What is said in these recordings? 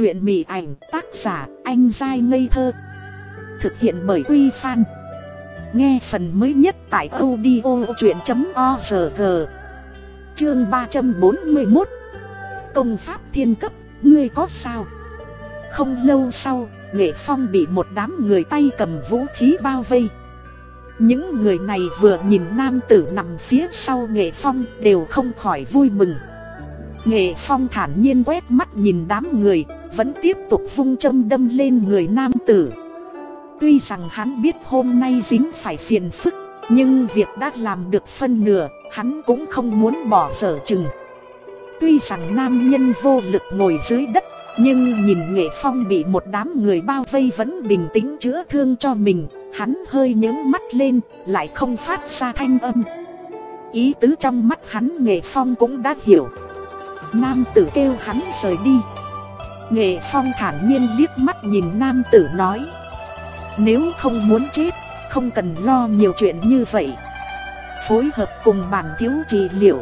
Chuyện mị ảnh tác giả anh dai ngây thơ. Thực hiện bởi Quy Phan. Nghe phần mới nhất tại audio chuyện.org Chương 341 Công pháp thiên cấp, ngươi có sao? Không lâu sau, Nghệ Phong bị một đám người tay cầm vũ khí bao vây. Những người này vừa nhìn nam tử nằm phía sau Nghệ Phong đều không khỏi vui mừng. Nghệ Phong thản nhiên quét mắt nhìn đám người vẫn tiếp tục vung châm đâm lên người nam tử. Tuy rằng hắn biết hôm nay dính phải phiền phức, Nhưng việc đã làm được phân nửa, Hắn cũng không muốn bỏ dở chừng. Tuy rằng nam nhân vô lực ngồi dưới đất, Nhưng nhìn Nghệ Phong bị một đám người bao vây vẫn bình tĩnh chữa thương cho mình, Hắn hơi nhướng mắt lên, lại không phát ra thanh âm. Ý tứ trong mắt hắn Nghệ Phong cũng đã hiểu. Nam tử kêu hắn rời đi. Nghệ Phong thản nhiên liếc mắt nhìn nam tử nói. Nếu không muốn chết, không cần lo nhiều chuyện như vậy. Phối hợp cùng bản thiếu trị liệu.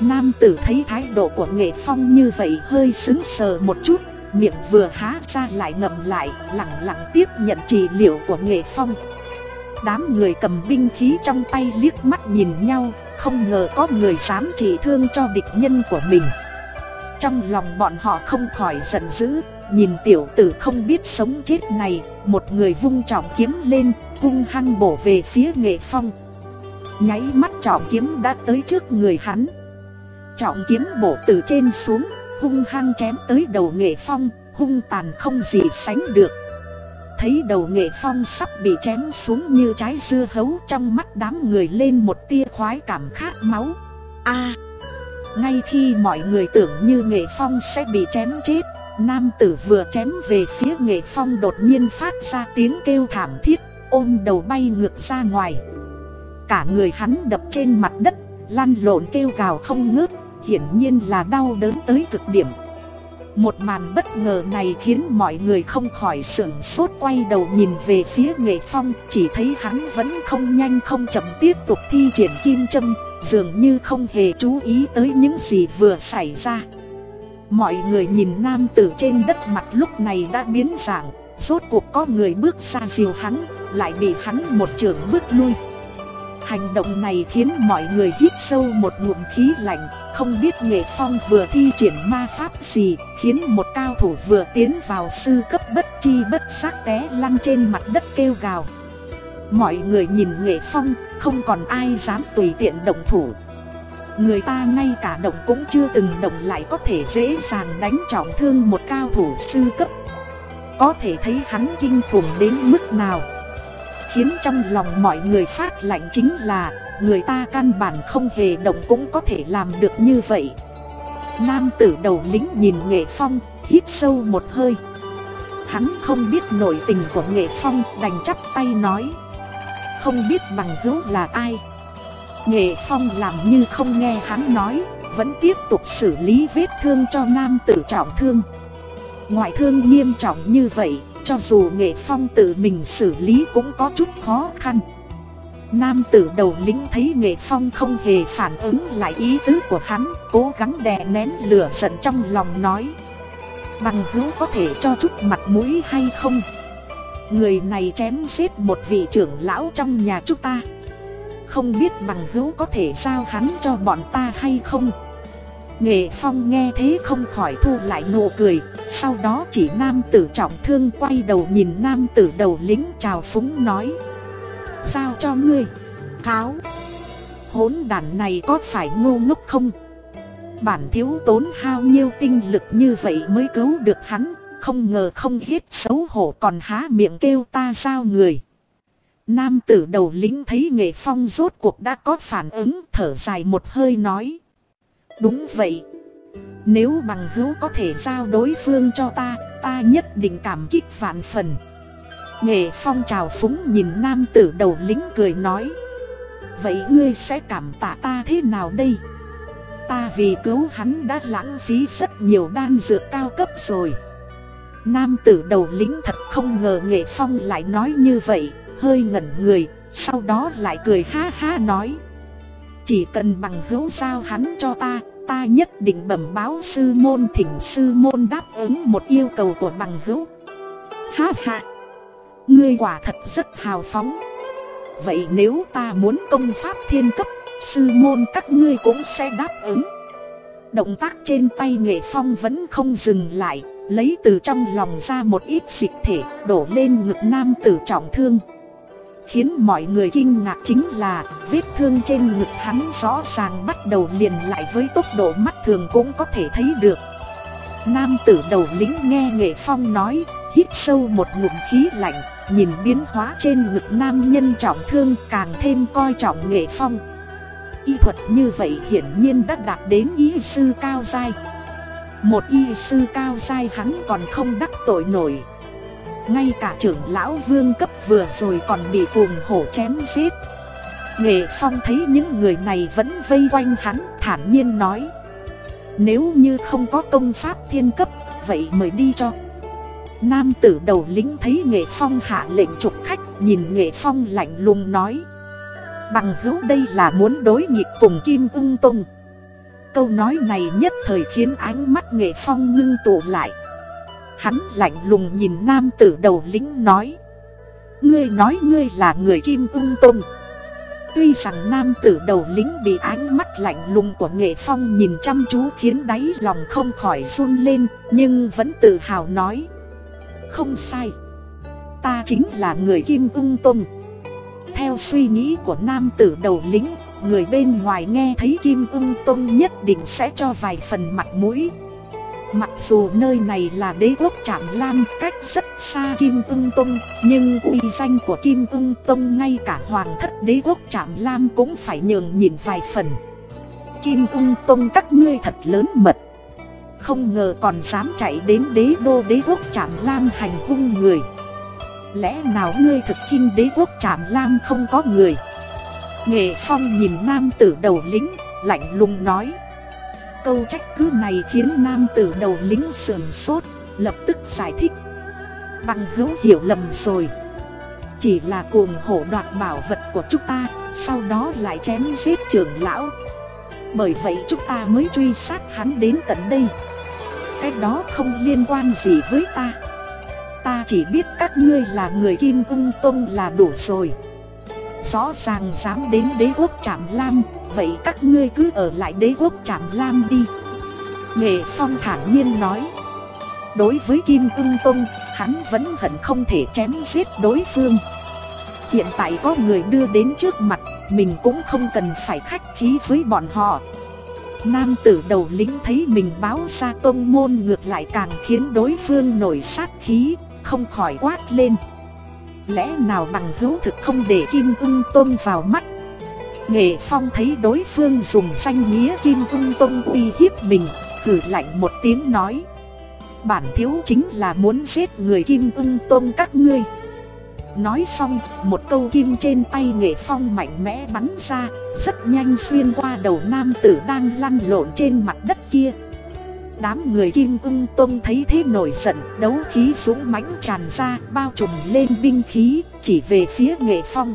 Nam tử thấy thái độ của Nghệ Phong như vậy hơi xứng sờ một chút Miệng vừa há ra lại ngậm lại, lặng lặng tiếp nhận trị liệu của Nghệ Phong. Đám người cầm binh khí trong tay liếc mắt nhìn nhau Không ngờ có người dám trị thương cho địch nhân của mình. Trong lòng bọn họ không khỏi giận dữ, Nhìn tiểu tử không biết sống chết này, Một người vung trọng kiếm lên, Hung hăng bổ về phía nghệ phong. Nháy mắt trọng kiếm đã tới trước người hắn. Trọng kiếm bổ từ trên xuống, Hung hăng chém tới đầu nghệ phong, Hung tàn không gì sánh được. Thấy đầu nghệ phong sắp bị chém xuống như trái dưa hấu, trong mắt đám người lên một tia khoái cảm khát máu. a ngay khi mọi người tưởng như nghệ phong sẽ bị chém chết, nam tử vừa chém về phía nghệ phong đột nhiên phát ra tiếng kêu thảm thiết, ôm đầu bay ngược ra ngoài. Cả người hắn đập trên mặt đất, lăn lộn kêu gào không ngớt, hiển nhiên là đau đớn tới cực điểm. Một màn bất ngờ này khiến mọi người không khỏi sửng sốt quay đầu nhìn về phía nghệ phong, Chỉ thấy hắn vẫn không nhanh không chậm tiếp tục thi triển kim châm, Dường như không hề chú ý tới những gì vừa xảy ra. Mọi người nhìn nam tử trên đất mặt lúc này đã biến dạng, Rốt cuộc có người bước ra diều hắn, Lại bị hắn một trường bước lui. Hành động này khiến mọi người hít sâu một ngụm khí lạnh, Không biết nghệ phong vừa thi triển ma pháp gì, Khiến một cao thủ vừa tiến vào sư cấp bất chi bất giác té lăn trên mặt đất kêu gào. Mọi người nhìn nghệ phong, không còn ai dám tùy tiện động thủ. Người ta ngay cả động cũng chưa từng động lại có thể dễ dàng đánh trọng thương một cao thủ sư cấp. Có thể thấy hắn kinh khủng đến mức nào. Khiến trong lòng mọi người phát lạnh chính là, Người ta căn bản không hề động cũng có thể làm được như vậy. Nam tử đầu lính nhìn nghệ phong, Hít sâu một hơi. Hắn không biết nội tình của nghệ phong, đành chắp tay nói. Không biết bằng hữu là ai. Nghệ phong làm như không nghe hắn nói, Vẫn tiếp tục xử lý vết thương cho nam tử trọng thương. Ngoại thương nghiêm trọng như vậy cho dù nghệ phong tự mình xử lý cũng có chút khó khăn. Nam tử đầu lính thấy nghệ phong không hề phản ứng lại ý tứ của hắn, Cố gắng đè nén lửa giận trong lòng nói. Bằng hữu có thể cho chút mặt mũi hay không? Người này chém giết một vị trưởng lão trong nhà chúng ta. Không biết bằng hữu có thể giao hắn cho bọn ta hay không? Nghệ Phong nghe thế không khỏi thu lại nụ cười, Sau đó chỉ nam tử trọng thương quay đầu nhìn nam tử đầu lính chào phúng nói Sao cho ngươi Kháo Hốn đàn này có phải ngu ngốc không? Bản thiếu tốn hao nhiêu tinh lực như vậy mới cứu được hắn, Không ngờ không giết xấu hổ còn há miệng kêu ta sao người. Nam tử đầu lính thấy nghệ phong rốt cuộc đã có phản ứng, thở dài một hơi nói Đúng vậy. Nếu bằng hữu có thể giao đối phương cho ta, ta nhất định cảm kích vạn phần. Nghệ phong trào phúng nhìn nam tử đầu lính cười nói. Vậy ngươi sẽ cảm tạ ta thế nào đây? Ta vì cứu hắn đã lãng phí rất nhiều đan dược cao cấp rồi. Nam tử đầu lính thật không ngờ nghệ phong lại nói như vậy, hơi ngẩn người, sau đó lại cười ha ha nói. Chỉ cần bằng hữu giao hắn cho ta, Ta nhất định bẩm báo sư môn thỉnh sư môn đáp ứng một yêu cầu của bằng hữu. Ha ha Ngươi quả thật rất hào phóng. Vậy nếu ta muốn công pháp thiên cấp Sư môn các ngươi cũng sẽ đáp ứng. Động tác trên tay nghệ phong vẫn không dừng lại Lấy từ trong lòng ra một ít dịch thể Đổ lên ngực nam tử trọng thương. Khiến mọi người kinh ngạc chính là, Vết thương trên ngực hắn rõ ràng bắt đầu liền lại với tốc độ mắt thường cũng có thể thấy được. Nam tử đầu lính nghe nghệ phong nói, Hít sâu một ngụm khí lạnh, Nhìn biến hóa trên ngực nam nhân trọng thương càng thêm coi trọng nghệ phong. Y thuật như vậy hiển nhiên đã đạt đến y sư cao giai. Một y sư cao giai hắn còn không đắc tội nổi. Ngay cả trưởng lão vương cấp vừa rồi còn bị cuồng hổ chém giết. Nghệ phong thấy những người này vẫn vây quanh hắn, thản nhiên nói. Nếu như không có công pháp thiên cấp, vậy mời đi cho. Nam tử đầu lính thấy Nghệ Phong hạ lệnh trục khách, nhìn Nghệ Phong lạnh lùng nói. Bằng hữu đây là muốn đối nghịch cùng Kim Ung Tông. Câu nói này nhất thời khiến ánh mắt Nghệ Phong ngưng tụ lại. Hắn lạnh lùng nhìn nam tử đầu lính nói Ngươi nói ngươi là người Kim ung tôn. Tuy rằng nam tử đầu lính bị ánh mắt lạnh lùng của Nghệ Phong nhìn chăm chú khiến đáy lòng không khỏi run lên, Nhưng vẫn tự hào nói không sai Ta chính là người Kim ung tôn. Theo suy nghĩ của nam tử đầu lính, Người bên ngoài nghe thấy Kim ung Tông nhất định sẽ cho vài phần mặt mũi Mặc dù nơi này là đế quốc Trạm Lam cách rất xa Kim ưng Tông Nhưng uy danh của Kim ưng Tông ngay cả hoàng thất đế quốc Trạm Lam cũng phải nhường nhìn vài phần. Kim ưng Tông các ngươi thật lớn mật. Không ngờ còn dám chạy đến đế đô đế quốc Trạm Lam hành hung người. Lẽ nào ngươi thực kinh đế quốc Trạm Lam không có người? Nghệ Phong nhìn nam tử đầu lính, lạnh lùng nói. Câu trách cứ này khiến nam tử đầu lính sườn sốt, lập tức giải thích. Bằng hữu hiểu lầm rồi. Chỉ là cuồng hổ đoạt bảo vật của chúng ta, sau đó lại chém giết trưởng lão. Bởi vậy chúng ta mới truy sát hắn đến tận đây. Cái đó không liên quan gì với ta. Ta chỉ biết các ngươi là người Kim Ung Tông là đủ rồi. Rõ ràng dám đến đế quốc Trạm Lam Vậy các ngươi cứ ở lại đế quốc Trạm Lam đi Nghệ Phong thản nhiên nói Đối với Kim Ung Tông Hắn vẫn hận không thể chém giết đối phương Hiện tại có người đưa đến trước mặt Mình cũng không cần phải khách khí với bọn họ Nam tử đầu lính thấy mình báo ra tôn môn ngược lại càng khiến đối phương nổi sát khí, không khỏi quát lên. Lẽ nào bằng hữu thực không để Kim ưng tôn vào mắt? Nghệ Phong thấy đối phương dùng danh nghĩa Kim ung tôn uy hiếp mình, cử lạnh một tiếng nói. Bản thiếu chính là muốn giết người Kim ưng tôn các ngươi. Nói xong, một câu kim trên tay nghệ phong mạnh mẽ bắn ra, rất nhanh xuyên qua đầu nam tử đang lăn lộn trên mặt đất kia. Đám người kim ưng tông thấy thế nổi giận, đấu khí dũng mãnh tràn ra, bao trùm lên binh khí, chỉ về phía nghệ phong.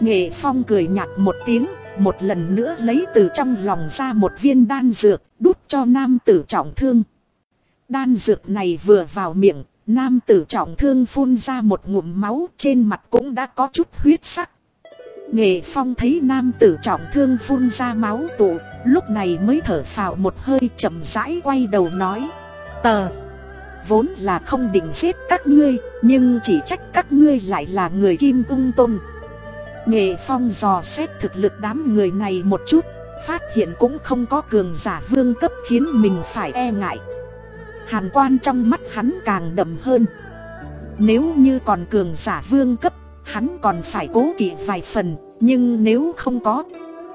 Nghệ phong cười nhạt một tiếng, một lần nữa lấy từ trong lòng ra một viên đan dược, đút cho nam tử trọng thương. Đan dược này vừa vào miệng, Nam tử trọng thương phun ra một ngụm máu trên mặt cũng đã có chút huyết sắc. Nghệ Phong thấy nam tử trọng thương phun ra máu tụ, lúc này mới thở phào một hơi chậm rãi quay đầu nói. Tờ, vốn là không định giết các ngươi, nhưng chỉ trách các ngươi lại là người kim ung tôn. Nghệ Phong dò xét thực lực đám người này một chút, phát hiện cũng không có cường giả vương cấp khiến mình phải e ngại. Hàn quan trong mắt hắn càng đậm hơn. Nếu như còn cường giả vương cấp Hắn còn phải cố kỵ vài phần Nhưng nếu không có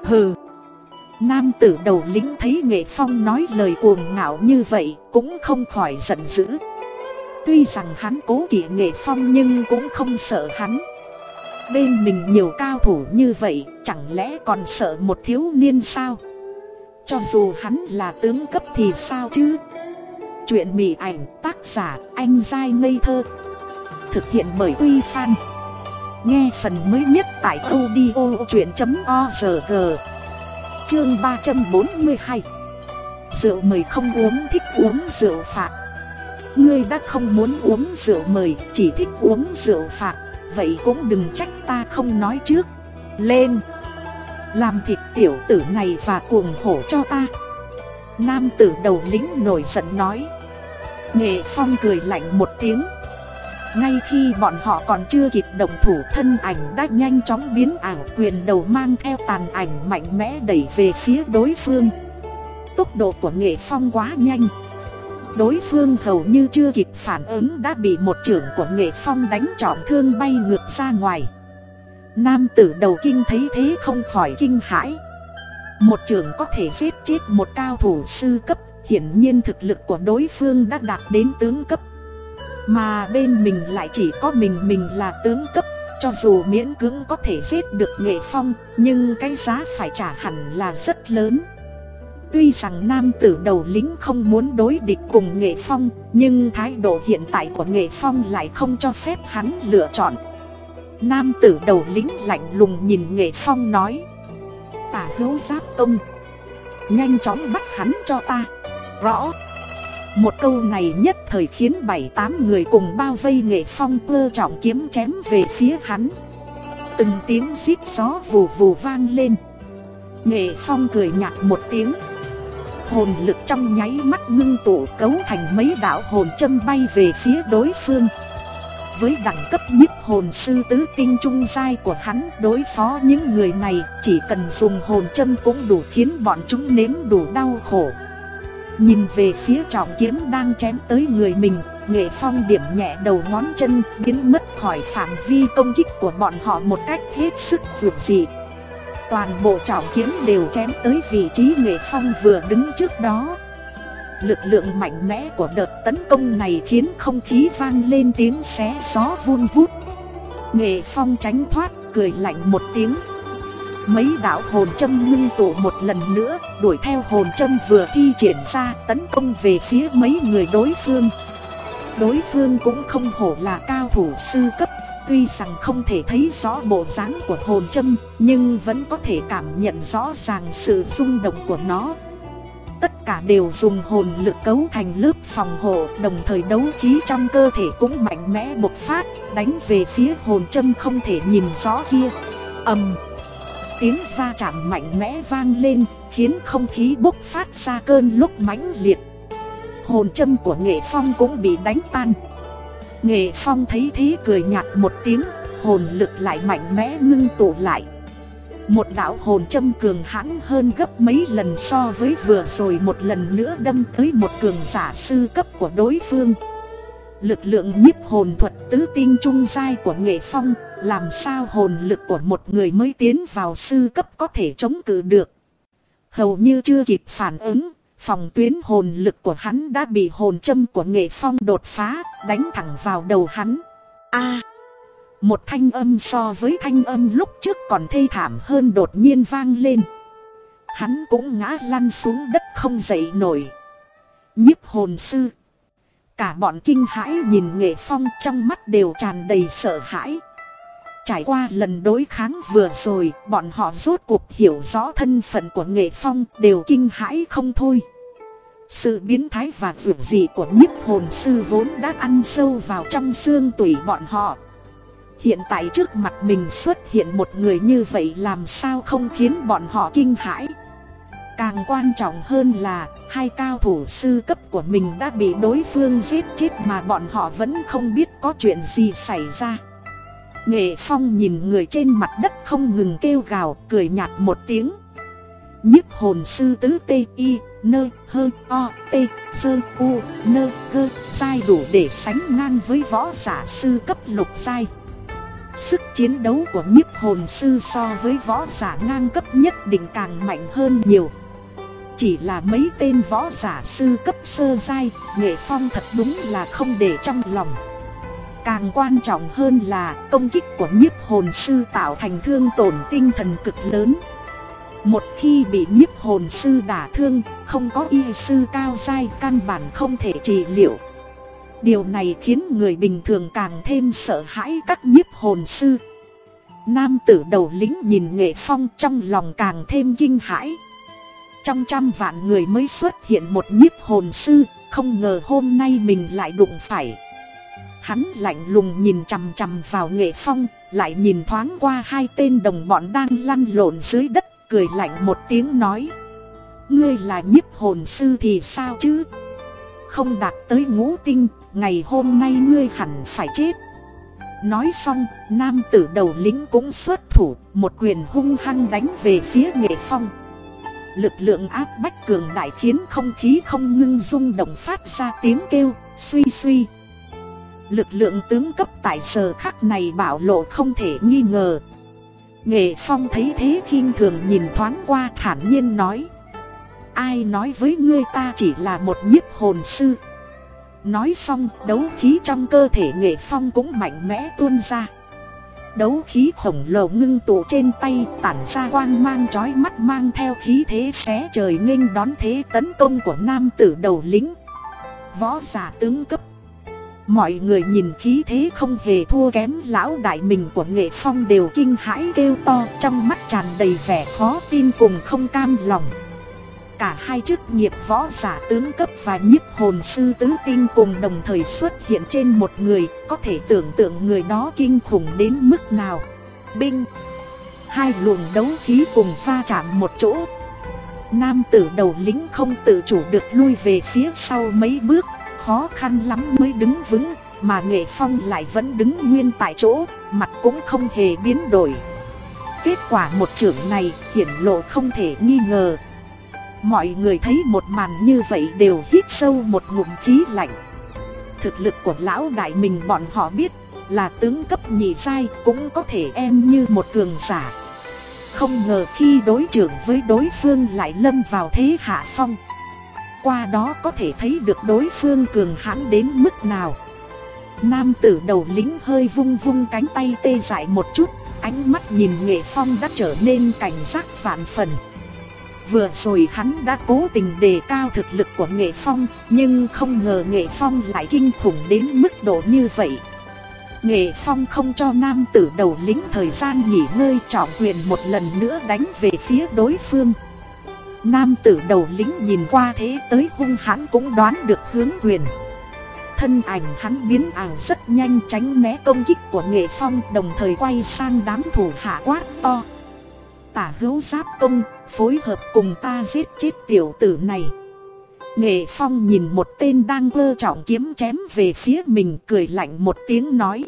Hừ. Nam tử đầu lính thấy nghệ phong nói lời cuồng ngạo như vậy Cũng không khỏi giận dữ. Tuy rằng hắn cố kỵ nghệ phong nhưng cũng không sợ hắn. Bên mình nhiều cao thủ như vậy, Chẳng lẽ còn sợ một thiếu niên sao? Cho dù hắn là tướng cấp thì sao chứ? Chuyện mỉ ảnh, tác giả, anh dai ngây thơ. Thực hiện bởi Uy Fan Nghe phần mới nhất tại audio chuyện.org Chương 342 rượu mời không uống thích uống rượu phạt. Ngươi đã không muốn uống rượu mời, chỉ thích uống rượu phạt. Vậy cũng đừng trách ta không nói trước. Lên. Làm thịt tiểu tử này và cuồng hổ cho ta. Nam tử đầu lính nổi giận nói. Nghệ Phong cười lạnh một tiếng. Ngay khi bọn họ còn chưa kịp động thủ, thân ảnh đã nhanh chóng biến ảo, quyền đầu mang theo tàn ảnh mạnh mẽ đẩy về phía đối phương. Tốc độ của Nghệ Phong quá nhanh. Đối phương hầu như chưa kịp phản ứng đã bị một trưởng của Nghệ Phong đánh trọng thương bay ngược ra ngoài. Nam tử đầu kinh thấy thế không khỏi kinh hãi. Một trưởng có thể giết chết một cao thủ sư cấp, Hiển nhiên thực lực của đối phương đã đạt đến tướng cấp. Mà bên mình lại chỉ có mình mình là tướng cấp, Cho dù miễn cưỡng có thể giết được nghệ phong, Nhưng cái giá phải trả hẳn là rất lớn. Tuy rằng nam tử đầu lính không muốn đối địch cùng nghệ phong, Nhưng thái độ hiện tại của nghệ phong lại không cho phép hắn lựa chọn. Nam tử đầu lính lạnh lùng nhìn nghệ phong nói, Tả hữu giáp tông Nhanh chóng bắt hắn cho ta. Rõ. Một câu này nhất thời khiến bảy tám người cùng bao vây nghệ phong cơ trọng kiếm chém về phía hắn. Từng tiếng xít gió vù vù vang lên. Nghệ phong cười nhạt một tiếng. Hồn lực trong nháy mắt ngưng tụ cấu thành mấy đạo hồn châm bay về phía đối phương. Với đẳng cấp nhiếp hồn sư tứ tinh trung giai của hắn, đối phó những người này, chỉ cần dùng hồn châm cũng đủ khiến bọn chúng nếm đủ đau khổ. Nhìn về phía trọng kiếm đang chém tới người mình, Nghệ phong điểm nhẹ đầu ngón chân, biến mất khỏi phạm vi công kích của bọn họ một cách hết sức vượt dị. Toàn bộ trọng kiếm đều chém tới vị trí nghệ phong vừa đứng trước đó. Lực lượng mạnh mẽ của đợt tấn công này khiến không khí vang lên tiếng xé gió vun vút. Nghệ phong tránh thoát, cười lạnh một tiếng. Mấy đạo hồn châm ngưng tụ một lần nữa, Đuổi theo hồn châm vừa thi triển ra tấn công về phía mấy người đối phương. Đối phương cũng không hổ là cao thủ sư cấp Tuy rằng không thể thấy rõ bộ dáng của hồn châm, Nhưng vẫn có thể cảm nhận rõ ràng sự rung động của nó. Tất cả đều dùng hồn lực cấu thành lớp phòng hộ, Đồng thời đấu khí trong cơ thể cũng mạnh mẽ bộc phát, Đánh về phía hồn châm không thể nhìn rõ kia. Ầm. Tiếng va chạm mạnh mẽ vang lên, Khiến không khí bốc phát ra cơn lúc mãnh liệt. Hồn châm của nghệ phong cũng bị đánh tan. Nghệ phong thấy thế cười nhạt một tiếng, Hồn lực lại mạnh mẽ ngưng tụ lại. Một đạo hồn châm cường hãn hơn gấp mấy lần so với vừa rồi một lần nữa đâm tới một cường giả sư cấp của đối phương. Lực lượng nhiếp hồn thuật tứ tinh trung giai của nghệ phong, Làm sao hồn lực của một người mới tiến vào sư cấp có thể chống cự được? Hầu như chưa kịp phản ứng Phòng tuyến hồn lực của hắn đã bị hồn châm của nghệ phong đột phá Đánh thẳng vào đầu hắn a một thanh âm so với thanh âm lúc trước còn thê thảm hơn đột nhiên vang lên. Hắn cũng ngã lăn xuống đất không dậy nổi. nhiếp hồn sư. Cả bọn kinh hãi nhìn nghệ phong trong mắt đều tràn đầy sợ hãi. Trải qua lần đối kháng vừa rồi, bọn họ rốt cuộc hiểu rõ thân phận của nghệ phong đều kinh hãi không thôi. Sự biến thái và vượt dị của nhiếp hồn sư vốn đã ăn sâu vào trong xương tủy bọn họ. Hiện tại trước mặt mình xuất hiện một người như vậy làm sao không khiến bọn họ kinh hãi? Càng quan trọng hơn là, hai cao thủ sư cấp của mình đã bị đối phương giết chết mà bọn họ vẫn không biết có chuyện gì xảy ra. Nghệ Phong nhìn người trên mặt đất không ngừng kêu gào, cười nhạt một tiếng. Nhiếp hồn sư tứ tê y nơ hơ o t sơ u nơ gơ sai đủ để sánh ngang với võ giả sư cấp lục sai Sức chiến đấu của nhiếp hồn sư so với võ giả ngang cấp nhất định càng mạnh hơn nhiều. Chỉ là mấy tên võ giả sư cấp sơ giai, nghệ phong thật đúng là không để trong lòng. Càng quan trọng hơn là công kích của nhiếp hồn sư tạo thành thương tổn tinh thần cực lớn. Một khi bị nhiếp hồn sư đả thương, không có y sư cao dai căn bản không thể trị liệu Điều này khiến người bình thường càng thêm sợ hãi các nhiếp hồn sư. Nam tử đầu lính nhìn nghệ phong trong lòng càng thêm kinh hãi. trong trăm vạn người mới xuất hiện một nhiếp hồn sư, không ngờ hôm nay mình lại đụng phải. Hắn lạnh lùng nhìn chằm chằm vào nghệ phong, lại nhìn thoáng qua hai tên đồng bọn đang lăn lộn dưới đất, cười lạnh một tiếng nói. Ngươi là nhiếp hồn sư thì sao chứ? Không đạt tới ngũ tinh, ngày hôm nay ngươi hẳn phải chết. Nói xong, nam tử đầu lính cũng xuất thủ, một quyền hung hăng đánh về phía nghệ phong. Lực lượng áp bách cường đại khiến không khí không ngưng rung động phát ra tiếng kêu, suy suy. Lực lượng tướng cấp tại giờ khắc này bảo lộ không thể nghi ngờ. Nghệ phong thấy thế khinh thường nhìn thoáng qua thản nhiên nói. Ai nói với ngươi ta chỉ là một nhiếp hồn sư? Nói xong, đấu khí trong cơ thể nghệ phong cũng mạnh mẽ tuôn ra. Đấu khí khổng lồ ngưng tụ trên tay, tản ra quang mang chói mắt mang theo khí thế xé trời nghênh đón thế tấn công của nam tử đầu lính. Võ giả tướng cấp. Mọi người nhìn khí thế không hề thua kém, lão đại mình của nghệ phong đều kinh hãi kêu to, trong mắt tràn đầy vẻ khó tin cùng không cam lòng. Cả hai chức nghiệp võ giả tướng cấp và nhiếp hồn sư tứ tinh cùng đồng thời xuất hiện trên một người, Có thể tưởng tượng người đó kinh khủng đến mức nào. Binh. Hai luồng đấu khí cùng pha chạm một chỗ. Nam tử đầu lính không tự chủ được lui về phía sau mấy bước. Khó khăn lắm mới đứng vững, Mà nghệ phong lại vẫn đứng nguyên tại chỗ, Mặt cũng không hề biến đổi. Kết quả một trưởng này hiển lộ không thể nghi ngờ. Mọi người thấy một màn như vậy đều hít sâu một ngụm khí lạnh. Thực lực của lão đại mình bọn họ biết là tướng cấp nhị sai cũng có thể em như một cường giả. Không ngờ khi đối trưởng với đối phương lại lâm vào thế hạ phong qua đó có thể thấy được đối phương cường hãn đến mức nào Nam tử đầu lính hơi vung vung cánh tay tê dại một chút Ánh mắt nhìn nghệ phong đã trở nên cảnh giác vạn phần Vừa rồi hắn đã cố tình đề cao thực lực của Nghệ Phong, nhưng không ngờ Nghệ Phong lại kinh khủng đến mức độ như vậy. Nghệ Phong không cho nam tử đầu lính thời gian nghỉ ngơi trọng quyền một lần nữa đánh về phía đối phương. Nam tử đầu lính nhìn qua thế tới hung hãn cũng đoán được hướng quyền. Thân ảnh hắn biến ảo rất nhanh tránh né công kích của Nghệ Phong đồng thời quay sang đám thủ hạ quát to tả hữu giáp công, phối hợp cùng ta giết chết tiểu tử này. Nghệ Phong nhìn một tên đang vơ trọng kiếm chém về phía mình cười lạnh một tiếng nói.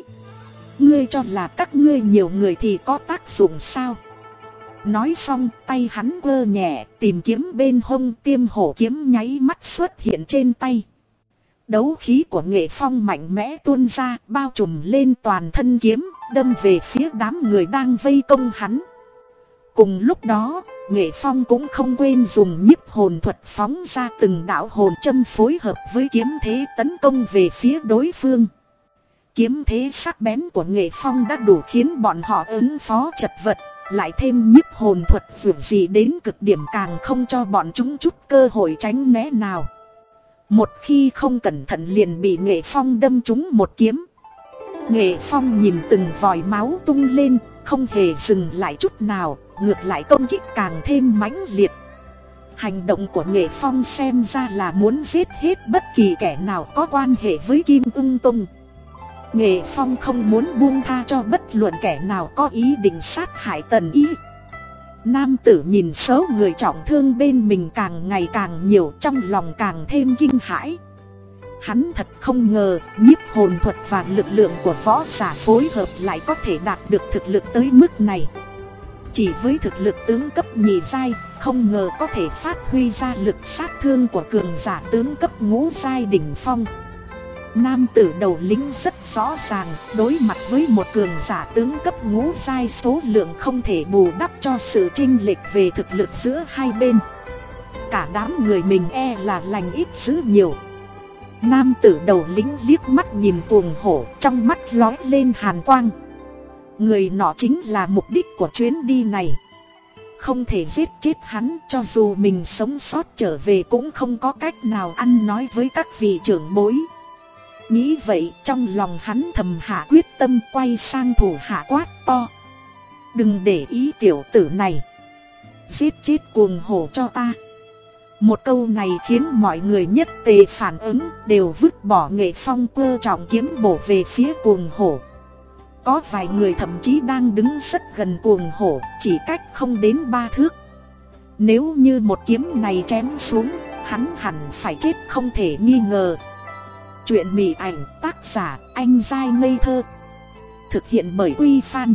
Ngươi cho là các ngươi nhiều người thì có tác dụng sao? Nói xong tay hắn vơ nhẹ tìm kiếm bên hông tiêm hổ kiếm nháy mắt xuất hiện trên tay. Đấu khí của nghệ phong mạnh mẽ tuôn ra bao trùm lên toàn thân kiếm đâm về phía đám người đang vây công hắn. Cùng lúc đó, Nghệ Phong cũng không quên dùng nhiếp hồn thuật phóng ra từng đạo hồn châm phối hợp với kiếm thế tấn công về phía đối phương. Kiếm thế sắc bén của Nghệ Phong đã đủ khiến bọn họ ứng phó chật vật, lại thêm nhiếp hồn thuật vượt gì đến cực điểm càng không cho bọn chúng chút cơ hội tránh né nào. Một khi không cẩn thận liền bị Nghệ Phong đâm trúng một kiếm. Nghệ Phong nhìn từng vòi máu tung lên, không hề dừng lại chút nào, ngược lại công kích càng thêm mãnh liệt. Hành động của Nghệ Phong xem ra là muốn giết hết bất kỳ kẻ nào có quan hệ với Kim ưng Tông. Nghệ Phong không muốn buông tha cho bất luận kẻ nào có ý định sát hại tần Y. Nam tử nhìn số người trọng thương bên mình càng ngày càng nhiều trong lòng càng thêm kinh hãi. Hắn thật không ngờ nhiếp hồn thuật và lực lượng của võ giả phối hợp lại có thể đạt được thực lực tới mức này. Chỉ với thực lực tướng cấp nhị giai, không ngờ có thể phát huy ra lực sát thương của cường giả tướng cấp ngũ giai đỉnh phong. Nam tử đầu lính rất rõ ràng, đối mặt với một cường giả tướng cấp ngũ sai số lượng không thể bù đắp cho sự chênh lệch về thực lực giữa hai bên. Cả đám người mình e là lành ít dữ nhiều. Nam tử đầu lính liếc mắt nhìn cuồng hổ, trong mắt lói lên hàn quang. Người nọ chính là mục đích của chuyến đi này Không thể giết chết hắn cho dù mình sống sót trở về cũng không có cách nào ăn nói với các vị trưởng bối Nghĩ vậy trong lòng hắn thầm hạ quyết tâm quay sang thủ hạ quát to Đừng để ý tiểu tử này Giết chết cuồng hổ cho ta Một câu này khiến mọi người nhất tề phản ứng đều vứt bỏ nghệ phong cơ trọng kiếm bổ về phía cuồng hổ. Có vài người thậm chí đang đứng rất gần cuồng hổ, chỉ cách không đến ba thước. Nếu như một kiếm này chém xuống, hắn hẳn phải chết không thể nghi ngờ. Chuyện mỉ ảnh tác giả anh dai ngây thơ. Thực hiện bởi Quy Phan.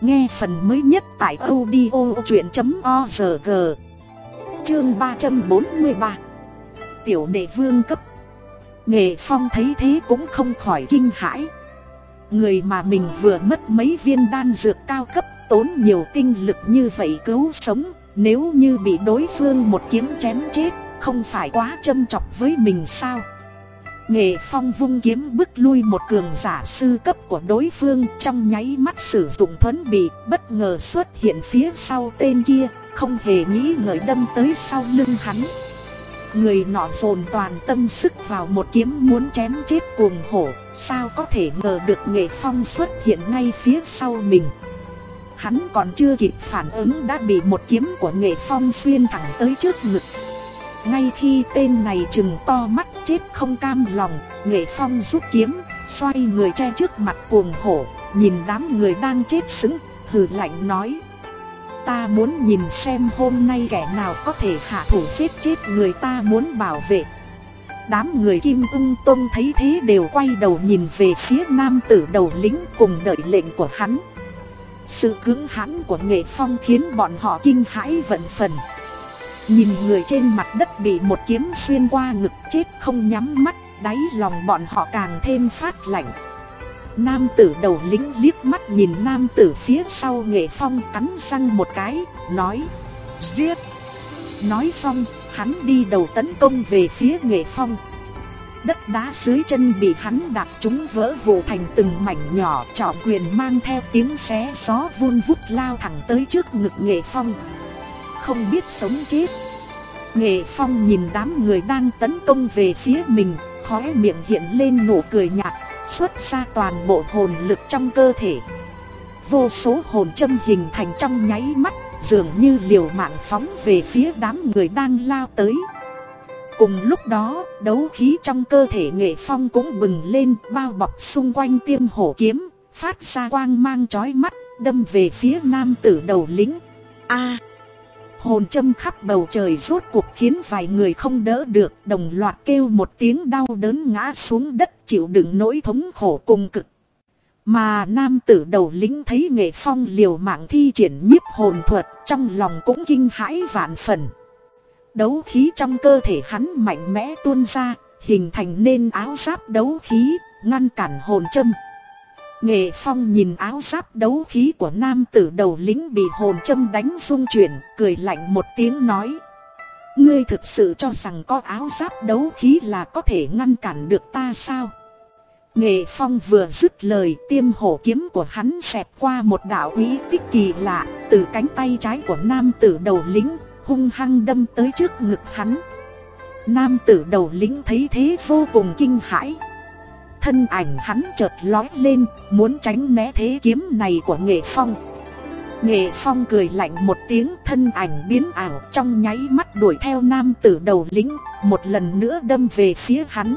Nghe phần mới nhất tại audio chuyện.org Chương 343 Tiểu đệ vương cấp. Nghệ Phong thấy thế cũng không khỏi kinh hãi. Người mà mình vừa mất mấy viên đan dược cao cấp, tốn nhiều tinh lực như vậy cứu sống, Nếu như bị đối phương một kiếm chém chết, Không phải quá châm chọc với mình sao? Nghệ phong vung kiếm bức lui một cường giả sư cấp của đối phương, Trong nháy mắt sử dụng thuấn bị, Bất ngờ xuất hiện phía sau tên kia, Không hề nghĩ ngợi đâm tới sau lưng hắn. Người nọ dồn toàn tâm sức vào một kiếm muốn chém chết cuồng hổ, Sao có thể ngờ được nghệ phong xuất hiện ngay phía sau mình. Hắn còn chưa kịp phản ứng đã bị một kiếm của nghệ phong xuyên thẳng tới trước ngực. Ngay khi tên này chừng to mắt chết không cam lòng, Nghệ phong rút kiếm, Xoay người che trước mặt cuồng hổ, Nhìn đám người đang chết sững, Hừ lạnh nói. Ta muốn nhìn xem hôm nay kẻ nào có thể hạ thủ giết chết người ta muốn bảo vệ. Đám người kim ưng tôn thấy thế đều quay đầu nhìn về phía nam tử đầu lính cùng đợi lệnh của hắn. Sự cứng hãn của nghệ phong khiến bọn họ kinh hãi vận phần. Nhìn người trên mặt đất bị một kiếm xuyên qua ngực chết không nhắm mắt Đáy lòng bọn họ càng thêm phát lạnh. Nam tử đầu lính liếc mắt nhìn nam tử phía sau nghệ phong cắn răng một cái, nói Giết! Nói xong, hắn đi đầu tấn công về phía nghệ phong. Đất đá dưới chân bị hắn đạp trúng vỡ vụ thành từng mảnh nhỏ trọ quyền mang theo tiếng xé gió vun vút lao thẳng tới trước ngực nghệ phong. Không biết sống chết. Nghệ phong nhìn đám người đang tấn công về phía mình Khóe miệng hiện lên nụ cười nhạt Xuất ra toàn bộ hồn lực trong cơ thể. Vô số hồn châm hình thành trong nháy mắt Dường như liều mạng phóng về phía đám người đang lao tới. Cùng lúc đó, đấu khí trong cơ thể nghệ phong cũng bừng lên bao bọc xung quanh tiêm hổ kiếm Phát ra quang mang chói mắt, đâm về phía nam tử đầu lính. A! Hồn châm khắp bầu trời rốt cuộc khiến vài người không đỡ được, Đồng loạt kêu một tiếng đau đớn ngã xuống đất, chịu đựng nỗi thống khổ cùng cực. Mà nam tử đầu lính thấy nghệ phong liều mạng thi triển nhiếp hồn thuật, Trong lòng cũng kinh hãi vạn phần. Đấu khí trong cơ thể hắn mạnh mẽ tuôn ra, Hình thành nên áo giáp đấu khí, Ngăn cản hồn châm. Nghệ Phong nhìn áo giáp đấu khí của nam tử đầu lính bị hồn châm đánh rung chuyển, cười lạnh một tiếng nói. Ngươi thực sự cho rằng có áo giáp đấu khí là có thể ngăn cản được ta sao? Nghệ Phong vừa dứt lời tiêm hổ kiếm của hắn xẹp qua một đạo ý tích kỳ lạ, từ cánh tay trái của nam tử đầu lính, hung hăng đâm tới trước ngực hắn. Nam tử đầu lính thấy thế vô cùng kinh hãi. Thân ảnh hắn chợt lói lên, muốn tránh né thế kiếm này của nghệ phong. Nghệ phong cười lạnh một tiếng thân ảnh biến ảo trong nháy mắt đuổi theo nam tử đầu lính, một lần nữa đâm về phía hắn.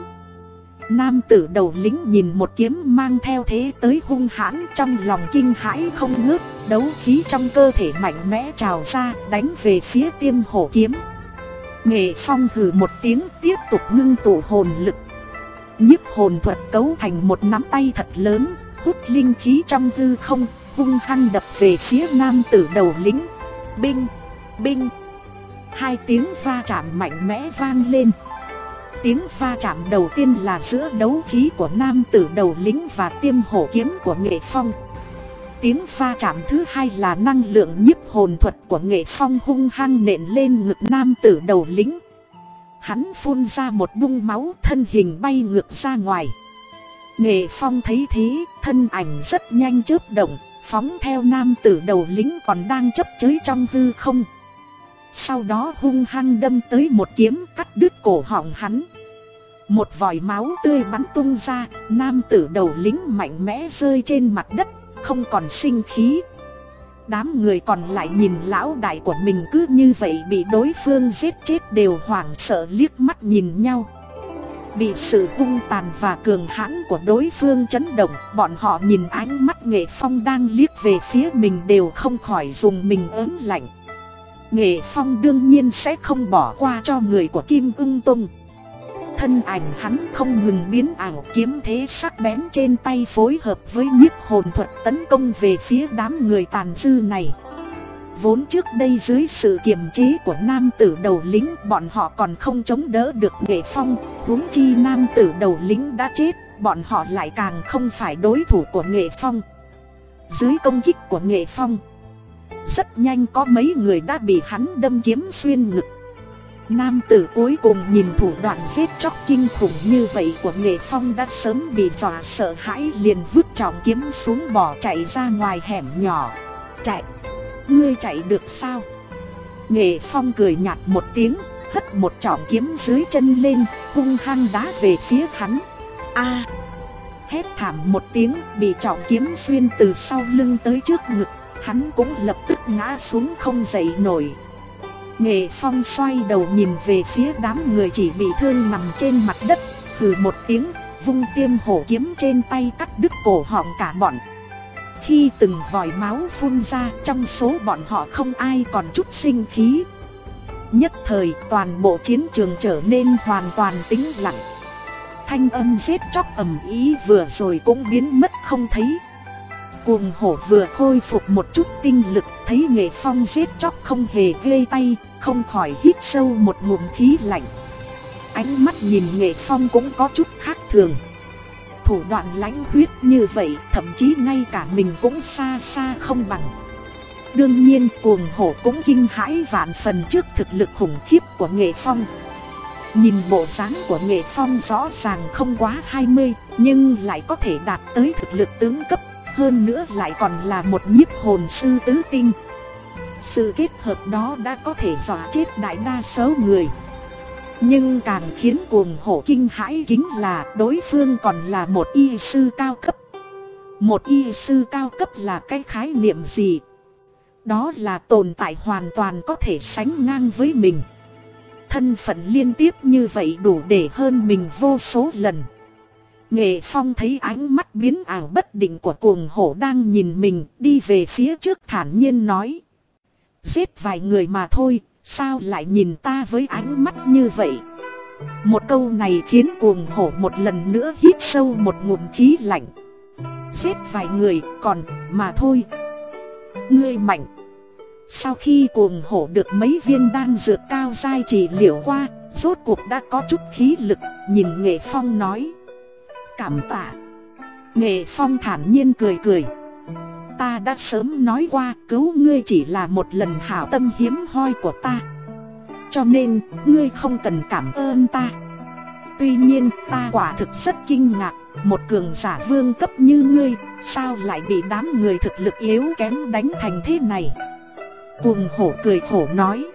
Nam tử đầu lính nhìn một kiếm mang theo thế tới hung hãn trong lòng kinh hãi không ngớt, đấu khí trong cơ thể mạnh mẽ trào ra đánh về phía tiêm hổ kiếm. Nghệ phong hừ một tiếng tiếp tục ngưng tụ hồn lực nhiếp hồn thuật cấu thành một nắm tay thật lớn, hút linh khí trong hư không, hung hăng đập về phía nam tử đầu lính. Binh, binh. Hai tiếng va chạm mạnh mẽ vang lên. Tiếng va chạm đầu tiên là giữa đấu khí của nam tử đầu lính và tiêm hổ kiếm của nghệ phong. Tiếng va chạm thứ hai là năng lượng nhiếp hồn thuật của nghệ phong hung hăng nện lên ngực nam tử đầu lính. Hắn phun ra một bung máu thân hình bay ngược ra ngoài Nghệ Phong thấy thế, thân ảnh rất nhanh chớp động, phóng theo nam tử đầu lính còn đang chấp chới trong hư không. Sau đó hung hăng đâm tới một kiếm cắt đứt cổ họng hắn. Một vòi máu tươi bắn tung ra, nam tử đầu lính mạnh mẽ rơi trên mặt đất, không còn sinh khí. Đám người còn lại nhìn lão đại của mình cứ như vậy bị đối phương giết chết đều hoảng sợ liếc mắt nhìn nhau. Bị sự hung tàn và cường hãn của đối phương chấn động, Bọn họ nhìn ánh mắt nghệ phong đang liếc về phía mình đều không khỏi dùng mình ớn lạnh. Nghệ phong đương nhiên sẽ không bỏ qua cho người của Kim ưng tung Thân ảnh hắn không ngừng biến ảo, kiếm thế sắc bén trên tay phối hợp với nhiếp hồn thuật tấn công về phía đám người tàn dư này. Vốn trước đây dưới sự kiềm chế của nam tử đầu lính, bọn họ còn không chống đỡ được nghệ phong, huống chi nam tử đầu lính đã chết, bọn họ lại càng không phải đối thủ của nghệ phong. Dưới công kích của nghệ phong, Rất nhanh có mấy người đã bị hắn đâm kiếm xuyên ngực. Nam tử cuối cùng nhìn thủ đoạn giết chóc kinh khủng như vậy của nghệ phong đã sớm bị dọa sợ hãi, liền vứt trọng kiếm xuống bỏ chạy ra ngoài hẻm nhỏ. Chạy! Ngươi chạy được sao? Nghệ phong cười nhạt một tiếng, Hất một trọng kiếm dưới chân lên, Hung hăng đá về phía hắn. A! Hét thảm một tiếng, Bị trọng kiếm xuyên từ sau lưng tới trước ngực, Hắn cũng lập tức ngã xuống không dậy nổi. Nghệ Phong xoay đầu nhìn về phía đám người chỉ bị thương nằm trên mặt đất Hừ một tiếng, vung tiêm hổ kiếm trên tay cắt đứt cổ họng cả bọn. Khi từng vòi máu phun ra trong số bọn họ không ai còn chút sinh khí. Nhất thời toàn bộ chiến trường trở nên hoàn toàn tĩnh lặng. Thanh âm giết chóc ầm ý vừa rồi cũng biến mất không thấy. Cuồng hổ vừa khôi phục một chút tinh lực, Thấy nghệ phong giết chóc không hề ghê tay, Không khỏi hít sâu một ngụm khí lạnh. Ánh mắt nhìn nghệ phong cũng có chút khác thường. Thủ đoạn lãnh huyết như vậy, Thậm chí ngay cả mình cũng xa xa không bằng. Đương nhiên, cuồng hổ cũng kinh hãi vạn phần trước thực lực khủng khiếp của nghệ phong. Nhìn bộ dáng của nghệ phong rõ ràng không quá 20 Nhưng lại có thể đạt tới thực lực tướng cấp hơn nữa lại còn là một nhiếp hồn sư tứ tinh. Sự kết hợp đó đã có thể dọa chết đại đa số người. Nhưng càng khiến cuồng hổ kinh hãi chính là đối phương còn là một y sư cao cấp. Một y sư cao cấp là cái khái niệm gì? Đó là tồn tại hoàn toàn có thể sánh ngang với mình. Thân phận liên tiếp như vậy đủ để hơn mình vô số lần. Nghệ Phong thấy ánh mắt biến ảo bất định của cuồng hổ đang nhìn mình đi về phía trước thản nhiên nói. Giết vài người mà thôi, sao lại nhìn ta với ánh mắt như vậy? Một câu này khiến cuồng hổ một lần nữa hít sâu một ngụm khí lạnh. Giết vài người còn mà thôi. Ngươi mạnh. Sau khi cuồng hổ được mấy viên đan dược cao dai trị liệu qua, rốt cuộc đã có chút khí lực, nhìn Nghệ Phong nói cảm tạ. Nghệ Phong thản nhiên cười cười. Ta đã sớm nói qua, cứu ngươi chỉ là một lần hảo tâm hiếm hoi của ta. Cho nên, ngươi không cần cảm ơn ta. Tuy nhiên, ta quả thực rất kinh ngạc, Một cường giả vương cấp như ngươi, Sao lại bị đám người thực lực yếu kém đánh thành thế này? Cuồng hổ cười khổ nói.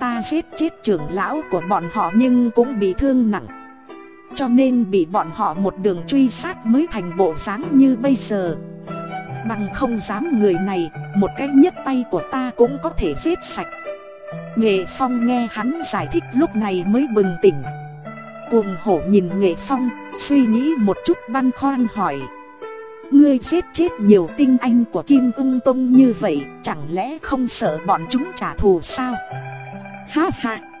Ta giết chết trưởng lão của bọn họ nhưng cũng bị thương nặng cho nên bị bọn họ một đường truy sát mới thành bộ dáng như bây giờ. Bằng không dám người này, Một cái nhấc tay của ta cũng có thể giết sạch. Nghệ Phong nghe hắn giải thích lúc này mới bừng tỉnh. Cuồng hổ nhìn Nghệ Phong, Suy nghĩ một chút băn khoăn hỏi. Ngươi giết chết nhiều tinh anh của Kim ung tông như vậy, Chẳng lẽ không sợ bọn chúng trả thù sao? Ha ha!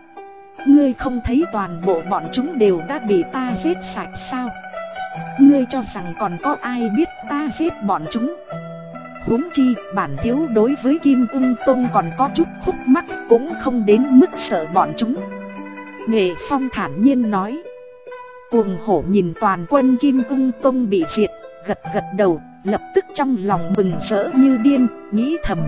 Ngươi không thấy toàn bộ bọn chúng đều đã bị ta giết sạch sao? Ngươi cho rằng còn có ai biết ta giết bọn chúng? Huống chi, bản thiếu đối với Kim Ung Tông còn có chút khúc mắc Cũng không đến mức sợ bọn chúng. Nghệ Phong thản nhiên nói. Cuồng hổ nhìn toàn quân Kim Ung Tông bị diệt, Gật gật đầu, Lập tức trong lòng mừng rỡ như điên, Nghĩ thầm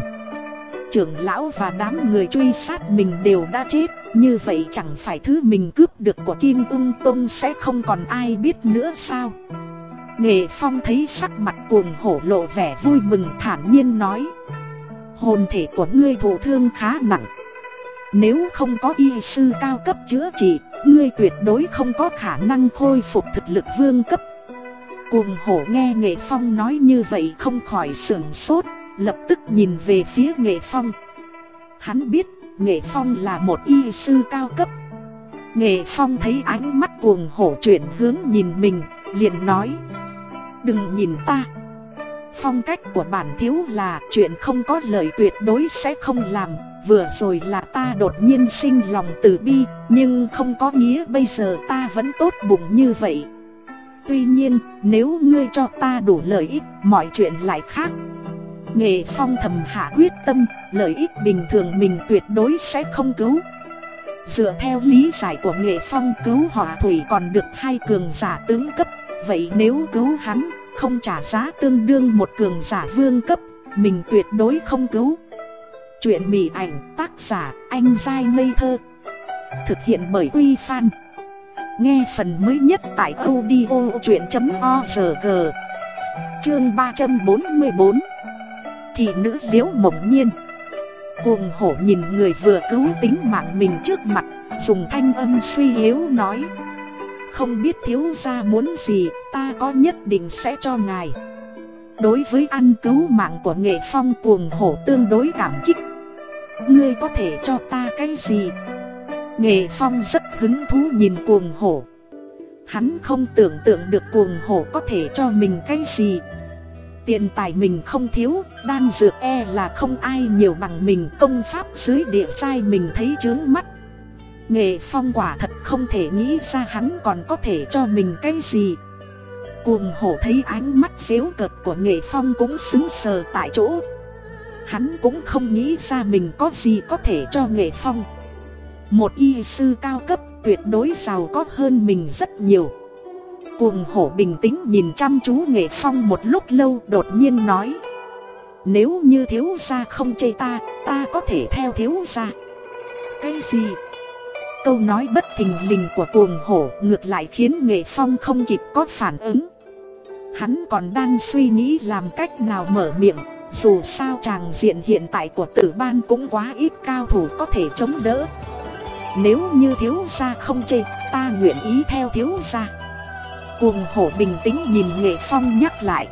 trưởng lão và đám người truy sát mình đều đã chết, Như vậy chẳng phải thứ mình cướp được của Kim ung Tông sẽ không còn ai biết nữa sao? Nghệ Phong thấy sắc mặt cuồng hổ lộ vẻ vui mừng thản nhiên nói, Hồn thể của ngươi thụ thương khá nặng. Nếu không có y sư cao cấp chữa trị, Ngươi tuyệt đối không có khả năng khôi phục thực lực vương cấp. Cuồng hổ nghe Nghệ Phong nói như vậy không khỏi sưởng sốt lập tức nhìn về phía nghệ phong. Hắn biết, nghệ phong là một y sư cao cấp. Nghệ phong thấy ánh mắt cuồng hổ chuyển hướng nhìn mình, liền nói, Đừng nhìn ta. Phong cách của bản thiếu là chuyện không có lời tuyệt đối sẽ không làm, Vừa rồi là ta đột nhiên sinh lòng từ bi, Nhưng không có nghĩa bây giờ ta vẫn tốt bụng như vậy. Tuy nhiên, nếu ngươi cho ta đủ lợi ích, mọi chuyện lại khác. Nghệ phong thầm hạ quyết tâm Lợi ích bình thường mình tuyệt đối sẽ không cứu. Dựa theo lý giải của nghệ phong cứu hỏa thủy còn được hai cường giả tướng cấp Vậy nếu cứu hắn không trả giá tương đương một cường giả vương cấp Mình tuyệt đối không cứu. Chuyện mỉ ảnh tác giả anh dai ngây thơ. Thực hiện bởi Uy Phan, Nghe phần mới nhất tại audio chuyện.org Chương 344 Thị nữ liễu mộng nhiên. Cuồng hổ nhìn người vừa cứu tính mạng mình trước mặt, Dùng thanh âm suy yếu nói. Không biết thiếu gia muốn gì, Ta có nhất định sẽ cho ngài. Đối với ăn cứu mạng của nghệ phong cuồng hổ tương đối cảm kích. Ngươi có thể cho ta cái gì? Nghệ phong rất hứng thú nhìn cuồng hổ. Hắn không tưởng tượng được cuồng hổ có thể cho mình cái gì. Tiền tài mình không thiếu, đan dược e là không ai nhiều bằng mình công pháp dưới địa sai mình thấy chướng mắt. Nghệ phong quả thật không thể nghĩ ra hắn còn có thể cho mình cái gì. Cuồng hổ thấy ánh mắt xéo cợt của nghệ phong cũng xứng sờ tại chỗ. Hắn cũng không nghĩ ra mình có gì có thể cho nghệ phong. Một y sư cao cấp tuyệt đối giàu có hơn mình rất nhiều. Cuồng hổ bình tĩnh nhìn chăm chú nghệ phong một lúc lâu đột nhiên nói Nếu như thiếu gia không chê ta, ta có thể theo thiếu gia. Cái gì? Câu nói bất thình lình của cuồng hổ ngược lại khiến nghệ phong không kịp có phản ứng. Hắn còn đang suy nghĩ làm cách nào mở miệng Dù sao tràng diện hiện tại của tử ban cũng quá ít cao thủ có thể chống đỡ. Nếu như thiếu gia không chê ta nguyện ý theo thiếu gia. Cuồng hổ bình tĩnh nhìn Nghệ Phong nhắc lại.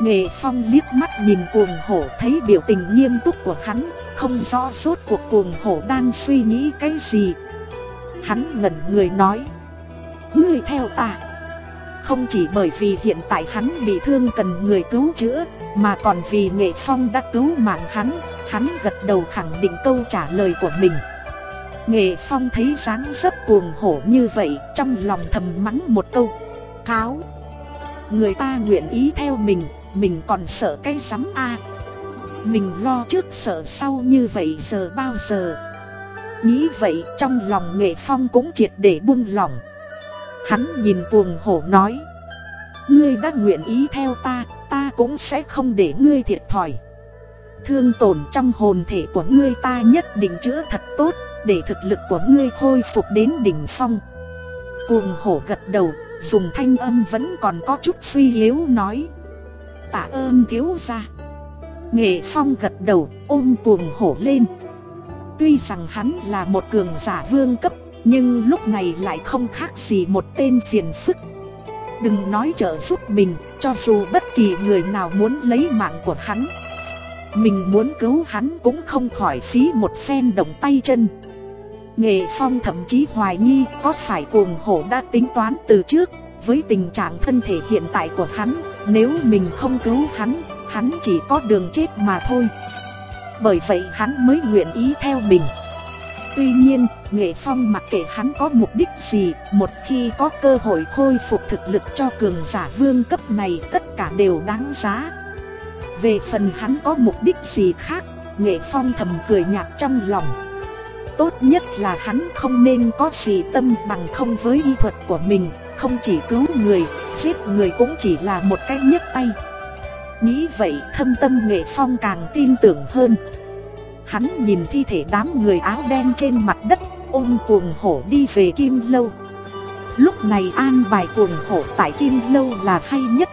Nghệ Phong liếc mắt nhìn cuồng hổ, thấy biểu tình nghiêm túc của hắn, Không rõ suốt cuộc cuồng hổ đang suy nghĩ cái gì. Hắn ngẩn người nói, Ngươi theo ta. Không chỉ bởi vì hiện tại hắn bị thương cần người cứu chữa, Mà còn vì Nghệ Phong đã cứu mạng hắn Hắn gật đầu khẳng định câu trả lời của mình. Nghệ Phong thấy dáng dấp cuồng hổ như vậy, Trong lòng thầm mắng một câu. Cáo. Người ta nguyện ý theo mình Mình còn sợ cái sắm a. Mình lo trước sợ sau như vậy giờ bao giờ? Nghĩ vậy trong lòng nghệ phong cũng triệt để buông lỏng. Hắn nhìn cuồng hổ nói, Ngươi đã nguyện ý theo ta Ta cũng sẽ không để ngươi thiệt thòi. Thương tổn trong hồn thể của ngươi ta nhất định chữa thật tốt, Để thực lực của ngươi khôi phục đến đỉnh phong. Cuồng hổ gật đầu Dùng thanh âm vẫn còn có chút suy yếu nói. Tạ ơn thiếu gia. Nghệ phong gật đầu, ôm cuồng hổ lên. Tuy rằng hắn là một cường giả vương cấp, Nhưng lúc này lại không khác gì một tên phiền phức. Đừng nói trợ giúp mình, Cho dù bất kỳ người nào muốn lấy mạng của hắn. Mình muốn cứu hắn cũng không khỏi phí một phen động tay chân. Nghệ Phong thậm chí hoài nghi có phải cuồng hổ đã tính toán từ trước Với tình trạng thân thể hiện tại của hắn Nếu mình không cứu hắn, hắn chỉ có đường chết mà thôi. Bởi vậy hắn mới nguyện ý theo mình. Tuy nhiên, Nghệ Phong mặc kệ hắn có mục đích gì Một khi có cơ hội khôi phục thực lực cho cường giả vương cấp này Tất cả đều đáng giá. Về phần hắn có mục đích gì khác Nghệ Phong thầm cười nhạt trong lòng. Tốt nhất là hắn không nên có gì tâm bằng không với y thuật của mình Không chỉ cứu người, giết người cũng chỉ là một cái nhấc tay. Nghĩ vậy thâm tâm nghệ phong càng tin tưởng hơn. Hắn nhìn thi thể đám người áo đen trên mặt đất Ôm cuồng hổ đi về Kim Lâu. Lúc này an bài cuồng hổ tại Kim Lâu là hay nhất.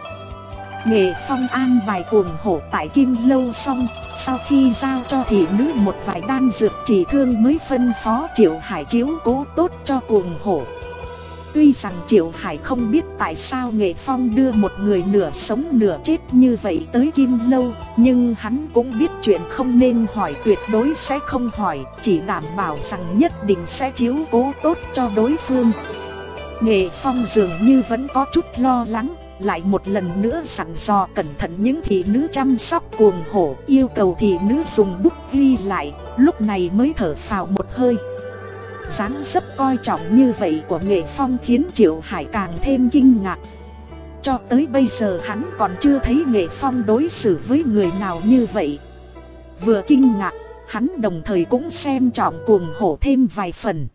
Nghệ phong an bài cuồng hổ tại Kim Lâu xong, Sau khi giao cho thị nữ một vài đan dược chỉ thương mới phân phó Triệu Hải chiếu cố tốt cho cuồng hổ. Tuy rằng Triệu Hải không biết tại sao Nghệ Phong đưa một người nửa sống nửa chết như vậy tới Kim Lâu, Nhưng hắn cũng biết chuyện không nên hỏi tuyệt đối sẽ không hỏi, Chỉ đảm bảo rằng nhất định sẽ chiếu cố tốt cho đối phương. Nghệ Phong dường như vẫn có chút lo lắng lại một lần nữa sẵn dò cẩn thận những thị nữ chăm sóc cuồng hổ Yêu cầu thị nữ dùng bút ghi lại, Lúc này mới thở phào một hơi. Sáng dấp coi trọng như vậy của nghệ phong khiến triệu hải càng thêm kinh ngạc. Cho tới bây giờ hắn còn chưa thấy nghệ phong đối xử với người nào như vậy. Vừa kinh ngạc, hắn đồng thời cũng xem trọng cuồng hổ thêm vài phần.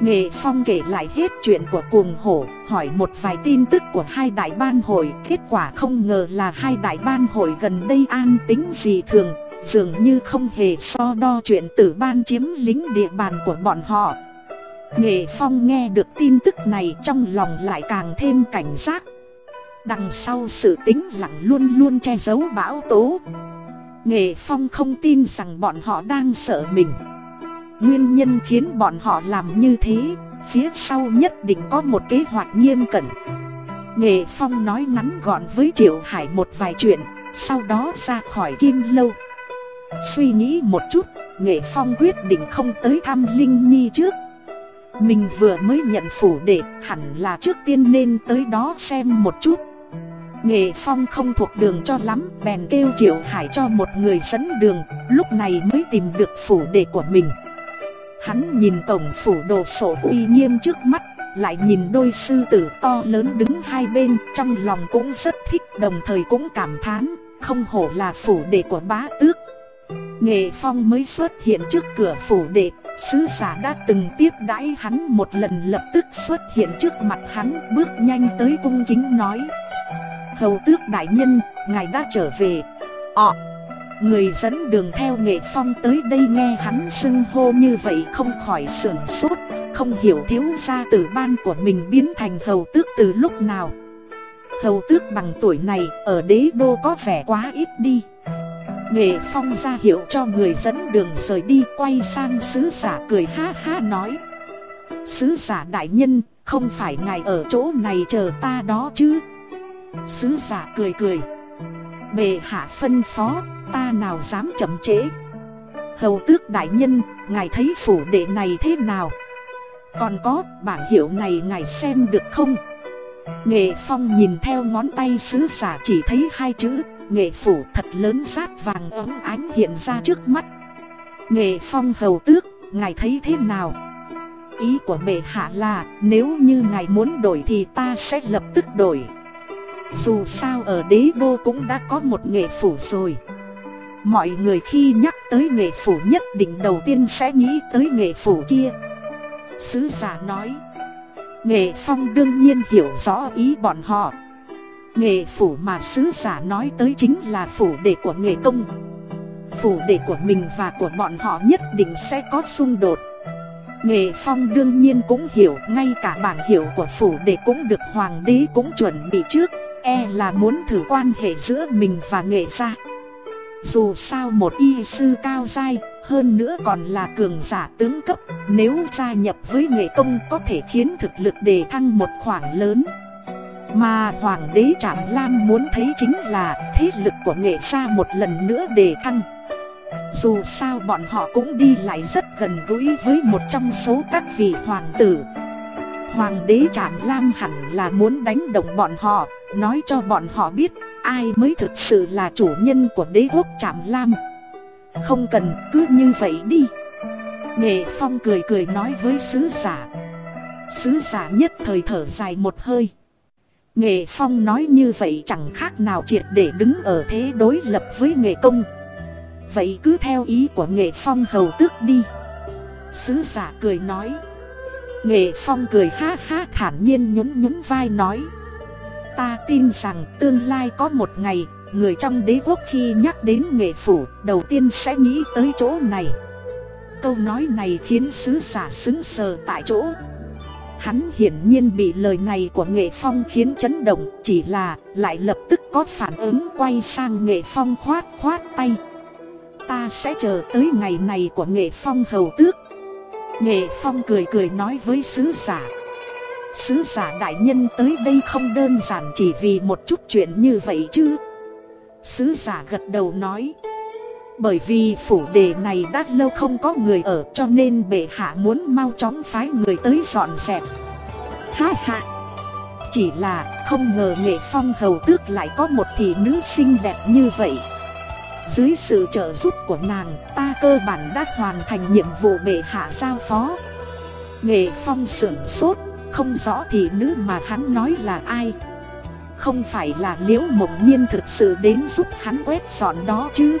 Nghệ Phong kể lại hết chuyện của cuồng hổ, hỏi một vài tin tức của hai đại ban hội, kết quả không ngờ là hai đại ban hội gần đây an tính gì thường, Dường như không hề so đo chuyện tử ban chiếm lính địa bàn của bọn họ. Nghệ Phong nghe được tin tức này trong lòng lại càng thêm cảnh giác. Đằng sau sự tính lặng luôn luôn che giấu bão tố. Nghệ Phong không tin rằng bọn họ đang sợ mình. Nguyên nhân khiến bọn họ làm như thế Phía sau nhất định có một kế hoạch nghiêm cẩn. Nghệ Phong nói ngắn gọn với Triệu Hải một vài chuyện Sau đó ra khỏi Kim Lâu. Suy nghĩ một chút, Nghệ Phong quyết định không tới thăm Linh Nhi trước. Mình vừa mới nhận phủ đệ, hẳn là trước tiên nên tới đó xem một chút. Nghệ Phong không thuộc đường cho lắm, bèn kêu Triệu Hải cho một người dẫn đường, lúc này mới tìm được phủ đệ của mình. Hắn nhìn tổng phủ đồ sổ uy nghiêm trước mắt, lại nhìn đôi sư tử to lớn đứng hai bên, trong lòng cũng rất thích đồng thời cũng cảm thán, không hổ là phủ đệ của bá tước. Nghệ Phong mới xuất hiện trước cửa phủ đệ, sứ giả đã từng tiếp đãi hắn một lần lập tức xuất hiện trước mặt hắn bước nhanh tới cung kính nói. Hầu tước đại nhân, ngài đã trở về. Ọ Người dẫn đường theo Nghệ Phong tới đây nghe hắn xưng hô như vậy không khỏi sửng sốt Không hiểu thiếu gia tử ban của mình biến thành hầu tước từ lúc nào. Hầu tước bằng tuổi này ở đế đô có vẻ quá ít đi. Nghệ Phong ra hiệu cho người dẫn đường rời đi quay sang sứ giả cười ha ha nói. Sứ giả đại nhân, không phải ngài ở chỗ này chờ ta đó chứ? Sứ giả cười cười. Bề hạ phân phó, ta nào dám chậm trễ. Hầu tước đại nhân, ngài thấy phủ đệ này thế nào? Còn có, bảng hiệu này ngài xem được không? Nghệ Phong nhìn theo ngón tay sứ giả chỉ thấy hai chữ nghệ phủ thật lớn rát vàng ấm ánh hiện ra trước mắt. Nghệ phong hầu tước, ngài thấy thế nào? Ý của bệ hạ là nếu như ngài muốn đổi thì ta sẽ lập tức đổi. Dù sao ở đế đô cũng đã có một nghệ phủ rồi. Mọi người khi nhắc tới nghệ phủ nhất định đầu tiên sẽ nghĩ tới nghệ phủ kia. Sứ giả nói, Nghệ phong đương nhiên hiểu rõ ý bọn họ. Nghệ phủ mà sứ giả nói tới chính là phủ đệ của nghệ công Phủ đệ của mình và của bọn họ nhất định sẽ có xung đột. Nghệ phong đương nhiên cũng hiểu, Ngay cả bảng hiệu của phủ đệ cũng được hoàng đế cũng chuẩn bị trước. E là muốn thử quan hệ giữa mình và nghệ gia. Dù sao một y sư cao dai, Hơn nữa còn là cường giả tướng cấp, Nếu gia nhập với nghệ công có thể khiến thực lực đề thăng một khoảng lớn. Mà Hoàng đế Trạm Lam muốn thấy chính là thế lực của nghệ gia một lần nữa đề thăng. Dù sao bọn họ cũng đi lại rất gần gũi với một trong số các vị hoàng tử. Hoàng đế Trạm Lam hẳn là muốn đánh động bọn họ, Nói cho bọn họ biết ai mới thực sự là chủ nhân của đế quốc Trạm Lam. Không cần, cứ như vậy đi. Nghệ Phong cười cười nói với sứ giả. Sứ giả nhất thời thở dài một hơi. Nghệ Phong nói như vậy chẳng khác nào triệt để đứng ở thế đối lập với nghệ công. Vậy cứ theo ý của nghệ Phong hầu tước đi. Sứ giả cười nói. Nghệ Phong cười ha ha thản nhiên nhún nhún vai nói. Ta tin rằng tương lai có một ngày, Người trong đế quốc khi nhắc đến nghệ phủ, Đầu tiên sẽ nghĩ tới chỗ này. Câu nói này khiến sứ giả xứng sờ tại chỗ. Hắn hiển nhiên bị lời này của Nghệ Phong khiến chấn động, Chỉ là lại lập tức có phản ứng quay sang Nghệ Phong khoát khoát tay. Ta sẽ chờ tới ngày này của Nghệ Phong hầu tước. Nghệ Phong cười cười nói với sứ giả. Sứ giả đại nhân tới đây không đơn giản chỉ vì một chút chuyện như vậy chứ. Sứ giả gật đầu nói. Bởi vì phủ đề này đã lâu không có người ở cho nên bệ hạ muốn mau chóng phái người tới dọn dẹp. Ha ha. Chỉ là không ngờ nghệ phong hầu tước lại có một thị nữ xinh đẹp như vậy. Dưới sự trợ giúp của nàng ta cơ bản đã hoàn thành nhiệm vụ bệ hạ giao phó. Nghệ phong sửng sốt Không rõ thị nữ mà hắn nói là ai. Không phải là liễu mộng nhiên thực sự đến giúp hắn quét dọn đó chứ?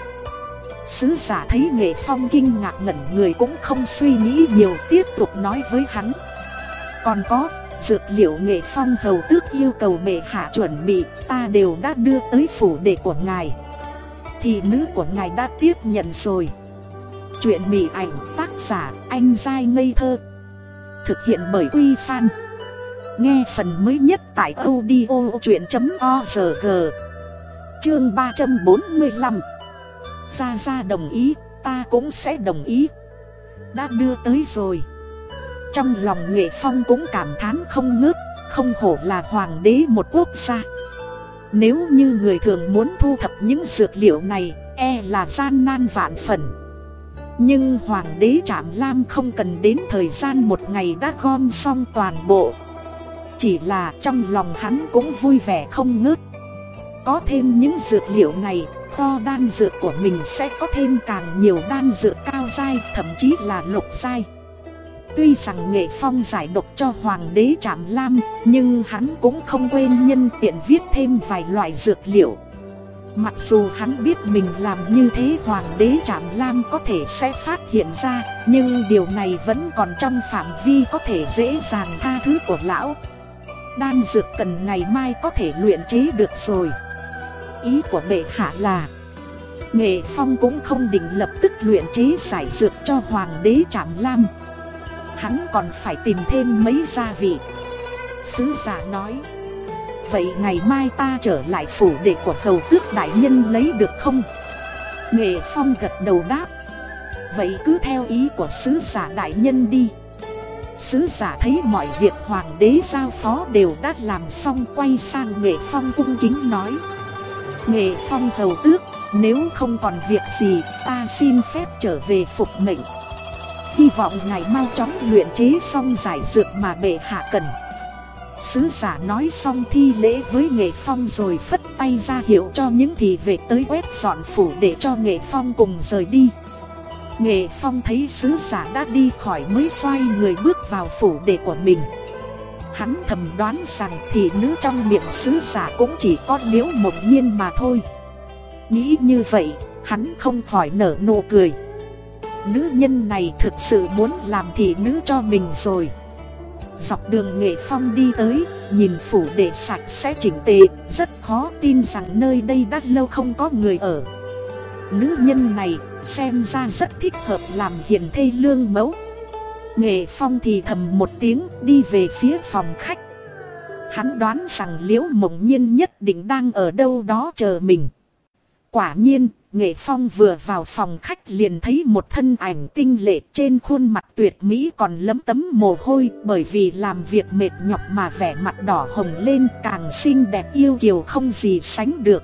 Sứ giả thấy nghệ phong kinh ngạc ngẩn người cũng không suy nghĩ nhiều tiếp tục nói với hắn. Còn có, dược liệu nghệ phong hầu tước yêu cầu bệ hạ chuẩn bị ta đều đã đưa tới phủ đệ của ngài thì nữ của ngài đã tiếp nhận rồi. Chuyện mỉ ảnh tác giả anh dai ngây thơ. Thực hiện bởi Quy Phan. Nghe phần mới nhất tại audio chuyện.org Chương 345 Gia Gia đồng ý, ta cũng sẽ đồng ý. Đã đưa tới rồi. Trong lòng nghệ phong cũng cảm thán không ngớt Không hổ là hoàng đế một quốc gia. Nếu như người thường muốn thu thập những dược liệu này E là gian nan vạn phần. Nhưng Hoàng đế Trạm Lam không cần đến thời gian một ngày đã gom xong toàn bộ. Chỉ là trong lòng hắn cũng vui vẻ không ngớt. Có thêm những dược liệu này, kho đan dược của mình sẽ có thêm càng nhiều đan dược cao dai, thậm chí là lục dai. Tuy rằng nghệ phong giải độc cho hoàng đế Trạm Lam, nhưng hắn cũng không quên nhân tiện viết thêm vài loại dược liệu. Mặc dù hắn biết mình làm như thế hoàng đế Trạm Lam có thể sẽ phát hiện ra Nhưng điều này vẫn còn trong phạm vi có thể dễ dàng tha thứ của lão. Đan dược cần ngày mai có thể luyện chế được rồi. Ý của bệ hạ là Nghệ Phong cũng không định lập tức luyện chế giải dược cho hoàng đế Trạm Lam. Hắn còn phải tìm thêm mấy gia vị. Sứ giả nói, Vậy ngày mai ta trở lại phủ để của hầu tước đại nhân lấy được không? Nghệ Phong gật đầu đáp, Vậy cứ theo ý của sứ giả đại nhân đi. Sứ giả thấy mọi việc hoàng đế giao phó đều đã làm xong quay sang Nghệ Phong cung kính nói Nghệ Phong hầu tước, Nếu không còn việc gì, ta xin phép trở về phục mệnh. Hy vọng ngài mau chóng luyện chế xong giải dược mà bệ hạ cần Sứ giả nói xong thi lễ với Nghệ Phong rồi phất tay ra hiệu cho những thị vệ tới quét dọn phủ để cho Nghệ Phong cùng rời đi. Nghệ Phong thấy sứ giả đã đi khỏi mới xoay người bước vào phủ đệ của mình. Hắn thầm đoán rằng thị nữ trong miệng sứ giả cũng chỉ có liễu mộng nhiên mà thôi. Nghĩ như vậy, hắn không khỏi nở nụ cười. Nữ nhân này thực sự muốn làm thị nữ cho mình rồi. Dọc đường nghệ phong đi tới, nhìn phủ để sạch sẽ chỉnh tề, rất khó tin rằng nơi đây đã lâu không có người ở. Nữ nhân này xem ra rất thích hợp làm hiền thê lương mẫu. Nghệ phong thì thầm một tiếng đi về phía phòng khách. Hắn đoán rằng liễu mộng nhiên nhất định đang ở đâu đó chờ mình. Quả nhiên, Nghệ Phong vừa vào phòng khách liền thấy một thân ảnh tinh lệ trên khuôn mặt tuyệt mỹ còn lấm tấm mồ hôi bởi vì làm việc mệt nhọc mà vẻ mặt đỏ hồng lên càng xinh đẹp yêu kiều không gì sánh được.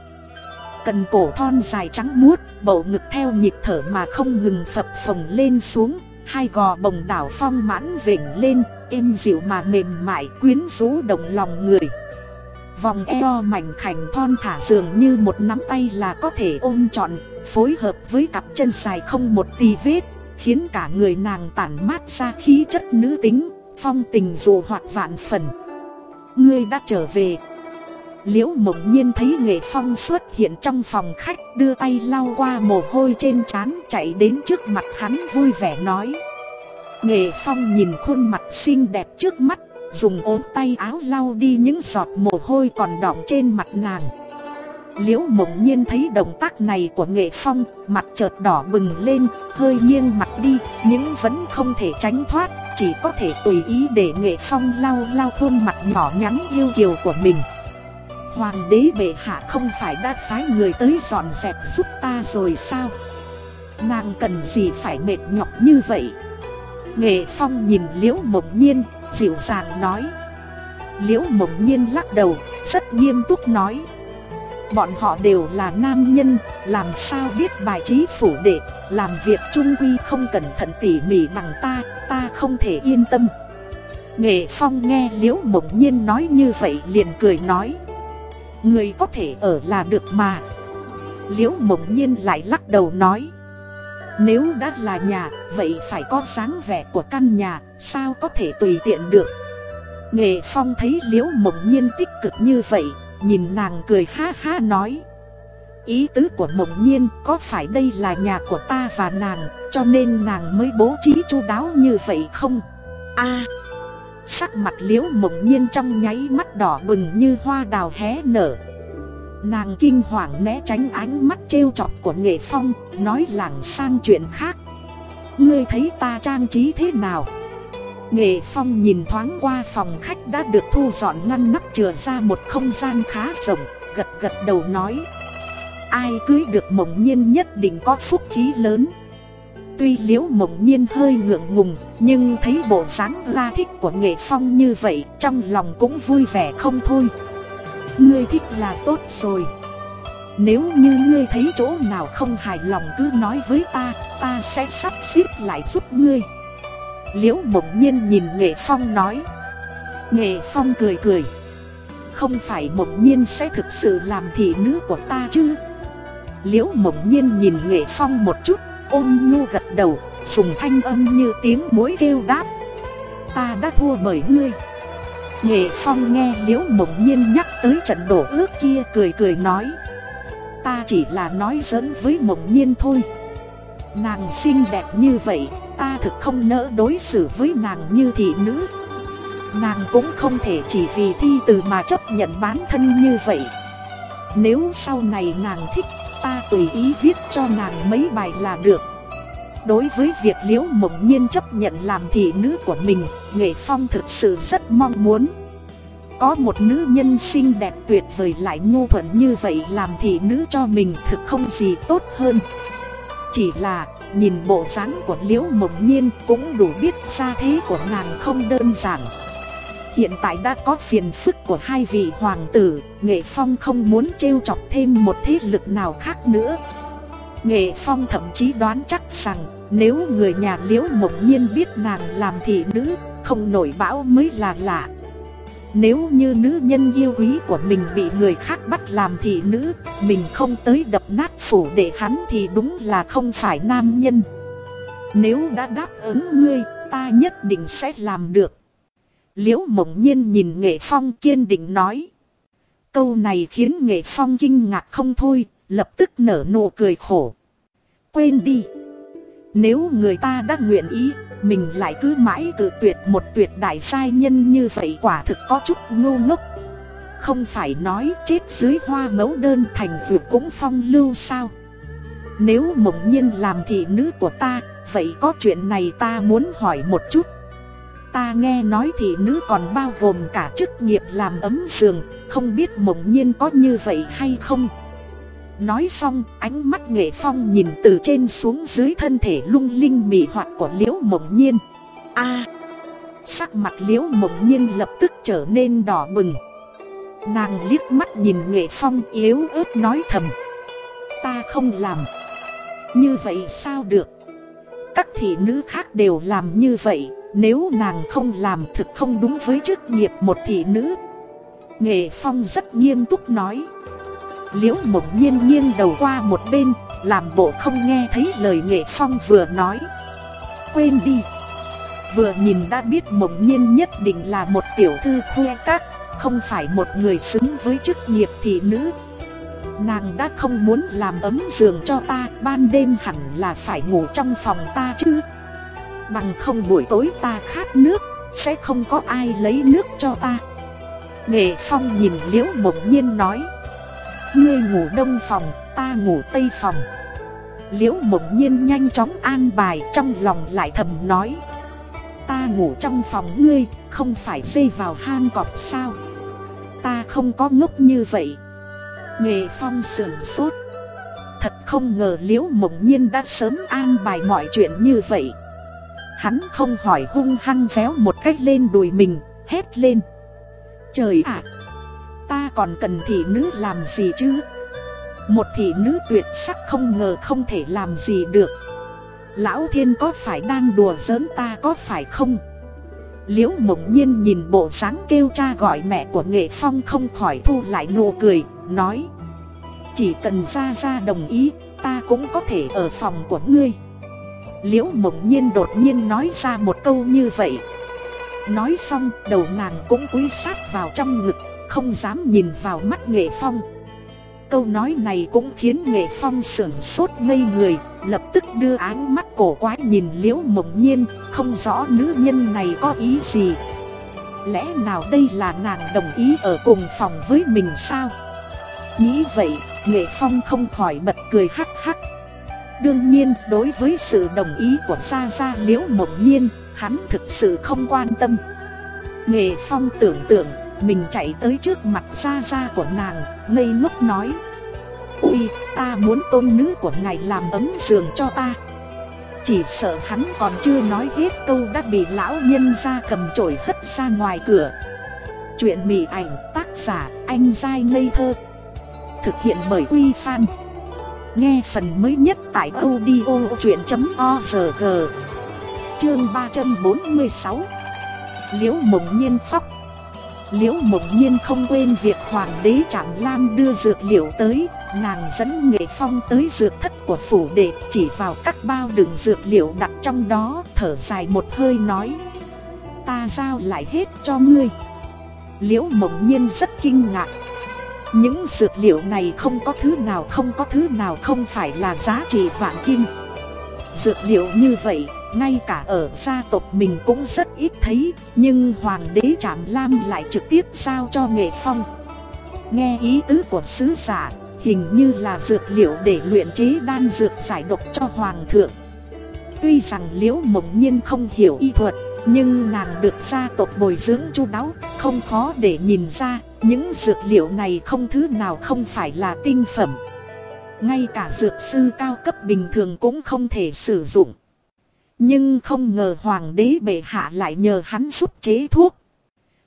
Cần cổ thon dài trắng muốt, bầu ngực theo nhịp thở mà không ngừng phập phồng lên xuống, hai gò bồng đảo phong mãn vểnh lên, êm dịu mà mềm mại quyến rũ động lòng người. Vòng eo mảnh khảnh thon thả dường như một nắm tay là có thể ôm trọn, phối hợp với cặp chân dài không một tì vết, khiến cả người nàng tản mát ra khí chất nữ tính, phong tình dù hoạt vạn phần. Ngươi đã trở về. Liễu mộng nhiên thấy nghệ phong xuất hiện trong phòng khách đưa tay lau qua mồ hôi trên trán chạy đến trước mặt hắn vui vẻ nói. Nghệ phong nhìn khuôn mặt xinh đẹp trước mắt dùng ốm tay áo lau đi những giọt mồ hôi còn đọng trên mặt nàng. Liễu mộng nhiên thấy động tác này của nghệ phong, Mặt chợt đỏ bừng lên, Hơi nghiêng mặt đi, Nhưng vẫn không thể tránh thoát, Chỉ có thể tùy ý để nghệ phong lau lau khuôn mặt nhỏ nhắn yêu kiều của mình. Hoàng đế bệ hạ không phải đã phái người tới dọn dẹp giúp ta rồi sao? Nàng cần gì phải mệt nhọc như vậy? Nghệ phong nhìn liễu mộng nhiên dịu dàng nói. Liễu mộng nhiên lắc đầu, rất nghiêm túc nói. Bọn họ đều là nam nhân, làm sao biết bài trí phủ đệ Làm việc trung quy không cẩn thận tỉ mỉ bằng ta, ta không thể yên tâm. Nghệ Phong nghe Liễu mộng nhiên nói như vậy liền cười nói. Người có thể ở là được mà. Liễu mộng nhiên lại lắc đầu nói. Nếu đã là nhà, vậy phải có dáng vẻ của căn nhà, sao có thể tùy tiện được? Nghệ Phong thấy Liễu mộng nhiên tích cực như vậy, nhìn nàng cười ha ha nói. Ý tứ của mộng nhiên có phải đây là nhà của ta và nàng, cho nên nàng mới bố trí chu đáo như vậy không? a. Sắc mặt liễu mộng nhiên trong nháy mắt đỏ bừng như hoa đào hé nở Nàng kinh hoàng né tránh ánh mắt trêu chọc của nghệ phong, Nói lảng sang chuyện khác. Ngươi thấy ta trang trí thế nào? Nghệ phong nhìn thoáng qua phòng khách đã được thu dọn ngăn nắp chừa ra một không gian khá rộng, Gật gật đầu nói. Ai cưới được mộng nhiên nhất định có phúc khí lớn. Tuy liễu mộng nhiên hơi ngượng ngùng, Nhưng thấy bộ dáng la thích của nghệ phong như vậy, Trong lòng cũng vui vẻ không thôi. Ngươi thích là tốt rồi. Nếu như ngươi thấy chỗ nào không hài lòng cứ nói với ta Ta sẽ sắp xếp lại giúp ngươi. Liễu mộng nhiên nhìn nghệ phong nói. Nghệ phong cười cười. Không phải mộng nhiên sẽ thực sự làm thị nữ của ta chứ? Liễu mộng nhiên nhìn nghệ phong một chút ôn nhu gật đầu, dùng thanh âm như tiếng mối kêu đáp. Ta đã thua bởi ngươi. Nghệ Phong nghe Liễu Mộng Nhiên nhắc tới trận đổ ước kia cười cười nói. Ta chỉ là nói giỡn với Mộng Nhiên thôi. Nàng xinh đẹp như vậy, ta thực không nỡ đối xử với nàng như thị nữ. Nàng cũng không thể chỉ vì thi từ mà chấp nhận bán thân như vậy. Nếu sau này nàng thích ta tùy ý viết cho nàng mấy bài là được Đối với việc liễu mộng nhiên chấp nhận làm thị nữ của mình Nghệ Phong thực sự rất mong muốn. Có một nữ nhân xinh đẹp tuyệt vời lại ngu thuận như vậy làm thị nữ cho mình thực không gì tốt hơn. Chỉ là nhìn bộ dáng của liễu mộng nhiên cũng đủ biết xa thế của nàng không đơn giản. Hiện tại đã có phiền phức của hai vị hoàng tử, Nghệ Phong không muốn trêu chọc thêm một thế lực nào khác nữa. Nghệ Phong thậm chí đoán chắc rằng nếu người nhà liễu mộng nhiên biết nàng làm thị nữ, không nổi bão mới là lạ. Nếu như nữ nhân yêu quý của mình bị người khác bắt làm thị nữ, mình không tới đập nát phủ để hắn thì đúng là không phải nam nhân. Nếu đã đáp ứng ngươi, ta nhất định sẽ làm được. Liễu mộng nhiên nhìn nghệ phong kiên định nói. Câu này khiến nghệ phong kinh ngạc không thôi, lập tức nở nụ cười khổ. Quên đi. Nếu người ta đã nguyện ý, mình lại cứ mãi cự tuyệt một tuyệt đại sai nhân như vậy quả thực có chút ngu ngốc. Không phải nói chết dưới hoa mẫu đơn thành vượt cũng phong lưu sao. Nếu mộng nhiên làm thị nữ của ta, vậy có chuyện này ta muốn hỏi một chút. Ta nghe nói thị nữ còn bao gồm cả chức nghiệp làm ấm giường, không biết mộng nhiên có như vậy hay không? Nói xong, ánh mắt nghệ phong nhìn từ trên xuống dưới thân thể lung linh mị hoạt của liễu mộng nhiên. a sắc mặt liễu mộng nhiên lập tức trở nên đỏ bừng. Nàng liếc mắt nhìn nghệ phong yếu ớt nói thầm. Ta không làm. Như vậy sao được? Các thị nữ khác đều làm như vậy, nếu nàng không làm thực không đúng với chức nghiệp một thị nữ Nghệ Phong rất nghiêm túc nói Liễu mộng nhiên nghiêng đầu qua một bên, Làm bộ không nghe thấy lời Nghệ Phong vừa nói. Quên đi. Vừa nhìn đã biết mộng nhiên nhất định là một tiểu thư khoe các, Không phải một người xứng với chức nghiệp thị nữ. Nàng đã không muốn làm ấm giường cho ta, Ban đêm hẳn là phải ngủ trong phòng ta chứ. Bằng không buổi tối ta khát nước, Sẽ không có ai lấy nước cho ta. Nghệ Phong nhìn Liễu Mộng Nhiên nói. Ngươi ngủ đông phòng, ta ngủ tây phòng. Liễu Mộng Nhiên nhanh chóng an bài trong lòng lại thầm nói. Ta ngủ trong phòng ngươi, không phải rơi vào hang cọp sao? Ta không có ngốc như vậy. Nghệ Phong sườn sốt. Thật không ngờ Liễu Mộng Nhiên đã sớm an bài mọi chuyện như vậy. Hắn không hỏi hung hăng véo một cách lên đùi mình, hét lên. Trời ạ! Ta còn cần thị nữ làm gì chứ? Một thị nữ tuyệt sắc không ngờ không thể làm gì được Lão thiên có phải đang đùa giỡn ta có phải không? Liễu mộng nhiên nhìn bộ dáng kêu cha gọi mẹ của nghệ phong không khỏi thu lại nụ cười, nói Chỉ cần ra ra đồng ý, ta cũng có thể ở phòng của ngươi Liễu mộng nhiên đột nhiên nói ra một câu như vậy Nói xong đầu nàng cũng cúi sát vào trong ngực không dám nhìn vào mắt nghệ phong. Câu nói này cũng khiến nghệ phong sửng sốt ngây người, Lập tức đưa ánh mắt cổ quái nhìn liễu mộng nhiên, Không rõ nữ nhân này có ý gì. Lẽ nào đây là nàng đồng ý ở cùng phòng với mình sao? Nghĩ vậy, nghệ phong không khỏi bật cười hắc hắc. Đương nhiên, đối với sự đồng ý của Gia Gia Liễu Mộng Nhiên, Hắn thực sự không quan tâm. Nghệ Phong tưởng tượng mình chạy tới trước mặt xa xa của nàng, Ngây ngốc nói. Ui ta muốn tôn nữ của ngài làm ấm giường cho ta. Chỉ sợ hắn còn chưa nói hết câu đã bị lão nhân ra cầm chổi hất ra ngoài cửa. Chuyện mỉ ảnh tác giả anh dai ngây thơ. Thực hiện bởi Quy Phan. Nghe phần mới nhất tại audio chuyện.org Chương 346 Liễu mộng nhiên khóc Liễu mộng nhiên không quên việc hoàng đế Trạm Lam đưa dược liệu tới Nàng dẫn nghệ phong tới dược thất của phủ đệ Chỉ vào các bao đựng dược liệu đặt trong đó Thở dài một hơi nói Ta giao lại hết cho ngươi. Liễu mộng nhiên rất kinh ngạc. Những dược liệu này không có thứ nào không có thứ nào không phải là giá trị vạn kim. Dược liệu như vậy, ngay cả ở gia tộc mình cũng rất ít thấy Nhưng Hoàng đế Trạm Lam lại trực tiếp giao cho Nghệ Phong. Nghe ý tứ của sứ giả, hình như là dược liệu để luyện chế đan dược giải độc cho Hoàng thượng. Tuy rằng Liễu Mộng Nhiên không hiểu y thuật Nhưng nàng được gia tộc bồi dưỡng chu đáo, không khó để nhìn ra những dược liệu này không thứ nào không phải là tinh phẩm. Ngay cả dược sư cao cấp bình thường cũng không thể sử dụng. Nhưng không ngờ hoàng đế bệ hạ lại nhờ hắn giúp chế thuốc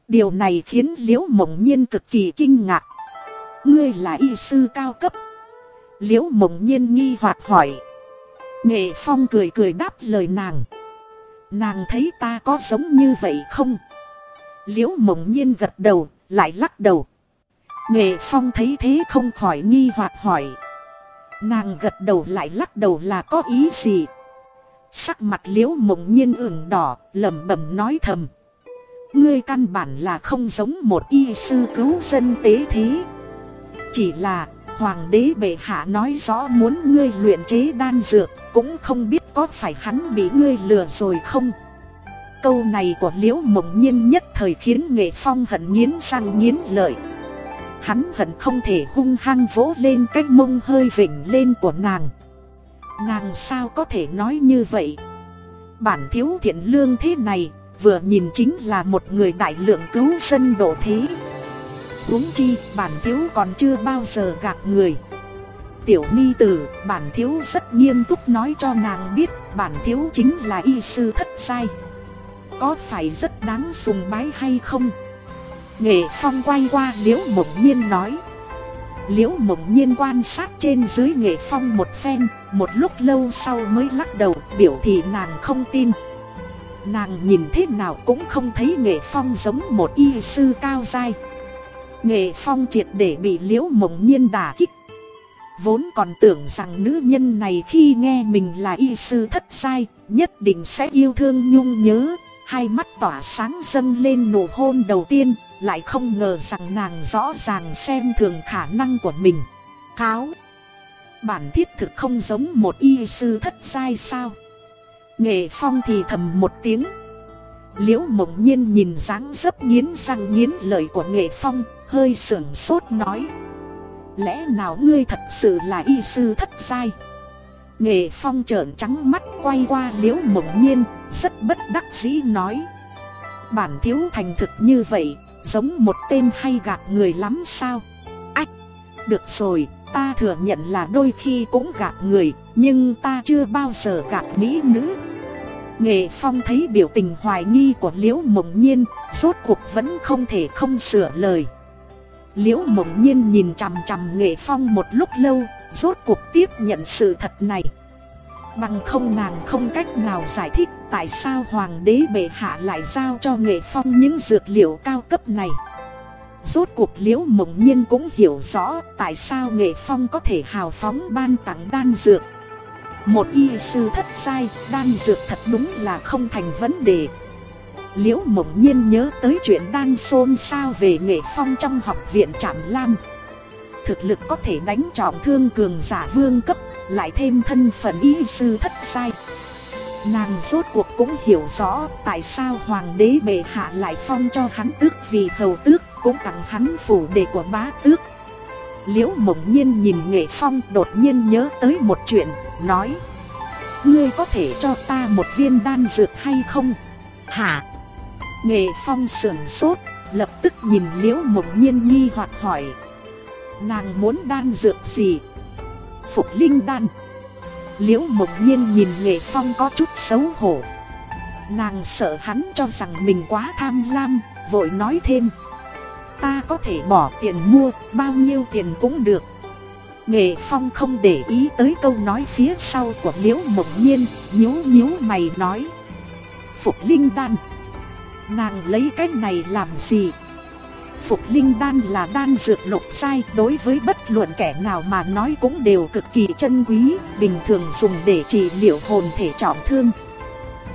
Điều này khiến liễu mộng nhiên cực kỳ kinh ngạc Ngươi là y sư cao cấp Liễu mộng nhiên nghi hoặc hỏi Nghệ phong cười cười đáp lời nàng Nàng thấy ta có giống như vậy không? Liễu mộng nhiên gật đầu, lại lắc đầu. Nghệ Phong thấy thế không khỏi nghi hoặc hỏi. Nàng gật đầu lại lắc đầu là có ý gì? Sắc mặt liễu mộng nhiên ửng đỏ, lẩm bẩm nói thầm. Ngươi căn bản là không giống một y sư cứu dân tế thế. Chỉ là, hoàng đế bệ hạ nói rõ muốn ngươi luyện chế đan dược, cũng không biết có phải hắn bị ngươi lừa rồi không? Câu này của Liễu Mộng Nhiên nhất thời khiến Nghệ Phong hận nghiến răng nghiến lợi. Hắn hận không thể hung hăng vỗ lên cái mông hơi vỉnh lên của nàng. Nàng sao có thể nói như vậy? Bản thiếu thiện lương thế này, vừa nhìn chính là một người đại lượng cứu dân độ thế. huống chi, bản thiếu còn chưa bao giờ gạt người. Tiểu ni tử, bản thiếu rất nghiêm túc nói cho nàng biết, bản thiếu chính là y sư thất sai. Có phải rất đáng sùng bái hay không? Nghệ Phong quay qua Liễu Mộng Nhiên nói Liễu Mộng Nhiên quan sát trên dưới Nghệ Phong một phen một lúc lâu sau mới lắc đầu, biểu thị nàng không tin. Nàng nhìn thế nào cũng không thấy Nghệ Phong giống một y sư cao dai. Nghệ Phong triệt để bị Liễu Mộng Nhiên đả kích. Vốn còn tưởng rằng nữ nhân này khi nghe mình là y sư thất sai Nhất định sẽ yêu thương nhung nhớ. Hai mắt tỏa sáng dâng lên nụ hôn đầu tiên, Lại không ngờ rằng nàng rõ ràng xem thường khả năng của mình. Kháo! Bản thiết thực không giống một y sư thất sai sao? Nghệ phong thì thầm một tiếng. Liễu mộng nhiên nhìn dáng dấp nghiến răng nghiến lợi của nghệ phong, Hơi sưởng sốt nói. Lẽ nào ngươi thật sự là y sư thất sai Nghệ phong trợn trắng mắt quay qua liễu mộng nhiên, Rất bất đắc dĩ nói. Bản thiếu thành thực như vậy, Giống một tên hay gạt người lắm sao? Ách, Được rồi ta thừa nhận là đôi khi cũng gạt người Nhưng ta chưa bao giờ gạt mỹ nữ Nghệ Phong thấy biểu tình hoài nghi của Liễu Mộng Nhiên, rốt cuộc vẫn không thể không sửa lời. Liễu Mộng Nhiên nhìn chằm chằm Nghệ Phong một lúc lâu, rốt cuộc tiếp nhận sự thật này. Bằng không nàng không cách nào giải thích tại sao Hoàng đế bệ hạ lại giao cho Nghệ Phong những dược liệu cao cấp này. Rốt cuộc Liễu Mộng Nhiên cũng hiểu rõ tại sao Nghệ Phong có thể hào phóng ban tặng đan dược. Một y sư thất sai, đan dược thật đúng là không thành vấn đề. Liễu mộng nhiên nhớ tới chuyện đang xôn xao về nghệ phong trong học viện Trạm Lam. Thực lực có thể đánh trọng thương cường giả vương cấp Lại thêm thân phận y sư thất sai Nàng rốt cuộc cũng hiểu rõ tại sao hoàng đế bệ hạ lại phong cho hắn tước vì hầu tước. Cũng tặng hắn phủ đề của bá tước Liễu mộng nhiên nhìn nghệ phong đột nhiên nhớ tới một chuyện nói Ngươi có thể cho ta một viên đan dược hay không? Hả? Nghệ phong sườn sốt, lập tức nhìn liễu mộng nhiên nghi hoặc hỏi Nàng muốn đan dược gì? Phục linh đan Liễu mộng nhiên nhìn nghệ phong có chút xấu hổ Nàng sợ hắn cho rằng mình quá tham lam, vội nói thêm Ta có thể bỏ tiền mua, bao nhiêu tiền cũng được Nghệ Phong không để ý tới câu nói phía sau của Liễu Mộng Nhiên, nhíu nhíu mày nói. Phục Linh Đan. Nàng lấy cái này làm gì? Phục Linh Đan là đan dược lục sai đối với bất luận kẻ nào mà nói cũng đều cực kỳ chân quý, bình thường dùng để trị liệu hồn thể trọng thương.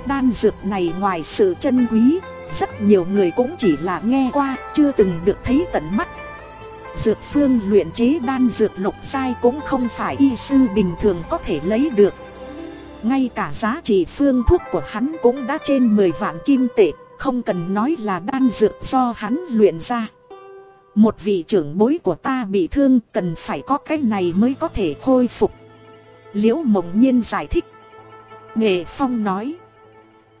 Đan dược này ngoài sự chân quý, rất nhiều người cũng chỉ là nghe qua, chưa từng được thấy tận mắt. Dược phương luyện chế đan dược lục sai cũng không phải y sư bình thường có thể lấy được. Ngay cả giá trị phương thuốc của hắn cũng đã trên 10 vạn kim tệ Không cần nói là đan dược do hắn luyện ra. Một vị trưởng bối của ta bị thương cần phải có cái này mới có thể khôi phục. Liễu mộng nhiên giải thích. Nghệ Phong nói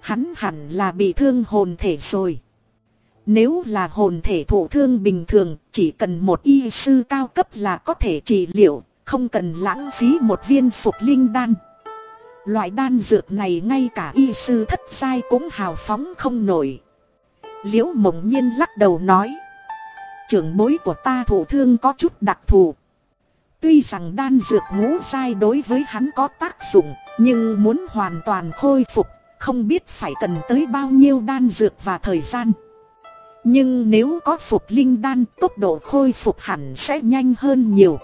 Hắn hẳn là bị thương hồn thể rồi nếu là hồn thể thụ thương bình thường, chỉ cần một y sư cao cấp là có thể trị liệu, không cần lãng phí một viên phục linh đan. Loại đan dược này ngay cả y sư thất sai cũng hào phóng không nổi. Liễu mộng nhiên lắc đầu nói. Trưởng bối của ta thụ thương có chút đặc thù. Tuy rằng đan dược ngũ sai đối với hắn có tác dụng, nhưng muốn hoàn toàn khôi phục, không biết phải cần tới bao nhiêu đan dược và thời gian. Nhưng nếu có phục linh đan, tốc độ khôi phục hẳn sẽ nhanh hơn nhiều.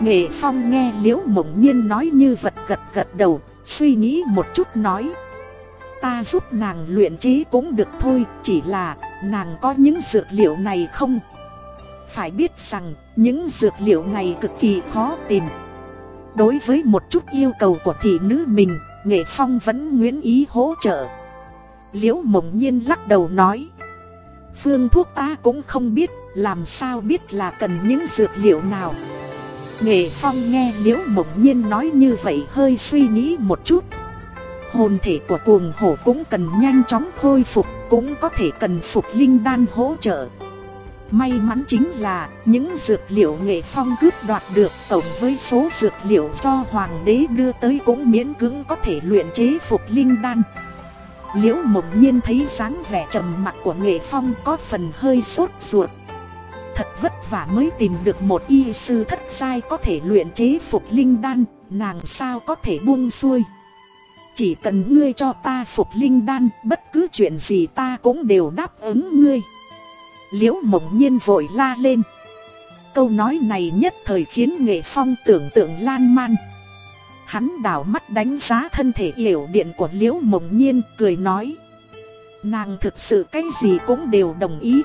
Nghệ Phong nghe Liễu Mộng Nhiên nói như vật gật gật đầu, Suy nghĩ một chút nói. Ta giúp nàng luyện trí cũng được thôi, Chỉ là nàng có những dược liệu này không? Phải biết rằng, những dược liệu này cực kỳ khó tìm. Đối với một chút yêu cầu của thị nữ mình Nghệ Phong vẫn nguyện ý hỗ trợ Liễu Mộng Nhiên lắc đầu nói Phương thuốc ta cũng không biết, làm sao biết là cần những dược liệu nào. Nghệ Phong nghe Liễu Mộng Nhiên nói như vậy hơi suy nghĩ một chút. Hồn thể của cuồng hổ cũng cần nhanh chóng khôi phục, cũng có thể cần phục linh đan hỗ trợ. May mắn chính là, những dược liệu nghệ phong cướp đoạt được tổng với số dược liệu do hoàng đế đưa tới cũng miễn cưỡng có thể luyện chế phục linh đan. Liễu mộng nhiên thấy dáng vẻ trầm mặc của nghệ phong có phần hơi sốt ruột. Thật vất vả mới tìm được một y sư thất sai có thể luyện chế phục linh đan, Nàng sao có thể buông xuôi. Chỉ cần ngươi cho ta phục linh đan, Bất cứ chuyện gì ta cũng đều đáp ứng ngươi. Liễu mộng nhiên vội la lên. Câu nói này nhất thời khiến nghệ phong tưởng tượng lan man. Hắn đảo mắt đánh giá thân thể yểu điện của Liễu Mộng Nhiên cười nói. Nàng thực sự cái gì cũng đều đồng ý.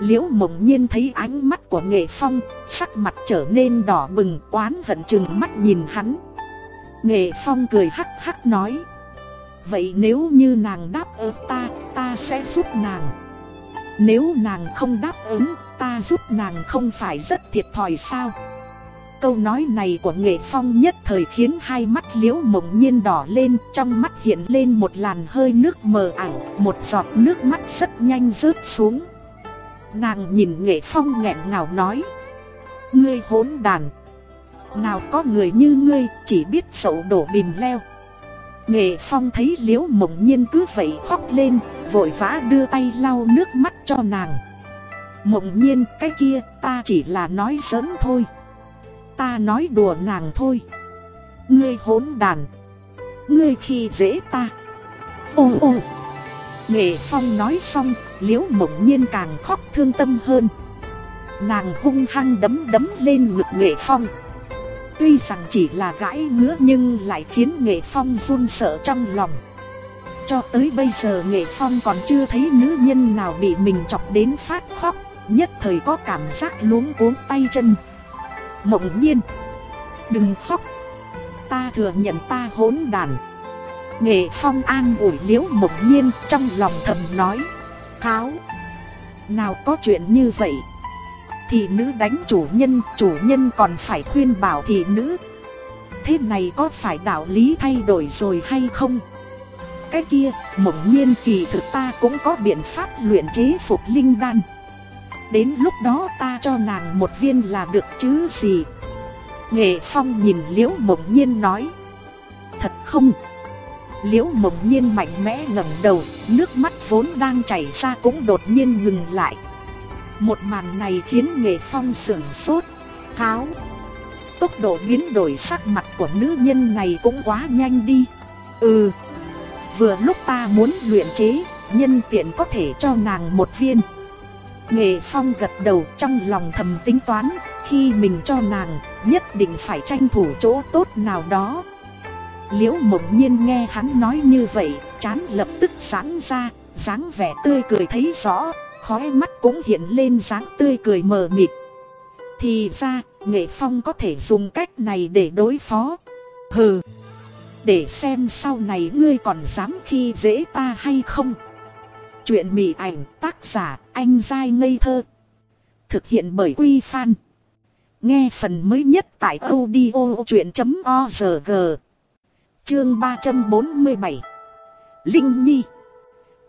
Liễu Mộng Nhiên thấy ánh mắt của Nghệ Phong Sắc mặt trở nên đỏ bừng oán hận chừng mắt nhìn hắn. Nghệ Phong cười hắc hắc nói. Vậy nếu như nàng đáp ơn ta, ta sẽ giúp nàng. Nếu nàng không đáp ứng, ta giúp nàng không phải rất thiệt thòi sao? Câu nói này của nghệ phong nhất thời khiến hai mắt liễu mộng nhiên đỏ lên Trong mắt hiện lên một làn hơi nước mờ ảo Một giọt nước mắt rất nhanh rớt xuống. Nàng nhìn nghệ phong nghẹn ngào nói Ngươi hỗn đàn! Nào có người như ngươi chỉ biết sậu đổ bìm leo. Nghệ Phong thấy liễu mộng nhiên cứ vậy khóc lên, Vội vã đưa tay lau nước mắt cho nàng. Mộng nhiên, cái kia, ta chỉ là nói giỡn thôi. Ta nói đùa nàng thôi. Ngươi hỗn đàn. Ngươi khi dễ ta. Ô ô. Nghệ Phong nói xong, Liễu mộng nhiên càng khóc thương tâm hơn. Nàng hung hăng đấm đấm lên ngực Nghệ Phong. Tuy rằng chỉ là gãi ngứa nhưng lại khiến Nghệ Phong run sợ trong lòng. Cho tới bây giờ Nghệ Phong còn chưa thấy nữ nhân nào bị mình chọc đến phát khóc, Nhất thời có cảm giác luống cuốn tay chân. Mộng nhiên, Đừng khóc, Ta thừa nhận ta hỗn đàn. Nghệ Phong an ủi liễu mộng nhiên trong lòng thầm nói, Kháo, Nào có chuyện như vậy. Thị nữ đánh chủ nhân, chủ nhân còn phải khuyên bảo thị nữ. Thế này có phải đạo lý thay đổi rồi hay không? Cái kia, mộng nhiên kỳ thực ta cũng có biện pháp luyện chế phục linh đan. Đến lúc đó ta cho nàng một viên là được chứ gì? Nghệ Phong nhìn Liễu Mộng Nhiên nói. Thật không? Liễu Mộng Nhiên mạnh mẽ ngẩng đầu Nước mắt vốn đang chảy ra cũng đột nhiên ngừng lại một màn này khiến nghệ phong sửng sốt, kháo. Tốc độ biến đổi sắc mặt của nữ nhân này cũng quá nhanh đi. Ừ, vừa lúc ta muốn luyện chế, nhân tiện có thể cho nàng một viên. Nghệ Phong gật đầu trong lòng thầm tính toán, khi mình cho nàng, nhất định phải tranh thủ chỗ tốt nào đó. Liễu mộng nhiên nghe hắn nói như vậy, chán lập tức giãn ra, dáng vẻ tươi cười thấy rõ, khóe mắt cũng hiện lên dáng tươi cười mờ mịt. Thì ra, nghệ phong có thể dùng cách này để đối phó. Hừ, để xem sau này ngươi còn dám khi dễ ta hay không. Chuyện mị ảnh tác giả anh dai ngây thơ. Thực hiện bởi Quy Phan. Nghe phần mới nhất tại audio chuyện.org. Chương 347. Linh Nhi.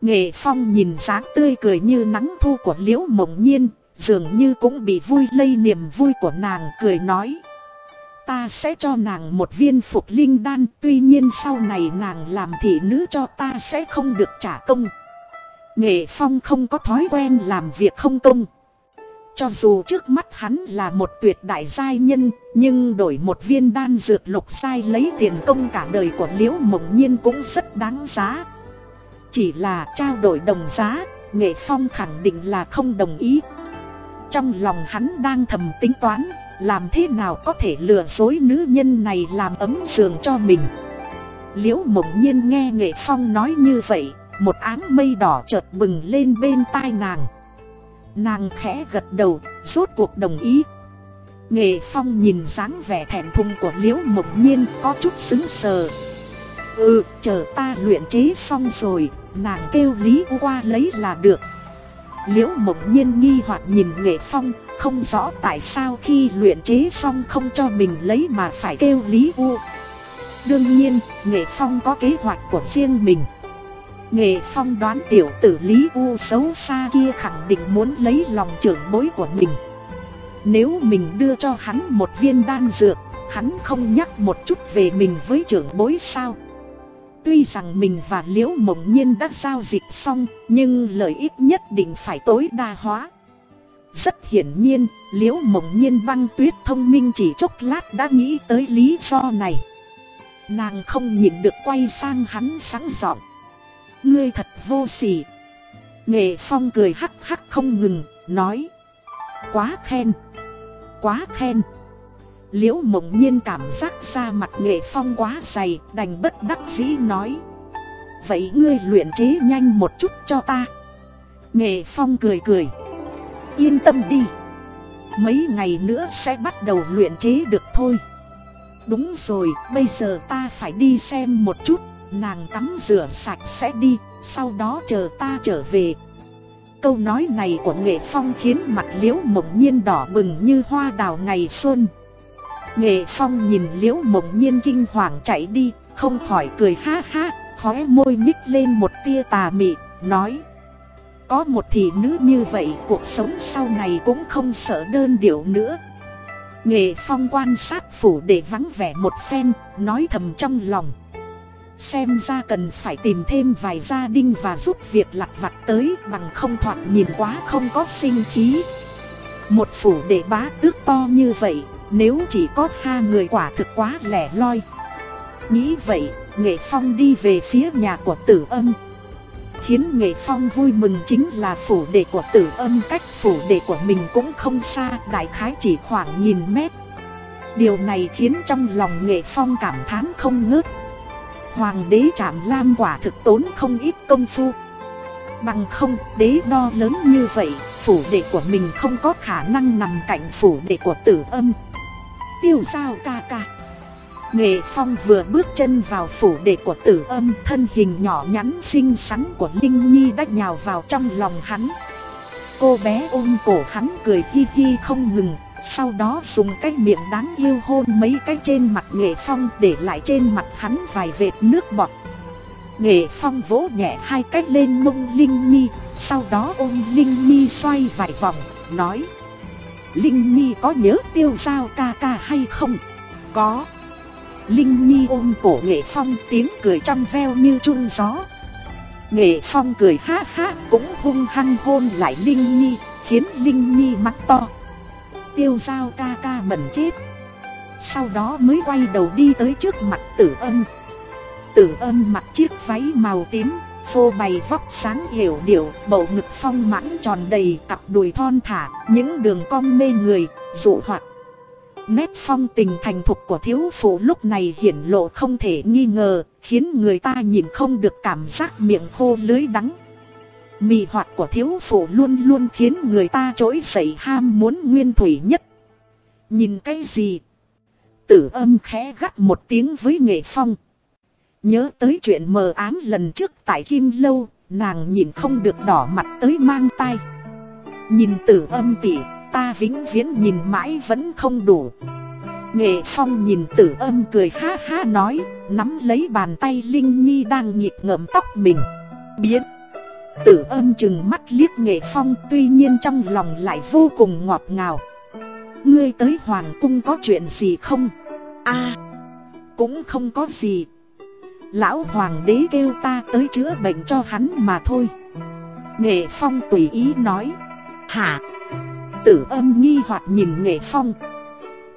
Nghệ Phong nhìn dáng tươi cười như nắng thu của Liễu Mộng Nhiên, dường như cũng bị vui lây niềm vui của nàng cười nói. Ta sẽ cho nàng một viên phục linh đan, tuy nhiên sau này nàng làm thị nữ cho ta sẽ không được trả công. Nghệ Phong không có thói quen làm việc không công. Cho dù trước mắt hắn là một tuyệt đại giai nhân, nhưng đổi một viên đan dược lục sai lấy tiền công cả đời của Liễu Mộng Nhiên cũng rất đáng giá. Chỉ là trao đổi đồng giá, Nghệ Phong khẳng định là không đồng ý. Trong lòng hắn đang thầm tính toán, làm thế nào có thể lừa dối nữ nhân này làm ấm giường cho mình. Liễu mộng nhiên nghe Nghệ Phong nói như vậy, một áng mây đỏ chợt bừng lên bên tai nàng. Nàng khẽ gật đầu, rốt cuộc đồng ý. Nghệ Phong nhìn dáng vẻ thẹn thùng của Liễu Mộng Nhiên có chút xứng sờ. Ừ, chờ ta luyện chế xong rồi, nàng kêu Lý U qua lấy là được. Liễu mộng nhiên nghi hoặc nhìn nghệ phong Không rõ tại sao khi luyện chế xong không cho mình lấy mà phải kêu Lý U Đương nhiên, nghệ phong có kế hoạch của riêng mình. Nghệ phong đoán tiểu tử Lý U xấu xa kia khẳng định muốn lấy lòng trưởng bối của mình. Nếu mình đưa cho hắn một viên đan dược Hắn không nhắc một chút về mình với trưởng bối sao? Tuy rằng mình và Liễu Mộng Nhiên đã giao dịch xong, nhưng lợi ích nhất định phải tối đa hóa. Rất hiển nhiên, Liễu Mộng Nhiên băng tuyết thông minh chỉ chốc lát đã nghĩ tới lý do này. Nàng không nhìn được quay sang hắn sáng giọng. Ngươi thật vô sỉ. Nghệ Phong cười hắc hắc không ngừng, nói. Quá khen. Quá khen. Liễu mộng nhiên cảm giác ra mặt nghệ phong quá dày đành bất đắc dĩ nói. Vậy ngươi luyện chế nhanh một chút cho ta. Nghệ phong cười cười. Yên tâm đi. Mấy ngày nữa sẽ bắt đầu luyện chế được thôi. Đúng rồi, bây giờ ta phải đi xem một chút. Nàng tắm rửa sạch sẽ đi, sau đó chờ ta trở về. Câu nói này của Nghệ Phong khiến mặt liễu mộng nhiên đỏ bừng như hoa đào ngày xuân. Nghệ Phong nhìn Liễu Mộng Nhiên kinh hoàng chạy đi, không khỏi cười ha ha, khóe môi nhích lên một tia tà mị, nói. Có một thị nữ như vậy cuộc sống sau này cũng không sợ đơn điệu nữa. Nghệ Phong quan sát phủ để vắng vẻ một phen, nói thầm trong lòng. Xem ra cần phải tìm thêm vài gia đình và giúp việc lặt vặt tới bằng không thoạt nhìn quá không có sinh khí. Một phủ đệ bá tước to như vậy nếu chỉ có hai người quả thực quá lẻ loi. Nghĩ vậy, Nghệ Phong đi về phía nhà của tử âm. Khiến Nghệ Phong vui mừng chính là phủ đệ của tử âm cách phủ đệ của mình cũng không xa Đại khái chỉ khoảng nghìn mét. Điều này khiến trong lòng Nghệ Phong cảm thán không ngớt. Hoàng đế Trạm Lam quả thực tốn không ít công phu. Bằng không đế đo lớn như vậy Phủ đệ của mình không có khả năng nằm cạnh phủ đệ của tử âm. Tiêu sao ca ca. Nghệ Phong vừa bước chân vào phủ đệ của tử âm, Thân hình nhỏ nhắn xinh xắn của Linh Nhi đã nhào vào trong lòng hắn. Cô bé ôm cổ hắn cười hi hi không ngừng, Sau đó dùng cái miệng đáng yêu hôn mấy cái trên mặt Nghệ Phong Để lại trên mặt hắn vài vệt nước bọt. Nghệ Phong vỗ nhẹ hai cái lên mông Linh Nhi, Sau đó ôm Linh Nhi xoay vài vòng, Nói Linh Nhi có nhớ tiêu giao ca ca hay không? Có. Linh Nhi ôm cổ Nghệ Phong, tiếng cười trong veo như chun gió. Nghệ Phong cười ha ha, cũng hung hăng hôn lại Linh Nhi, Khiến Linh Nhi mắt to. Tiêu giao ca ca bẩn chết. Sau đó mới quay đầu đi tới trước mặt tử âm. Tử âm mặc chiếc váy màu tím. Phô bày vóc sáng hiểu điệu Bầu ngực phong mãn tròn đầy cặp đùi thon thả Những đường cong mê người, dụ hoạt Nét phong tình thành thục của thiếu phụ lúc này hiển lộ không thể nghi ngờ, khiến người ta nhìn không được cảm giác miệng khô lưới đắng. Mì hoạt của thiếu phụ luôn luôn khiến người ta trỗi dậy ham muốn nguyên thủy nhất. Nhìn cái gì? Tử âm khẽ gắt một tiếng với nghệ phong. Nhớ tới chuyện mờ ám lần trước tại Kim Lâu, nàng nhìn không được đỏ mặt tới mang tay. Nhìn tử âm tỷ ta vĩnh viễn nhìn mãi vẫn không đủ. Nghệ Phong nhìn tử âm cười ha ha nói Nắm lấy bàn tay Linh Nhi đang nghiệt ngợm tóc mình. Biến. Tử âm chừng mắt liếc Nghệ Phong Tuy nhiên trong lòng lại vô cùng ngọt ngào. Ngươi tới Hoàng Cung có chuyện gì không? a. Cũng không có gì Lão Hoàng đế kêu ta tới chữa bệnh cho hắn mà thôi. Nghệ Phong tùy ý nói. Hả? Tử âm nghi hoặc nhìn nghệ phong.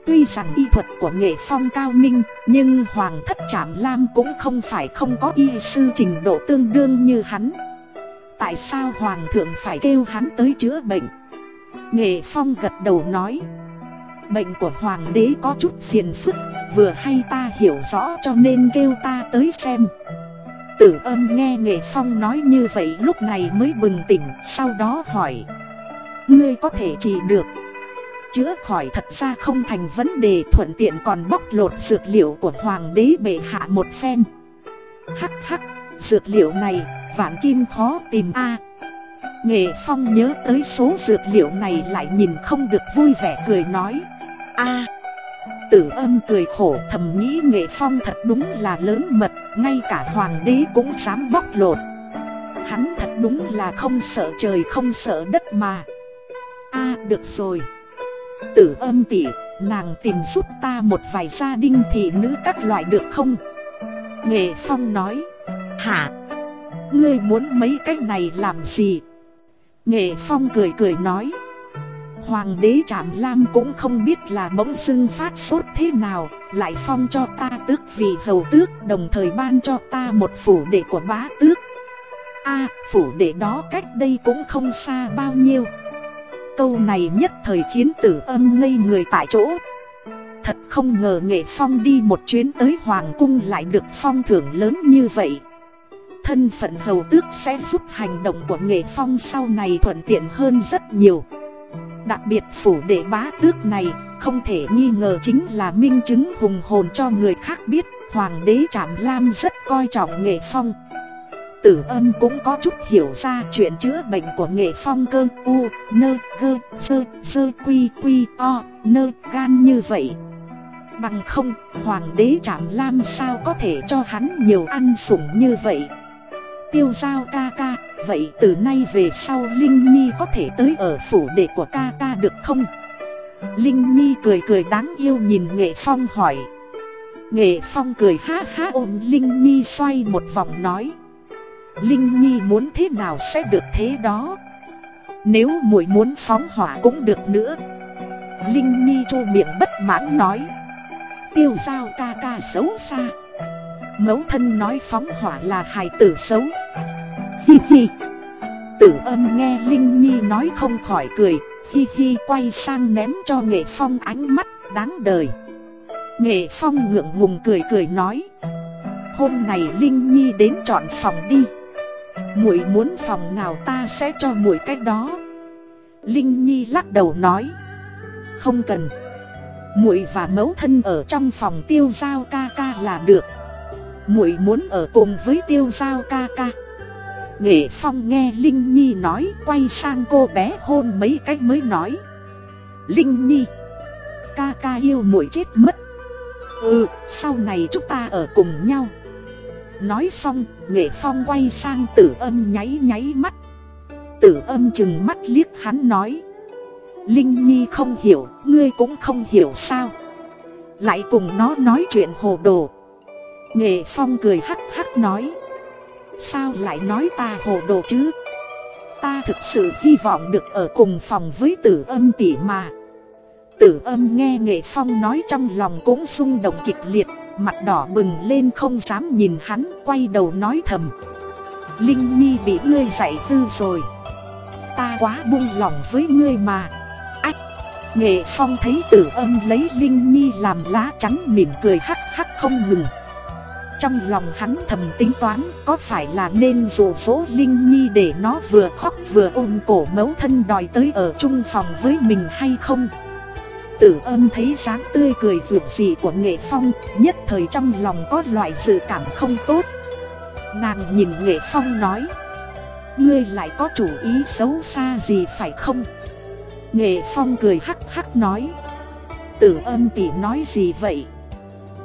Tuy rằng y thuật của nghệ phong cao minh, Nhưng Hoàng thất Trạm Lam cũng không phải không có y sư trình độ tương đương như hắn. Tại sao Hoàng thượng phải kêu hắn tới chữa bệnh? Nghệ phong gật đầu nói. Bệnh của Hoàng đế có chút phiền phức Vừa hay ta hiểu rõ cho nên kêu ta tới xem. Tử âm nghe Nghệ Phong nói như vậy lúc này mới bừng tỉnh Sau đó hỏi. Ngươi có thể trị được? Chữa khỏi thật ra không thành vấn đề thuận tiện còn bóc lột dược liệu của hoàng đế bệ hạ một phen. Hắc hắc, dược liệu này, vạn kim khó tìm a. Nghệ Phong nhớ tới số dược liệu này lại nhìn không được vui vẻ cười nói a. Tử âm cười khổ thầm nghĩ Nghệ Phong thật đúng là lớn mật, ngay cả hoàng đế cũng dám bóc lột. Hắn thật đúng là không sợ trời không sợ đất mà. A được rồi. Tử âm tỉ Nàng tìm giúp ta một vài gia đình thị nữ các loại được không? Nghệ Phong nói. Hả? Ngươi muốn mấy cái này làm gì? Nghệ Phong cười cười nói. Hoàng đế Trạm Lam cũng không biết là bỗng dưng phát sốt thế nào, Lại phong cho ta tước vì hầu tước, Đồng thời ban cho ta một phủ đệ của bá tước. A, phủ đệ đó cách đây cũng không xa bao nhiêu. Câu này nhất thời khiến tử âm ngây người tại chỗ. Thật không ngờ nghệ phong đi một chuyến tới Hoàng cung lại được phong thưởng lớn như vậy. Thân phận hầu tước sẽ giúp hành động của nghệ phong sau này thuận tiện hơn rất nhiều. Đặc biệt phủ đệ bá tước này không thể nghi ngờ chính là minh chứng hùng hồn cho người khác biết Hoàng đế Trạm Lam rất coi trọng nghệ phong Tử âm cũng có chút hiểu ra chuyện chữa bệnh của nghệ phong cơ u, nơ, gơ, sơ, sơ quy quy o, nơ, gan như vậy. Bằng không, hoàng đế Trạm Lam sao có thể cho hắn nhiều ăn sủng như vậy. Tiêu giao ca ca, vậy từ nay về sau Linh Nhi có thể tới ở phủ đệ của ca ca được không? Linh Nhi cười cười đáng yêu nhìn nghệ phong hỏi. Nghệ Phong cười ha ha ôm Linh Nhi xoay một vòng nói. Linh Nhi muốn thế nào sẽ được thế đó? Nếu muội muốn phóng hỏa cũng được nữa. Linh Nhi chu miệng bất mãn nói. Tiêu giao ca ca xấu xa. Mẫu thân nói phóng hỏa là hài tử xấu. Hi hi. Tử âm nghe Linh Nhi nói không khỏi cười. Hi hi, quay sang ném cho Nghệ Phong ánh mắt đáng đời. Nghệ Phong ngượng ngùng cười cười nói. Hôm này Linh Nhi đến chọn phòng đi. Muội muốn phòng nào ta sẽ cho muội cách đó. Linh Nhi lắc đầu nói. Không cần. Muội và mẫu thân ở trong phòng tiêu giao ca ca là được muội muốn ở cùng với tiêu giao ca ca. Nghệ Phong nghe Linh Nhi nói quay sang cô bé hôn mấy cách mới nói. Linh Nhi Ca ca yêu muội chết mất. Ừ, sau này chúng ta ở cùng nhau. Nói xong, Nghệ Phong quay sang tử âm nháy nháy mắt. Tử âm chừng mắt liếc hắn nói. Linh Nhi không hiểu, ngươi cũng không hiểu sao. Lại cùng nó nói chuyện hồ đồ. Nghệ Phong cười hắc hắc nói. Sao lại nói ta hồ đồ chứ? Ta thực sự hy vọng được ở cùng phòng với tử âm tỷ mà. Tử âm nghe nghệ phong nói trong lòng cũng xung động kịch liệt, Mặt đỏ bừng lên không dám nhìn hắn, quay đầu nói thầm. Linh Nhi bị ngươi dạy tư rồi. Ta quá buông lòng với ngươi mà. Ách, Nghệ phong thấy tử âm lấy Linh Nhi làm lá chắn mỉm cười hắc hắc không ngừng trong lòng hắn thầm tính toán, có phải là nên dụ dỗ Linh Nhi để nó vừa khóc vừa ôm cổ mẫu thân đòi tới ở chung phòng với mình hay không? Tử âm thấy dáng tươi cười rượu dị của nghệ phong, Nhất thời trong lòng có loại dự cảm không tốt. Nàng nhìn nghệ phong nói, Ngươi lại có chủ ý xấu xa gì phải không? Nghệ phong cười hắc hắc nói, Tử âm tỷ nói gì vậy?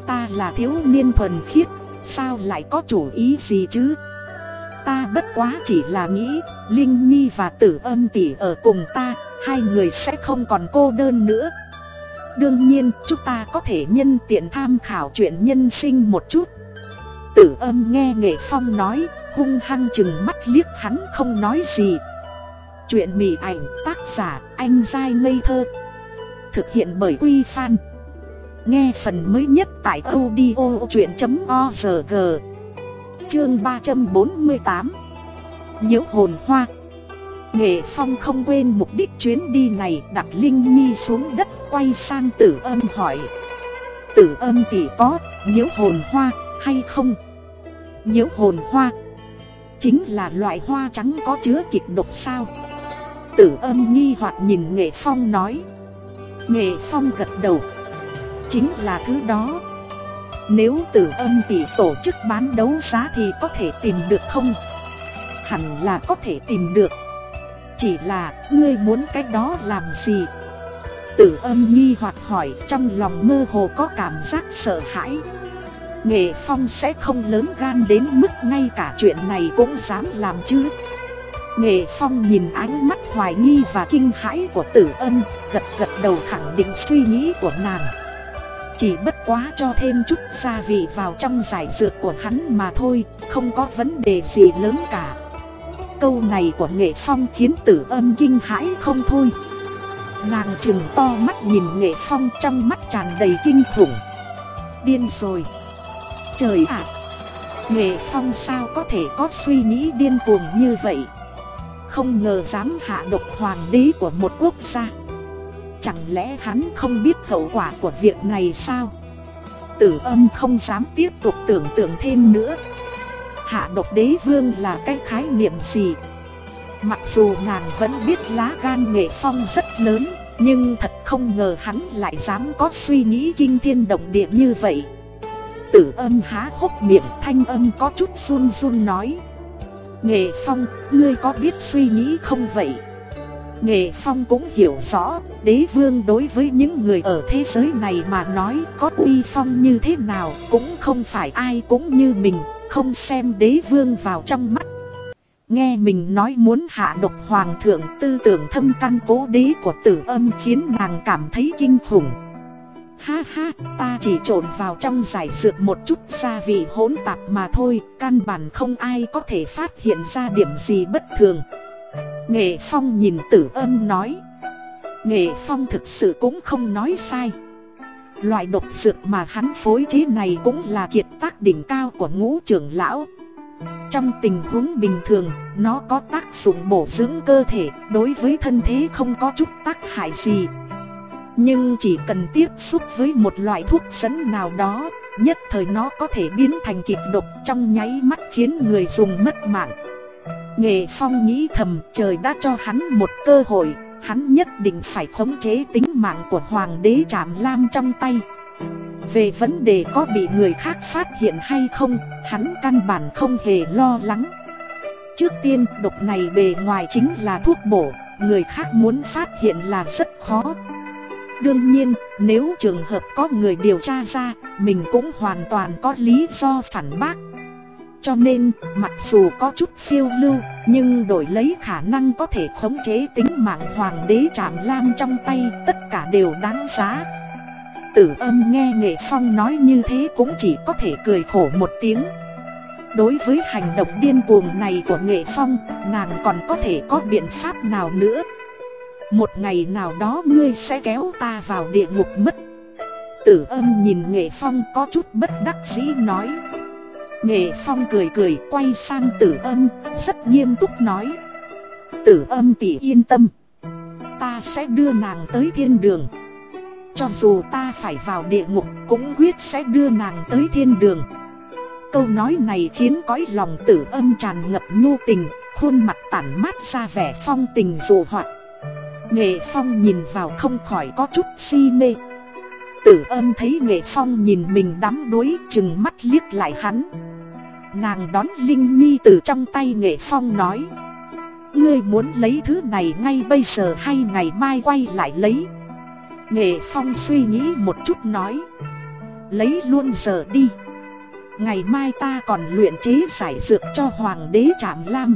Ta là thiếu niên thuần khiết Sao lại có chủ ý gì chứ? Ta bất quá chỉ là nghĩ, Linh Nhi và tử âm tỷ ở cùng ta, Hai người sẽ không còn cô đơn nữa. Đương nhiên, chúng ta có thể nhân tiện tham khảo chuyện nhân sinh một chút. Tử âm nghe nghệ phong nói, Hung hăng chừng mắt liếc hắn không nói gì. Chuyện mỉ ảnh tác giả anh dai ngây thơ. Thực hiện bởi Quy Phan. Nghe phần mới nhất tại audio chuyện.org Chương 348 Nhiễu hồn hoa. Nghệ Phong không quên mục đích chuyến đi này, đặt Linh Nhi xuống đất, quay sang tử âm hỏi. Tử âm tỷ có nhiễu hồn hoa hay không? Nhiễu hồn hoa Chính là loại hoa trắng có chứa kịch độc sao? Tử âm nghi hoặc nhìn Nghệ Phong nói. Nghệ Phong gật đầu. Chính là thứ đó. Nếu tử âm tỷ tổ chức bán đấu giá thì có thể tìm được không? Hẳn là có thể tìm được. Chỉ là ngươi muốn cái đó làm gì? Tử âm nghi hoặc hỏi trong lòng mơ hồ có cảm giác sợ hãi. Nghệ Phong sẽ không lớn gan đến mức ngay cả chuyện này cũng dám làm chứ? Nghệ Phong nhìn ánh mắt hoài nghi và kinh hãi của tử âm, Gật gật đầu khẳng định suy nghĩ của nàng. Chỉ bất quá cho thêm chút gia vị vào trong giải dược của hắn mà thôi, Không có vấn đề gì lớn cả. Câu này của Nghệ Phong khiến tử âm kinh hãi không thôi. Nàng chừng to mắt nhìn Nghệ Phong trong mắt tràn đầy kinh khủng. Điên rồi. Trời ạ! Nghệ Phong sao có thể có suy nghĩ điên cuồng như vậy? Không ngờ dám hạ độc hoàng đế của một quốc gia. Chẳng lẽ hắn không biết hậu quả của việc này sao? Tử âm không dám tiếp tục tưởng tượng thêm nữa. Hạ độc đế vương là cái khái niệm gì? Mặc dù nàng vẫn biết lá gan nghệ phong rất lớn Nhưng thật không ngờ hắn lại dám có suy nghĩ kinh thiên động địa như vậy. Tử âm há hốc miệng thanh âm có chút run run nói. Nghệ phong, ngươi có biết suy nghĩ không vậy? Nghệ phong cũng hiểu rõ, đế vương đối với những người ở thế giới này mà nói có uy phong như thế nào Cũng không phải ai cũng như mình, không xem đế vương vào trong mắt Nghe mình nói muốn hạ độc hoàng thượng tư tưởng thâm căn cố đế của tử âm khiến nàng cảm thấy kinh khủng Ha ha, ta chỉ trộn vào trong giải dược một chút gia vị hỗn tạp mà thôi, căn bản không ai có thể phát hiện ra điểm gì bất thường. Nghệ Phong nhìn tử âm nói. Nghệ Phong thực sự cũng không nói sai. Loại độc dược mà hắn phối chế này cũng là kiệt tác đỉnh cao của ngũ trưởng lão. Trong tình huống bình thường, nó có tác dụng bổ dưỡng cơ thể, đối với thân thế không có chút tác hại gì. Nhưng chỉ cần tiếp xúc với một loại thuốc dẫn nào đó, nhất thời nó có thể biến thành kịch độc trong nháy mắt khiến người dùng mất mạng. Nghệ Phong nghĩ thầm trời đã cho hắn một cơ hội, hắn nhất định phải khống chế tính mạng của Hoàng đế Trạm Lam trong tay. Về vấn đề có bị người khác phát hiện hay không, hắn căn bản không hề lo lắng. Trước tiên, độc này bề ngoài chính là thuốc bổ, người khác muốn phát hiện là rất khó. Đương nhiên, nếu trường hợp có người điều tra ra, mình cũng hoàn toàn có lý do phản bác. Cho nên, mặc dù có chút phiêu lưu, nhưng đổi lấy khả năng có thể khống chế tính mạng hoàng đế trạm lam trong tay, tất cả đều đáng giá. Tử âm nghe nghệ phong nói như thế cũng chỉ có thể cười khổ một tiếng. Đối với hành động điên cuồng này của nghệ phong, nàng còn có thể có biện pháp nào nữa. Một ngày nào đó ngươi sẽ kéo ta vào địa ngục mất Tử âm nhìn nghệ phong có chút bất đắc dĩ nói Nghệ phong cười cười, quay sang tử âm, Rất nghiêm túc nói. Tử âm tỷ yên tâm. Ta sẽ đưa nàng tới thiên đường. Cho dù ta phải vào địa ngục, Cũng quyết sẽ đưa nàng tới thiên đường. Câu nói này khiến cõi lòng tử âm tràn ngập nhu tình, Khuôn mặt tản mát ra vẻ phong tình dù hoạt Nghệ Phong nhìn vào không khỏi có chút si mê. Tử âm thấy Nghệ Phong nhìn mình đắm đuối, chừng mắt liếc lại hắn. Nàng đón Linh Nhi từ trong tay Nghệ Phong nói, Ngươi muốn lấy thứ này ngay bây giờ hay ngày mai quay lại lấy? Nghệ Phong suy nghĩ một chút nói, Lấy luôn giờ đi. Ngày mai ta còn luyện chế giải dược cho Hoàng đế Trạm Lam.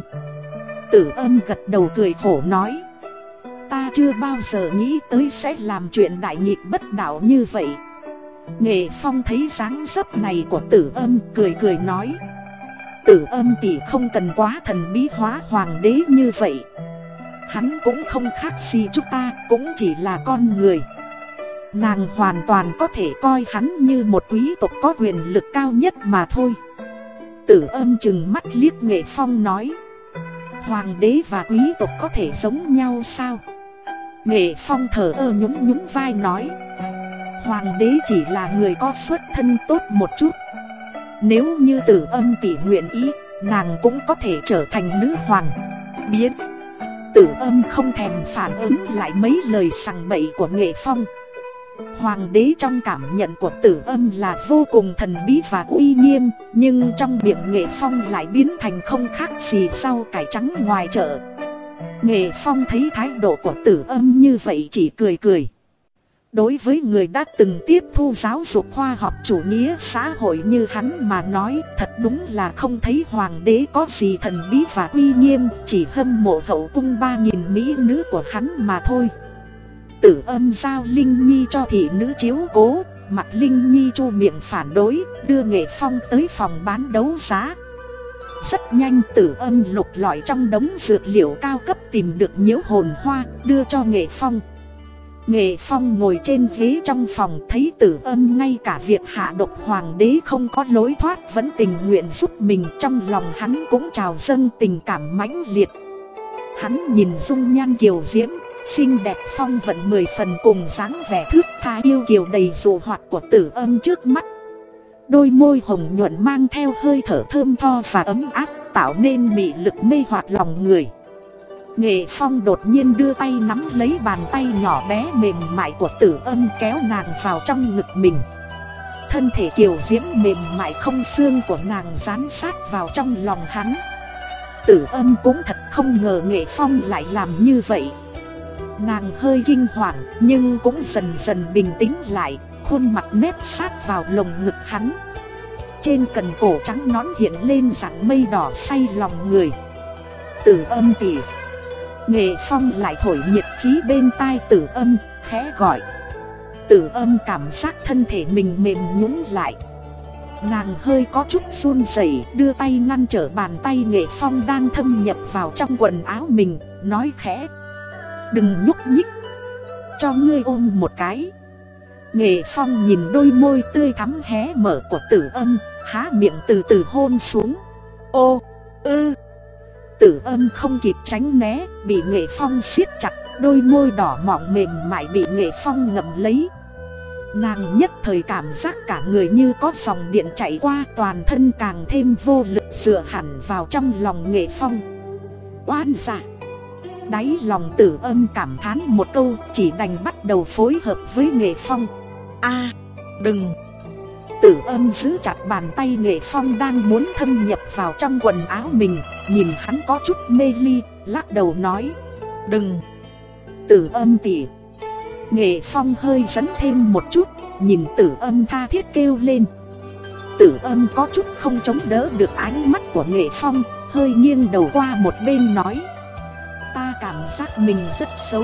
Tử âm gật đầu cười khổ nói ta chưa bao giờ nghĩ tới sẽ làm chuyện đại nghịch bất đạo như vậy. Nghệ Phong thấy dáng dấp này của tử âm cười cười nói. Tử âm tỷ không cần quá thần bí hóa hoàng đế như vậy. Hắn cũng không khác gì chúng ta, cũng chỉ là con người. Nàng hoàn toàn có thể coi hắn như một quý tộc có quyền lực cao nhất mà thôi. Tử âm chừng mắt liếc Nghệ Phong nói. Hoàng đế và quý tộc có thể giống nhau sao? Nghệ Phong thở ơ nhún nhún vai nói. Hoàng đế chỉ là người có xuất thân tốt một chút. Nếu như tử âm tỷ nguyện ý, Nàng cũng có thể trở thành nữ hoàng. Biến. Tử âm không thèm phản ứng lại mấy lời sằng bậy của Nghệ Phong. Hoàng đế trong cảm nhận của tử âm là vô cùng thần bí và uy nghiêm, Nhưng trong miệng Nghệ Phong lại biến thành không khác gì sau cải trắng ngoài chợ. Nghệ Phong thấy thái độ của tử âm như vậy chỉ cười cười. Đối với người đã từng tiếp thu giáo dục khoa học chủ nghĩa xã hội như hắn mà nói thật đúng là không thấy hoàng đế có gì thần bí và uy nghiêm chỉ hâm mộ hậu cung ba nghìn mỹ nữ của hắn mà thôi. Tử âm giao Linh Nhi cho thị nữ chiếu cố, mặt Linh Nhi chu miệng phản đối, đưa nghệ phong tới phòng bán đấu giá. Rất nhanh tử âm lục lọi trong đống dược liệu cao cấp tìm được nhiễu hồn hoa đưa cho nghệ phong. Nghệ phong ngồi trên ghế trong phòng thấy tử âm ngay cả việc hạ độc hoàng đế không có lối thoát vẫn tình nguyện giúp mình trong lòng hắn cũng trào dâng tình cảm mãnh liệt. Hắn nhìn dung nhan kiều diễm, xinh đẹp phong vận mười phần cùng dáng vẻ thước tha yêu kiều đầy dù hoạt của tử âm trước mắt. Đôi môi hồng nhuận mang theo hơi thở thơm tho và ấm áp tạo nên mị lực mê hoặc lòng người. Nghệ Phong đột nhiên đưa tay nắm lấy bàn tay nhỏ bé mềm mại của tử âm kéo nàng vào trong ngực mình. Thân thể kiều diễm mềm mại không xương của nàng dán sát vào trong lòng hắn. Tử âm cũng thật không ngờ Nghệ Phong lại làm như vậy. Nàng hơi kinh hoàng nhưng cũng dần dần bình tĩnh lại, khuôn mặt nếp sát vào lồng ngực hắn. Trên cần cổ trắng nón hiện lên dạng mây đỏ say lòng người. Tử âm tỉ. Nghệ phong lại thổi nhiệt khí bên tai tử âm, khẽ gọi. Tử âm cảm giác thân thể mình mềm nhũn lại. Nàng hơi có chút run rẩy đưa tay ngăn trở bàn tay nghệ phong đang thâm nhập vào trong quần áo mình Nói khẽ. Đừng nhúc nhích. Cho ngươi ôm một cái. Nghệ phong nhìn đôi môi tươi thắm hé mở của tử âm Há miệng từ từ hôn xuống. Ô, ư. Tử âm không kịp tránh né Bị nghệ phong siết chặt Đôi môi đỏ mọng mềm mại bị nghệ phong ngậm lấy. Nàng nhất thời cảm giác cả người như có dòng điện chạy qua toàn thân càng thêm vô lực dựa hẳn vào trong lòng nghệ phong. Oan giả Đáy lòng tử âm cảm thán một câu chỉ đành bắt đầu phối hợp với nghệ phong a đừng. Tử âm giữ chặt bàn tay nghệ phong đang muốn thâm nhập vào trong quần áo mình Nhìn hắn có chút mê ly, lắc đầu nói Đừng. Tử âm tỉ. Nghệ phong hơi dẫn thêm một chút Nhìn tử âm tha thiết kêu lên. Tử âm có chút không chống đỡ được ánh mắt của nghệ phong Hơi nghiêng đầu qua một bên nói Ta cảm giác mình rất xấu.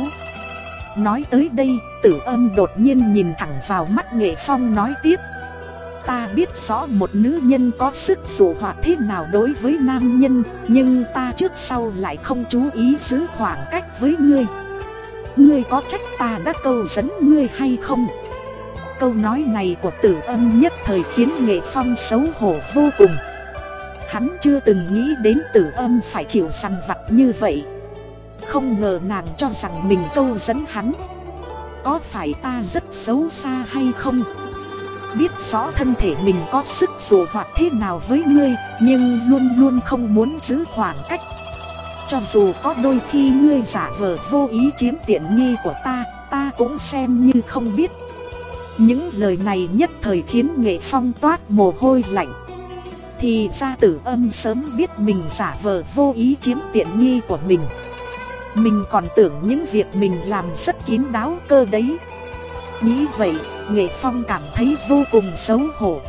Nói tới đây, tử âm đột nhiên nhìn thẳng vào mắt nghệ phong nói tiếp. Ta biết rõ một nữ nhân có sức dụ hoạt thế nào đối với nam nhân, Nhưng ta trước sau lại không chú ý giữ khoảng cách với ngươi. Ngươi có trách ta đã câu dẫn ngươi hay không? Câu nói này của tử âm nhất thời khiến nghệ phong xấu hổ vô cùng. Hắn chưa từng nghĩ đến tử âm phải chịu săn vặt như vậy. Không ngờ nàng cho rằng mình câu dẫn hắn Có phải ta rất xấu xa hay không? Biết rõ thân thể mình có sức dù hoạt thế nào với ngươi Nhưng luôn luôn không muốn giữ khoảng cách cho dù có đôi khi ngươi giả vờ vô ý chiếm tiện nghi của ta, ta cũng xem như không biết. Những lời này nhất thời khiến nghệ phong toát mồ hôi lạnh. Thì ra tử âm sớm biết mình giả vờ vô ý chiếm tiện nghi của mình. Mình còn tưởng những việc mình làm rất kín đáo cơ đấy. Nghĩ vậy, nghệ phong cảm thấy vô cùng xấu hổ.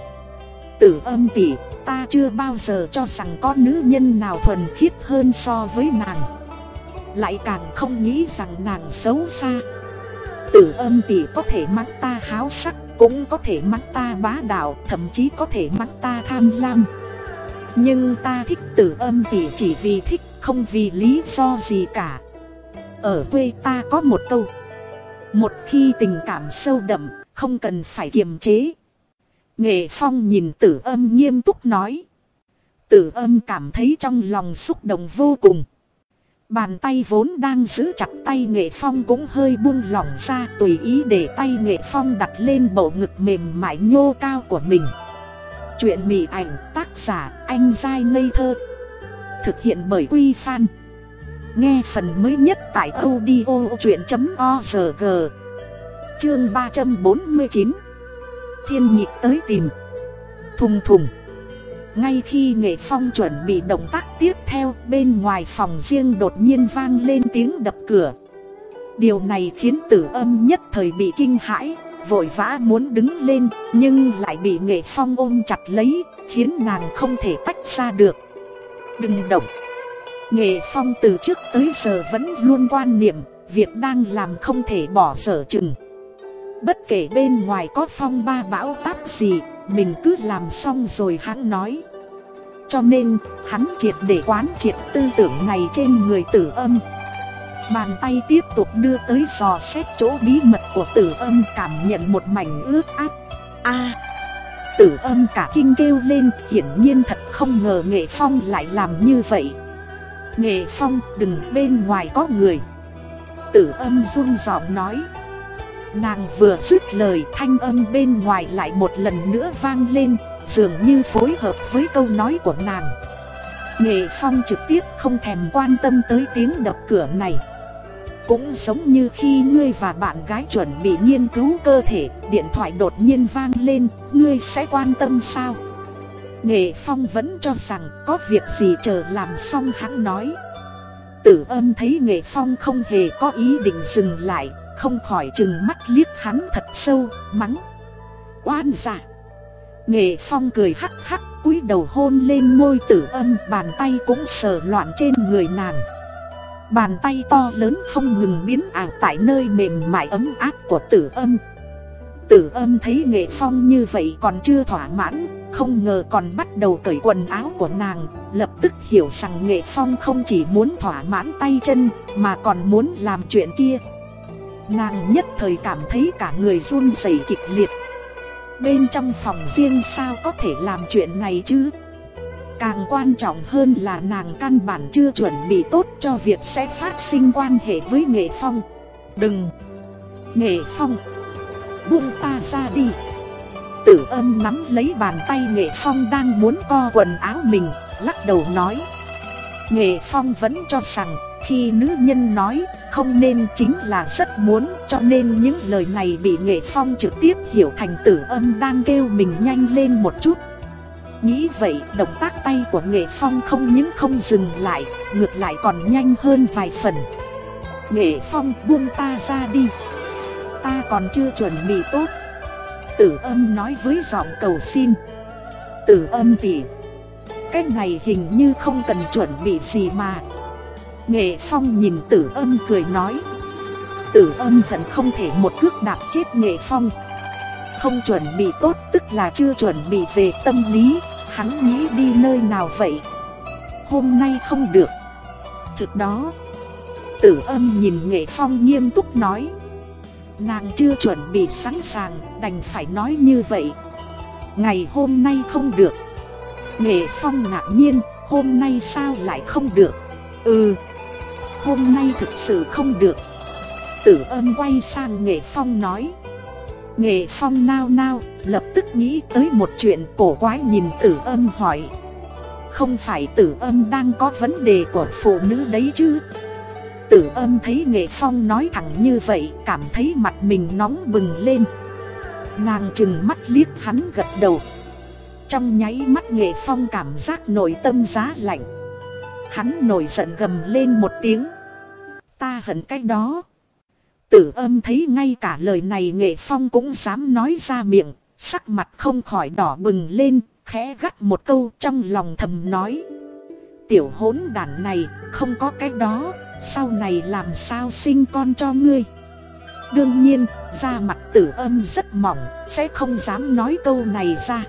Tử âm tỉ ta chưa bao giờ cho rằng có nữ nhân nào thuần khiết hơn so với nàng Lại càng không nghĩ rằng nàng xấu xa Tử âm tỷ có thể mắng ta háo sắc Cũng có thể mắng ta bá đạo Thậm chí có thể mắng ta tham lam Nhưng ta thích tử âm tỷ chỉ vì thích Không vì lý do gì cả ở quê ta có một câu Một khi tình cảm sâu đậm, Không cần phải kiềm chế Nghệ Phong nhìn tử âm nghiêm túc nói. Tử âm cảm thấy trong lòng xúc động vô cùng. Bàn tay vốn đang giữ chặt tay Nghệ Phong cũng hơi buông lỏng ra tùy ý để tay Nghệ Phong đặt lên bộ ngực mềm mại nhô cao của mình. Chuyện mị ảnh tác giả anh dai ngây thơ. Thực hiện bởi Quy Phan. Nghe phần mới nhất tại audio chuyện.org Chương 349 thiên nhịp tới tìm. Thùng thùng. Ngay khi nghệ phong chuẩn bị động tác tiếp theo, Bên ngoài phòng riêng đột nhiên vang lên tiếng đập cửa. Điều này khiến tử âm nhất thời bị kinh hãi, Vội vã muốn đứng lên, Nhưng lại bị nghệ phong ôm chặt lấy, Khiến nàng không thể tách ra được. Đừng động. Nghệ phong từ trước tới giờ vẫn luôn quan niệm Việc đang làm không thể bỏ sở chừng Bất kể bên ngoài có phong ba bão táp gì, mình cứ làm xong rồi hắn nói. Cho nên, hắn triệt để quán triệt tư tưởng này trên người tử âm. Bàn tay tiếp tục đưa tới dò xét chỗ bí mật của tử âm cảm nhận một mảnh ướt áp. a tử âm cả kinh kêu lên, hiển nhiên thật không ngờ nghệ phong lại làm như vậy. Nghệ phong đừng bên ngoài có người. Tử âm run giọng nói. Nàng vừa dứt lời thanh âm bên ngoài lại một lần nữa vang lên Dường như phối hợp với câu nói của nàng Nghệ Phong trực tiếp không thèm quan tâm tới tiếng đập cửa này Cũng giống như khi ngươi và bạn gái chuẩn bị nghiên cứu cơ thể Điện thoại đột nhiên vang lên, ngươi sẽ quan tâm sao? Nghệ Phong vẫn cho rằng có việc gì chờ làm xong hắn nói Tử âm thấy Nghệ Phong không hề có ý định dừng lại không khỏi chừng mắt liếc hắn thật sâu, mắng. Oan giả. Nghệ Phong cười hắc hắc cúi đầu hôn lên môi tử âm bàn tay cũng sờ loạn trên người nàng. Bàn tay to lớn không ngừng biến ảo tại nơi mềm mại ấm áp của tử âm. Tử âm thấy nghệ phong như vậy còn chưa thỏa mãn không ngờ còn bắt đầu cởi quần áo của nàng, Lập tức hiểu rằng nghệ phong không chỉ muốn thỏa mãn tay chân, Mà còn muốn làm chuyện kia. Nàng nhất thời cảm thấy cả người run rẩy kịch liệt. Bên trong phòng riêng sao có thể làm chuyện này chứ? Càng quan trọng hơn là nàng căn bản chưa chuẩn bị tốt cho việc sẽ phát sinh quan hệ với nghệ phong. Đừng! Nghệ phong! Buông ta ra đi! Tử âm nắm lấy bàn tay nghệ phong đang muốn co quần áo mình, Lắc đầu nói. Nghệ phong vẫn cho rằng, khi nữ nhân nói, không nên chính là rất muốn, cho nên những lời này bị nghệ phong trực tiếp hiểu thành tử âm đang kêu mình nhanh lên một chút. Nghĩ vậy, động tác tay của nghệ phong không những không dừng lại, Ngược lại còn nhanh hơn vài phần. Nghệ phong buông ta ra đi. Ta còn chưa chuẩn bị tốt. Tử âm nói với giọng cầu xin. Tử âm tỉ, Cái này hình như không cần chuẩn bị gì mà. Nghệ phong nhìn tử âm cười nói. Tử âm hận không thể một cước đạp chết nghệ phong. Không chuẩn bị tốt tức là chưa chuẩn bị về tâm lý, Hắn nghĩ đi nơi nào vậy? Hôm nay không được. Thực đó, Tử âm nhìn nghệ phong nghiêm túc nói. Nàng chưa chuẩn bị sẵn sàng, đành phải nói như vậy. Ngày hôm nay không được. Nghệ phong ngạc nhiên, Hôm nay sao lại không được? Ừ. Hôm nay thực sự không được. Tử âm quay sang Nghệ Phong nói. Nghệ Phong nao nao, Lập tức nghĩ tới một chuyện cổ quái nhìn tử âm hỏi. Không phải tử âm đang có vấn đề của phụ nữ đấy chứ? Tử âm thấy Nghệ Phong nói thẳng như vậy, Cảm thấy mặt mình nóng bừng lên. Nàng chừng mắt liếc hắn gật đầu. Trong nháy mắt Nghệ Phong cảm giác nội tâm giá lạnh. Hắn nổi giận gầm lên một tiếng. Ta hận cái đó. Tử âm thấy ngay cả lời này Nghệ Phong cũng dám nói ra miệng, Sắc mặt không khỏi đỏ bừng lên, Khẽ gắt một câu trong lòng thầm nói. Tiểu hỗn đản này, không có cái đó. Sau này làm sao sinh con cho ngươi? Đương nhiên, da mặt tử âm rất mỏng, Sẽ không dám nói câu này ra.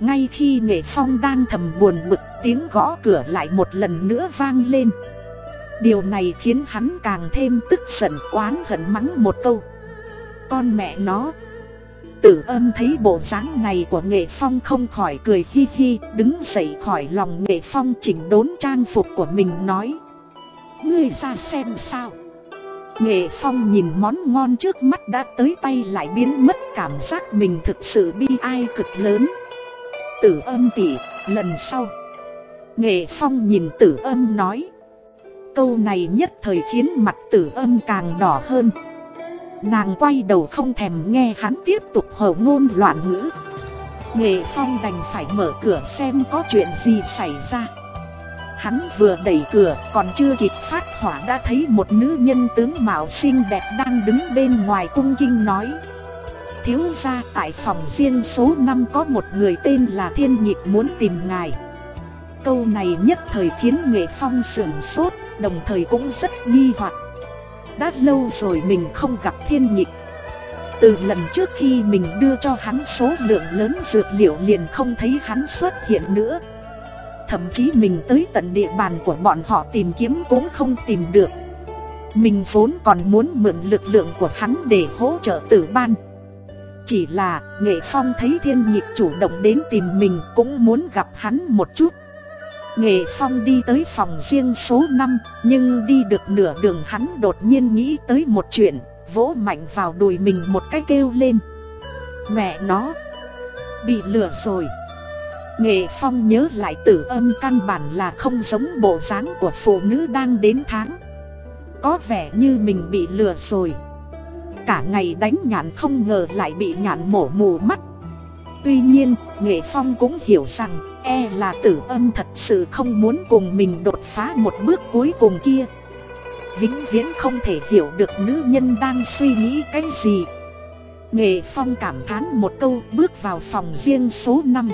Ngay khi nghệ phong đang thầm buồn bực, tiếng gõ cửa lại một lần nữa vang lên. Điều này khiến hắn càng thêm tức giận, oán hận mắng một câu. Con mẹ nó! Tử âm thấy bộ dáng này của nghệ phong không khỏi cười hi hi, Đứng dậy khỏi lòng nghệ phong chỉnh đốn trang phục của mình nói. Ngươi ra xem sao. Nghệ phong nhìn món ngon trước mắt đã tới tay lại biến mất cảm giác mình thực sự bi ai cực lớn. Tử âm tỉ, lần sau. Nghệ phong nhìn tử âm nói. Câu này nhất thời khiến mặt tử âm càng đỏ hơn. Nàng quay đầu không thèm nghe hắn tiếp tục hầu ngôn loạn ngữ. Nghệ phong đành phải mở cửa xem có chuyện gì xảy ra. Hắn vừa đẩy cửa còn chưa kịp phát hỏa đã thấy một nữ nhân tướng mạo xinh đẹp đang đứng bên ngoài cung kinh nói. Thiếu gia tại phòng riêng số 5 có một người tên là Thiên Nhịp muốn tìm ngài. Câu này nhất thời khiến Nghệ Phong sửng sốt, đồng thời cũng rất nghi hoặc. Đã lâu rồi mình không gặp Thiên Nhịp. Từ lần trước khi mình đưa cho hắn số lượng lớn dược liệu liền không thấy hắn xuất hiện nữa. Thậm chí mình tới tận địa bàn của bọn họ tìm kiếm cũng không tìm được. Mình vốn còn muốn mượn lực lượng của hắn để hỗ trợ tử ban. Chỉ là, Nghệ Phong thấy thiên nhịp chủ động đến tìm mình cũng muốn gặp hắn một chút. Nghệ Phong đi tới phòng riêng số 5 Nhưng đi được nửa đường hắn đột nhiên nghĩ tới một chuyện, Vỗ mạnh vào đùi mình một cái kêu lên. Mẹ nó! Bị lửa rồi! Nghệ Phong nhớ lại tử âm căn bản là không giống bộ dáng của phụ nữ đang đến tháng. Có vẻ như mình bị lừa rồi. Cả ngày đánh nhạn không ngờ lại bị nhạn mổ mù mắt. Tuy nhiên, Nghệ Phong cũng hiểu rằng e là tử âm thật sự không muốn cùng mình đột phá một bước cuối cùng kia. Vĩnh viễn không thể hiểu được nữ nhân đang suy nghĩ cái gì. Nghệ Phong cảm thán một câu bước vào phòng riêng số 5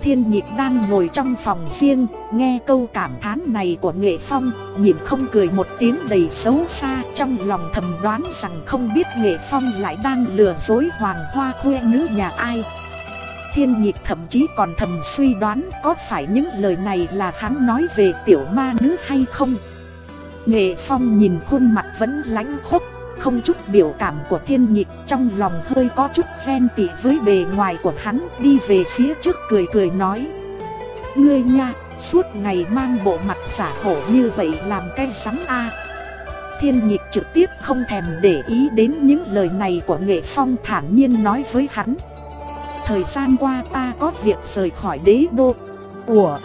Thiên nhịp đang ngồi trong phòng riêng, nghe câu cảm thán này của Nghệ Phong, nhìn không cười một tiếng đầy xấu xa trong lòng thầm đoán rằng không biết Nghệ Phong lại đang lừa dối hoàng hoa khuê nữ nhà ai. Thiên nhịp thậm chí còn thầm suy đoán có phải những lời này là hắn nói về tiểu ma nữ hay không. Nghệ Phong nhìn khuôn mặt vẫn lãnh khốc không chút biểu cảm của thiên nhịp trong lòng hơi có chút ghen tị với bề ngoài của hắn đi về phía trước cười cười nói. Ngươi nha, suốt ngày mang bộ mặt giả hổ như vậy làm cái sắm a. Thiên nhịp trực tiếp không thèm để ý đến những lời này của nghệ phong thản nhiên nói với hắn. Thời gian qua ta có việc rời khỏi đế đô Ủa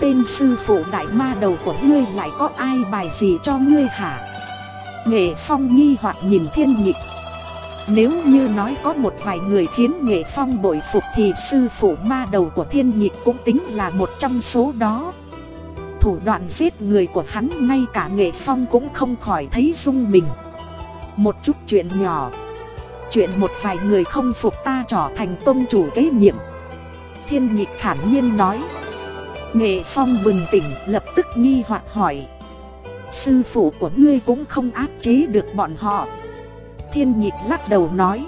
Tên sư phụ đại ma đầu của ngươi lại có ai bài gì cho ngươi hả? Nghệ Phong nghi hoặc nhìn thiên nhịp Nếu như nói có một vài người khiến Nghệ Phong bội phục thì sư phụ ma đầu của thiên nhịp cũng tính là một trong số đó. Thủ đoạn giết người của hắn ngay cả Nghệ Phong cũng không khỏi thấy rung mình. Một chút chuyện nhỏ. Chuyện một vài người không phục ta trở thành tôn chủ kế nhiệm. Thiên nhịp thản nhiên nói. Nghệ Phong bừng tỉnh, lập tức nghi hoặc hỏi. Sư phụ của ngươi cũng không áp chế được bọn họ. Thiên nhịp lắc đầu nói.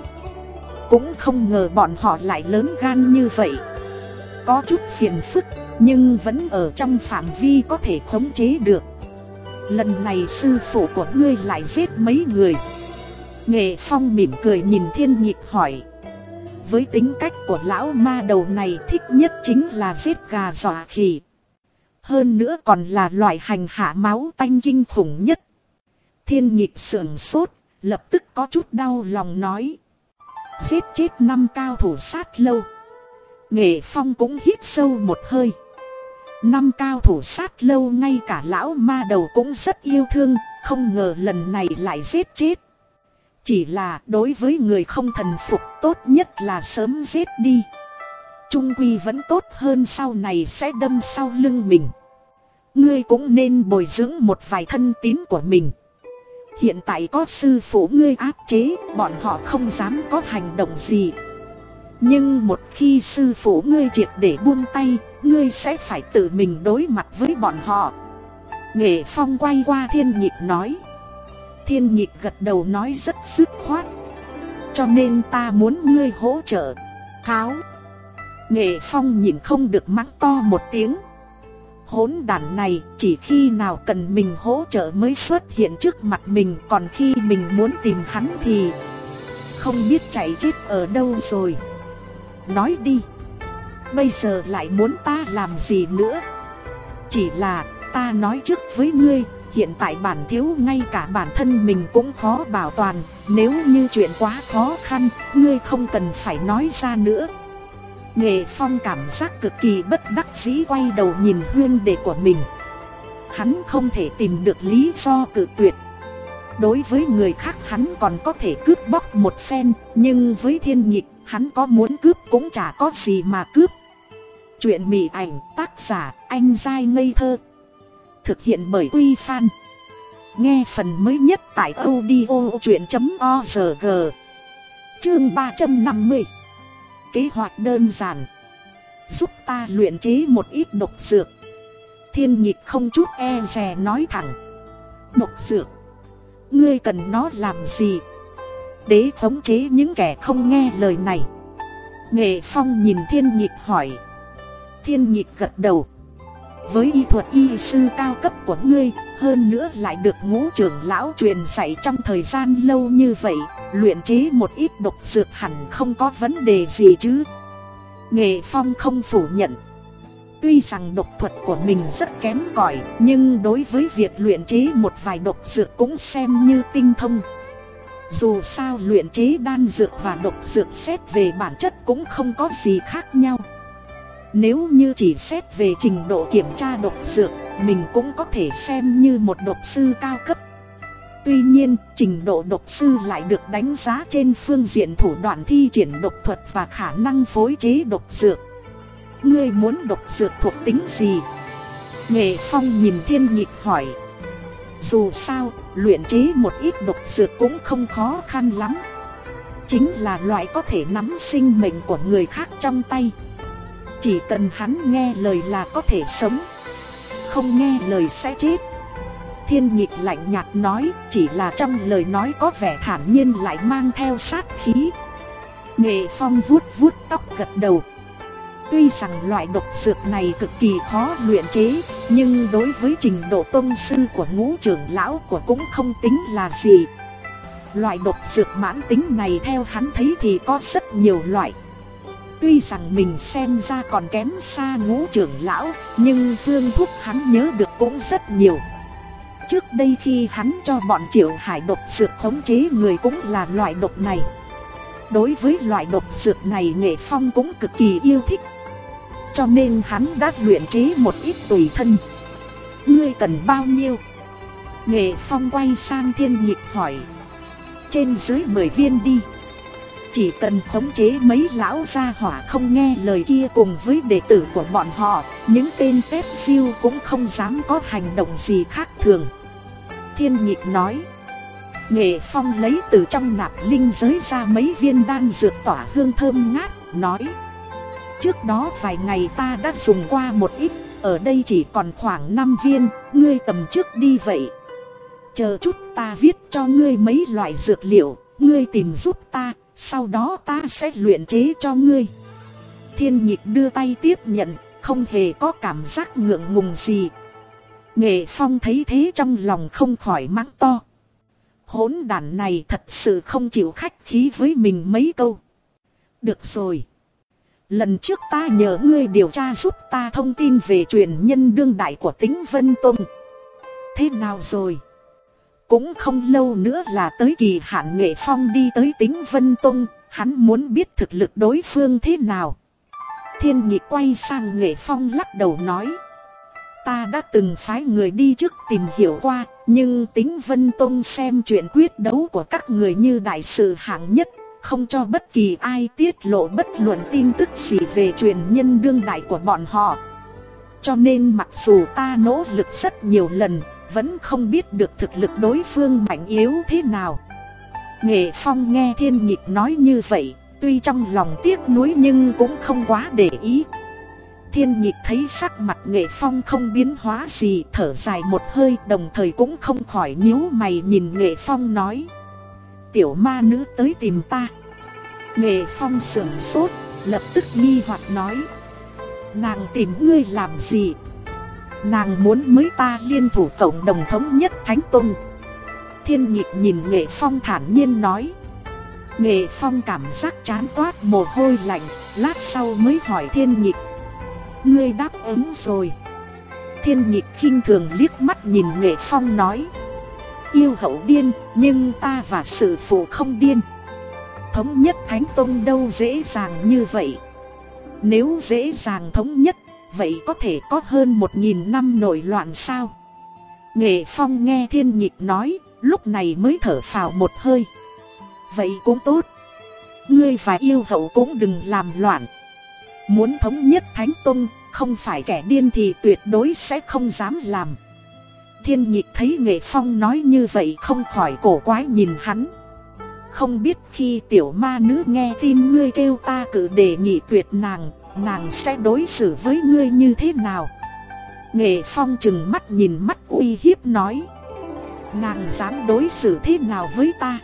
Cũng không ngờ bọn họ lại lớn gan như vậy. Có chút phiền phức, Nhưng vẫn ở trong phạm vi có thể khống chế được. Lần này sư phụ của ngươi lại giết mấy người. Nghệ Phong mỉm cười nhìn thiên nhịp hỏi. Với tính cách của lão ma đầu này thích nhất chính là giết gà dọa khỉ hơn nữa còn là loại hành hạ máu tanh kinh khủng nhất. Thiên nhịp sườn sốt, lập tức có chút đau lòng nói. Giết chết năm cao thủ sát lâu. Nghệ Phong cũng hít sâu một hơi. Năm cao thủ sát lâu ngay cả lão ma đầu cũng rất yêu thương, không ngờ lần này lại giết chết. Chỉ là đối với người không thần phục tốt nhất là sớm giết đi. Trung quy vẫn tốt hơn sau này sẽ đâm sau lưng mình. Ngươi cũng nên bồi dưỡng một vài thân tín của mình. Hiện tại có sư phụ ngươi áp chế, bọn họ không dám có hành động gì. Nhưng một khi sư phụ ngươi triệt để buông tay, ngươi sẽ phải tự mình đối mặt với bọn họ. Nghệ Phong quay qua thiên nhịp nói. Thiên nhịp gật đầu nói rất dứt khoát. Cho nên ta muốn ngươi hỗ trợ. Kháo. Nghệ Phong nhìn không được mắng to một tiếng. Hỗn đàn này chỉ khi nào cần mình hỗ trợ mới xuất hiện trước mặt mình, Còn khi mình muốn tìm hắn thì Không biết chạy chết ở đâu rồi. Nói đi. Bây giờ lại muốn ta làm gì nữa? Chỉ là ta nói trước với ngươi, Hiện tại bản thiếu ngay cả bản thân mình cũng khó bảo toàn, Nếu như chuyện quá khó khăn, Ngươi không cần phải nói ra nữa. Nghệ Phong cảm giác cực kỳ bất đắc dĩ quay đầu nhìn huyên đệ của mình. Hắn không thể tìm được lý do cự tuyệt. Đối với người khác hắn còn có thể cướp bóc một phen, Nhưng với thiên nhịp hắn có muốn cướp cũng chả có gì mà cướp. Chuyện mị ảnh, tác giả, anh dai ngây thơ. Thực hiện bởi Uy Fan Nghe phần mới nhất tại audio chuyện.org Chương 350 kế hoạch đơn giản. Giúp ta luyện chế một ít độc dược. Thiên nhịp không chút e rè nói thẳng. Độc dược? Ngươi cần nó làm gì? Đế khống chế những kẻ không nghe lời này. Nghệ Phong nhìn thiên nhịp hỏi. Thiên nhịp gật đầu. Với y thuật y sư cao cấp của ngươi hơn nữa lại được ngũ trưởng lão truyền dạy trong thời gian lâu như vậy, Luyện chế một ít độc dược hẳn không có vấn đề gì chứ. Nghệ Phong không phủ nhận. Tuy rằng độc thuật của mình rất kém cỏi, Nhưng đối với việc luyện chế một vài độc dược cũng xem như tinh thông. Dù sao luyện chế đan dược và độc dược xét về bản chất cũng không có gì khác nhau. Nếu như chỉ xét về trình độ kiểm tra độc dược Mình cũng có thể xem như một độc sư cao cấp Tuy nhiên, trình độ độc sư lại được đánh giá trên phương diện thủ đoạn thi triển độc thuật và khả năng phối chế độc dược. Ngươi muốn độc dược thuộc tính gì? Nghệ Phong nhìn thiên nhịp hỏi. Dù sao, luyện chế một ít độc dược cũng không khó khăn lắm. Chính là loại có thể nắm sinh mệnh của người khác trong tay. Chỉ cần hắn nghe lời là có thể sống. Không nghe lời sẽ chết. Thiên nhịp lạnh nhạt nói, Chỉ là trong lời nói có vẻ thản nhiên lại mang theo sát khí. Nghệ phong vuốt vuốt tóc gật đầu. Tuy rằng loại độc dược này cực kỳ khó luyện chế, Nhưng đối với trình độ tôn sư của ngũ trưởng lão của cũng không tính là gì. Loại độc dược mãn tính này theo hắn thấy thì có rất nhiều loại. Tuy rằng mình xem ra còn kém xa ngũ trưởng lão, Nhưng phương thuốc hắn nhớ được cũng rất nhiều. Trước đây khi hắn cho bọn triệu hải độc dược khống chế người cũng là loại độc này. Đối với loại độc dược này nghệ phong cũng cực kỳ yêu thích. Cho nên hắn đã luyện chế một ít tùy thân. Ngươi cần bao nhiêu? Nghệ phong quay sang thiên nhịp hỏi. Trên dưới 10 viên đi. Chỉ cần khống chế mấy lão gia hỏa không nghe lời kia cùng với đệ tử của bọn họ Những tên phép siêu cũng không dám có hành động gì khác thường. Thiên nhịp nói Nghệ Phong lấy từ trong nạp linh giới ra mấy viên đan dược tỏa hương thơm ngát, nói Trước đó vài ngày ta đã dùng qua một ít, ở đây chỉ còn khoảng 5 viên, ngươi tầm trước đi vậy. Chờ chút ta viết cho ngươi mấy loại dược liệu, ngươi tìm giúp ta, sau đó ta sẽ luyện chế cho ngươi Thiên nhịp đưa tay tiếp nhận, không hề có cảm giác ngượng ngùng gì Nghệ Phong thấy thế trong lòng không khỏi mắng to hỗn đàn này thật sự không chịu khách khí với mình mấy câu. Được rồi. Lần trước ta nhờ ngươi điều tra giúp ta thông tin về truyền nhân đương đại của tính Vân Tông. Thế nào rồi? Cũng không lâu nữa là tới kỳ hạn nghệ phong đi tới tính Vân Tông, hắn muốn biết thực lực đối phương thế nào. Thiên nhị quay sang nghệ phong lắc đầu nói. Ta đã từng phái người đi trước tìm hiểu qua, nhưng tính Vân Tông xem chuyện quyết đấu của các người như đại sự hạng nhất, không cho bất kỳ ai tiết lộ bất luận tin tức gì về truyền nhân đương đại của bọn họ. Cho nên mặc dù ta nỗ lực rất nhiều lần, vẫn không biết được thực lực đối phương mạnh yếu thế nào. Nghệ Phong nghe thiên nhịp nói như vậy, tuy trong lòng tiếc nuối nhưng cũng không quá để ý. Thiên nhịp thấy sắc mặt nghệ phong không biến hóa gì thở dài một hơi đồng thời cũng không khỏi nhíu mày nhìn nghệ phong nói Tiểu ma nữ tới tìm ta Nghệ phong sưởng sốt lập tức nghi hoặc nói Nàng tìm ngươi làm gì Nàng muốn mới ta liên thủ cộng đồng thống nhất Thánh Tông Thiên nhịp nhìn Nghệ Phong thản nhiên nói. Nghệ Phong cảm giác chán toát mồ hôi lạnh, Lát sau mới hỏi thiên nhịp ngươi đáp ứng rồi. Thiên nhịp khinh thường liếc mắt nhìn nghệ phong nói. Yêu hậu điên, nhưng ta và sự phụ không điên. Thống nhất Thánh Tông đâu dễ dàng như vậy. Nếu dễ dàng thống nhất Vậy có thể có hơn một nghìn năm nổi loạn sao Nghệ Phong nghe thiên nhịp nói Lúc này mới thở phào một hơi Vậy cũng tốt Ngươi và yêu hậu cũng đừng làm loạn Muốn thống nhất Thánh Tông, không phải kẻ điên thì tuyệt đối sẽ không dám làm. Thiên nhịp thấy Nghệ Phong nói như vậy không khỏi cổ quái nhìn hắn. Không biết khi tiểu ma nữ nghe tin ngươi kêu ta cử đề nhị tuyệt nàng, nàng sẽ đối xử với ngươi như thế nào? Nghệ Phong chừng mắt nhìn mắt uy hiếp nói. Nàng dám đối xử thế nào với ta?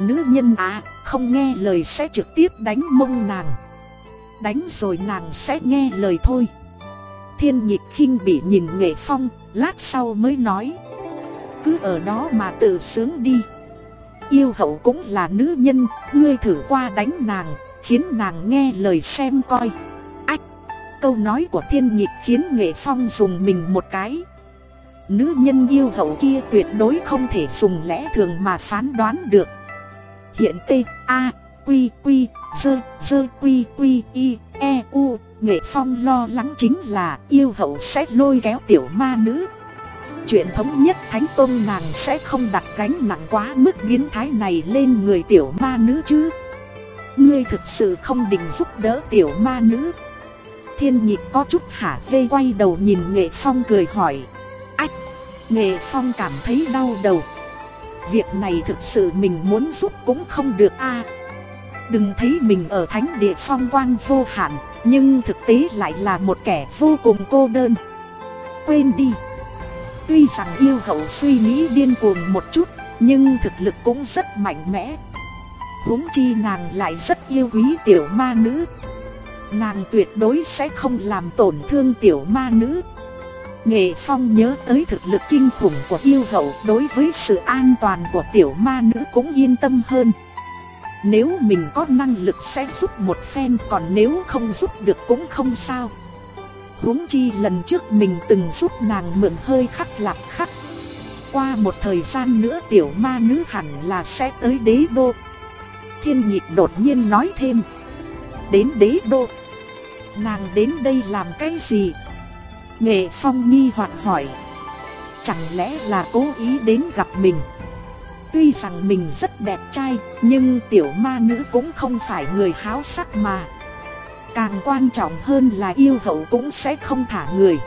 Nữ nhân à, không nghe lời sẽ trực tiếp đánh mông nàng đánh rồi nàng sẽ nghe lời thôi Thiên nhịp khinh bị nhìn nghệ phong, lát sau mới nói Cứ ở đó mà tự sướng đi Yêu hậu cũng là nữ nhân, ngươi thử qua đánh nàng, khiến nàng nghe lời xem coi Ách, câu nói của thiên nhịp khiến nghệ phong dùng mình một cái Nữ nhân yêu hậu kia tuyệt đối không thể dùng lẽ thường mà phán đoán được Hiện T, A, quy quy, dơ, dơ quy quy i e u, nghệ phong lo lắng chính là yêu hậu sẽ lôi kéo tiểu ma nữ. Chuyện thống nhất thánh tôn nàng sẽ không đặt gánh nặng quá mức biến thái này lên người tiểu ma nữ chứ. Ngươi thực sự không định giúp đỡ tiểu ma nữ. Thiên nhịp có chút hả hê quay đầu nhìn nghệ phong cười hỏi. Ách, nghệ phong cảm thấy đau đầu. Việc này thực sự mình muốn giúp cũng không được a Đừng thấy mình ở thánh địa phong quang vô hạn Nhưng thực tế lại là một kẻ vô cùng cô đơn Quên đi Tuy rằng yêu hậu suy nghĩ điên cuồng một chút Nhưng thực lực cũng rất mạnh mẽ huống chi nàng lại rất yêu quý tiểu ma nữ. Nàng tuyệt đối sẽ không làm tổn thương tiểu ma nữ. Nghệ Phong nhớ tới thực lực kinh khủng của yêu hậu đối với sự an toàn của tiểu ma nữ cũng yên tâm hơn. Nếu mình có năng lực sẽ giúp một phen còn nếu không giúp được cũng không sao. Huống chi lần trước mình từng giúp nàng mượn hơi khắc lạc khắc. Qua một thời gian nữa tiểu ma nữ hẳn là sẽ tới đế đô. Thiên nhịp đột nhiên nói thêm. Đến đế đô. Nàng đến đây làm cái gì? Nghệ Phong nghi hoặc hỏi. Chẳng lẽ là cố ý đến gặp mình? Tuy rằng mình rất đẹp trai, Nhưng tiểu ma nữ cũng không phải người háo sắc mà. Càng quan trọng hơn là yêu hậu cũng sẽ không thả người.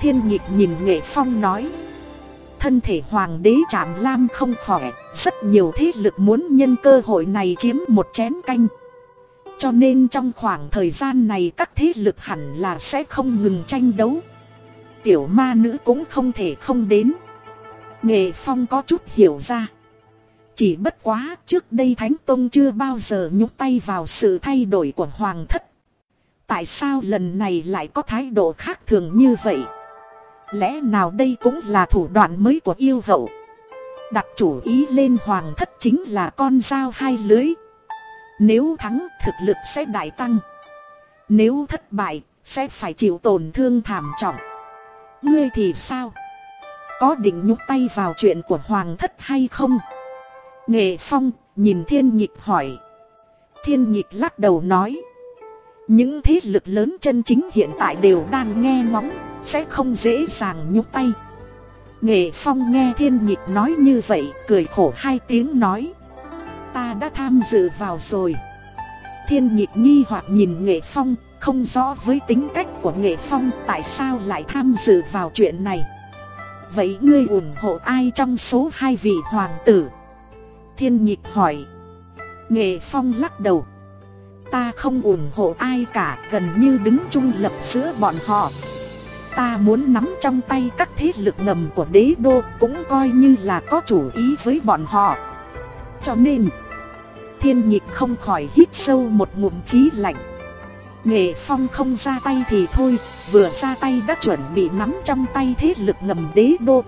Thiên nhịp nhìn Nghệ Phong nói. Thân thể hoàng đế trạm lam không khỏe, Rất nhiều thế lực muốn nhân cơ hội này chiếm một chén canh. Cho nên trong khoảng thời gian này các thế lực hẳn là sẽ không ngừng tranh đấu. Tiểu ma nữ cũng không thể không đến. Nghệ Phong có chút hiểu ra. Chỉ bất quá trước đây Thánh Tông chưa bao giờ nhúc tay vào sự thay đổi của Hoàng thất. Tại sao lần này lại có thái độ khác thường như vậy? Lẽ nào đây cũng là thủ đoạn mới của yêu hậu? Đặt chủ ý lên Hoàng thất chính là con dao hai lưới. Nếu thắng, thực lực sẽ đại tăng. Nếu thất bại, sẽ phải chịu tổn thương thảm trọng. Ngươi thì sao? Có định nhúc tay vào chuyện của hoàng thất hay không? Nghệ Phong nhìn thiên nhịp hỏi. Thiên nhịp lắc đầu nói. Những thế lực lớn chân chính hiện tại đều đang nghe ngóng. Sẽ không dễ dàng nhúc tay. Nghệ Phong nghe thiên nhịp nói như vậy, Cười khổ hai tiếng nói. Ta đã tham dự vào rồi. Thiên nhịp nghi hoặc nhìn Nghệ Phong, Không rõ với tính cách của Nghệ Phong Tại sao lại tham dự vào chuyện này. Vậy ngươi ủng hộ ai trong số hai vị hoàng tử? Thiên nhịp hỏi. Nghệ Phong lắc đầu. Ta không ủng hộ ai cả, Gần như đứng trung lập giữa bọn họ. Ta muốn nắm trong tay các thế lực ngầm của đế đô Cũng coi như là có chủ ý với bọn họ. Cho nên, Thiên nhịp không khỏi hít sâu một ngụm khí lạnh. Nghệ Phong không ra tay thì thôi, Vừa ra tay đã chuẩn bị nắm trong tay thế lực ngầm đế đô.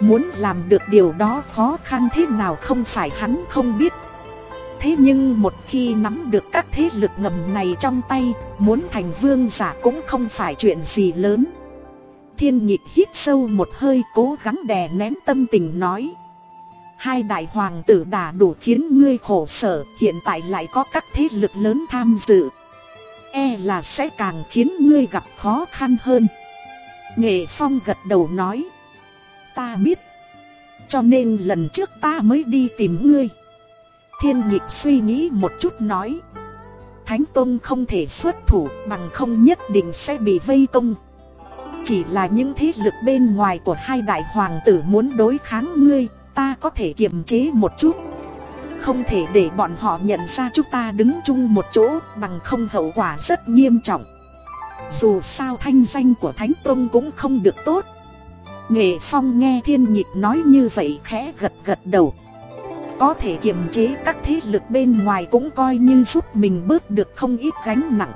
Muốn làm được điều đó khó khăn thế nào không phải hắn không biết. Thế nhưng một khi nắm được các thế lực ngầm này trong tay, Muốn thành vương giả cũng không phải chuyện gì lớn. Thiên nhịp hít sâu một hơi cố gắng đè nén tâm tình nói, Hai đại hoàng tử đã đủ khiến ngươi khổ sở, Hiện tại lại có các thế lực lớn tham dự. E là sẽ càng khiến ngươi gặp khó khăn hơn. Nghệ Phong gật đầu nói, Ta biết, Cho nên lần trước ta mới đi tìm ngươi. Thiên nhịp suy nghĩ một chút nói. Thánh Tông không thể xuất thủ, bằng không nhất định sẽ bị vây công. Chỉ là những thế lực bên ngoài của hai đại hoàng tử muốn đối kháng ngươi, ta có thể kiềm chế một chút. Không thể để bọn họ nhận ra chúng ta đứng chung một chỗ, bằng không hậu quả rất nghiêm trọng. Dù sao thanh danh của Thánh Tông cũng không được tốt. Nghệ Phong nghe thiên nhịp nói như vậy khẽ gật gật đầu. Có thể kiềm chế các thế lực bên ngoài cũng coi như giúp mình bớt được không ít gánh nặng.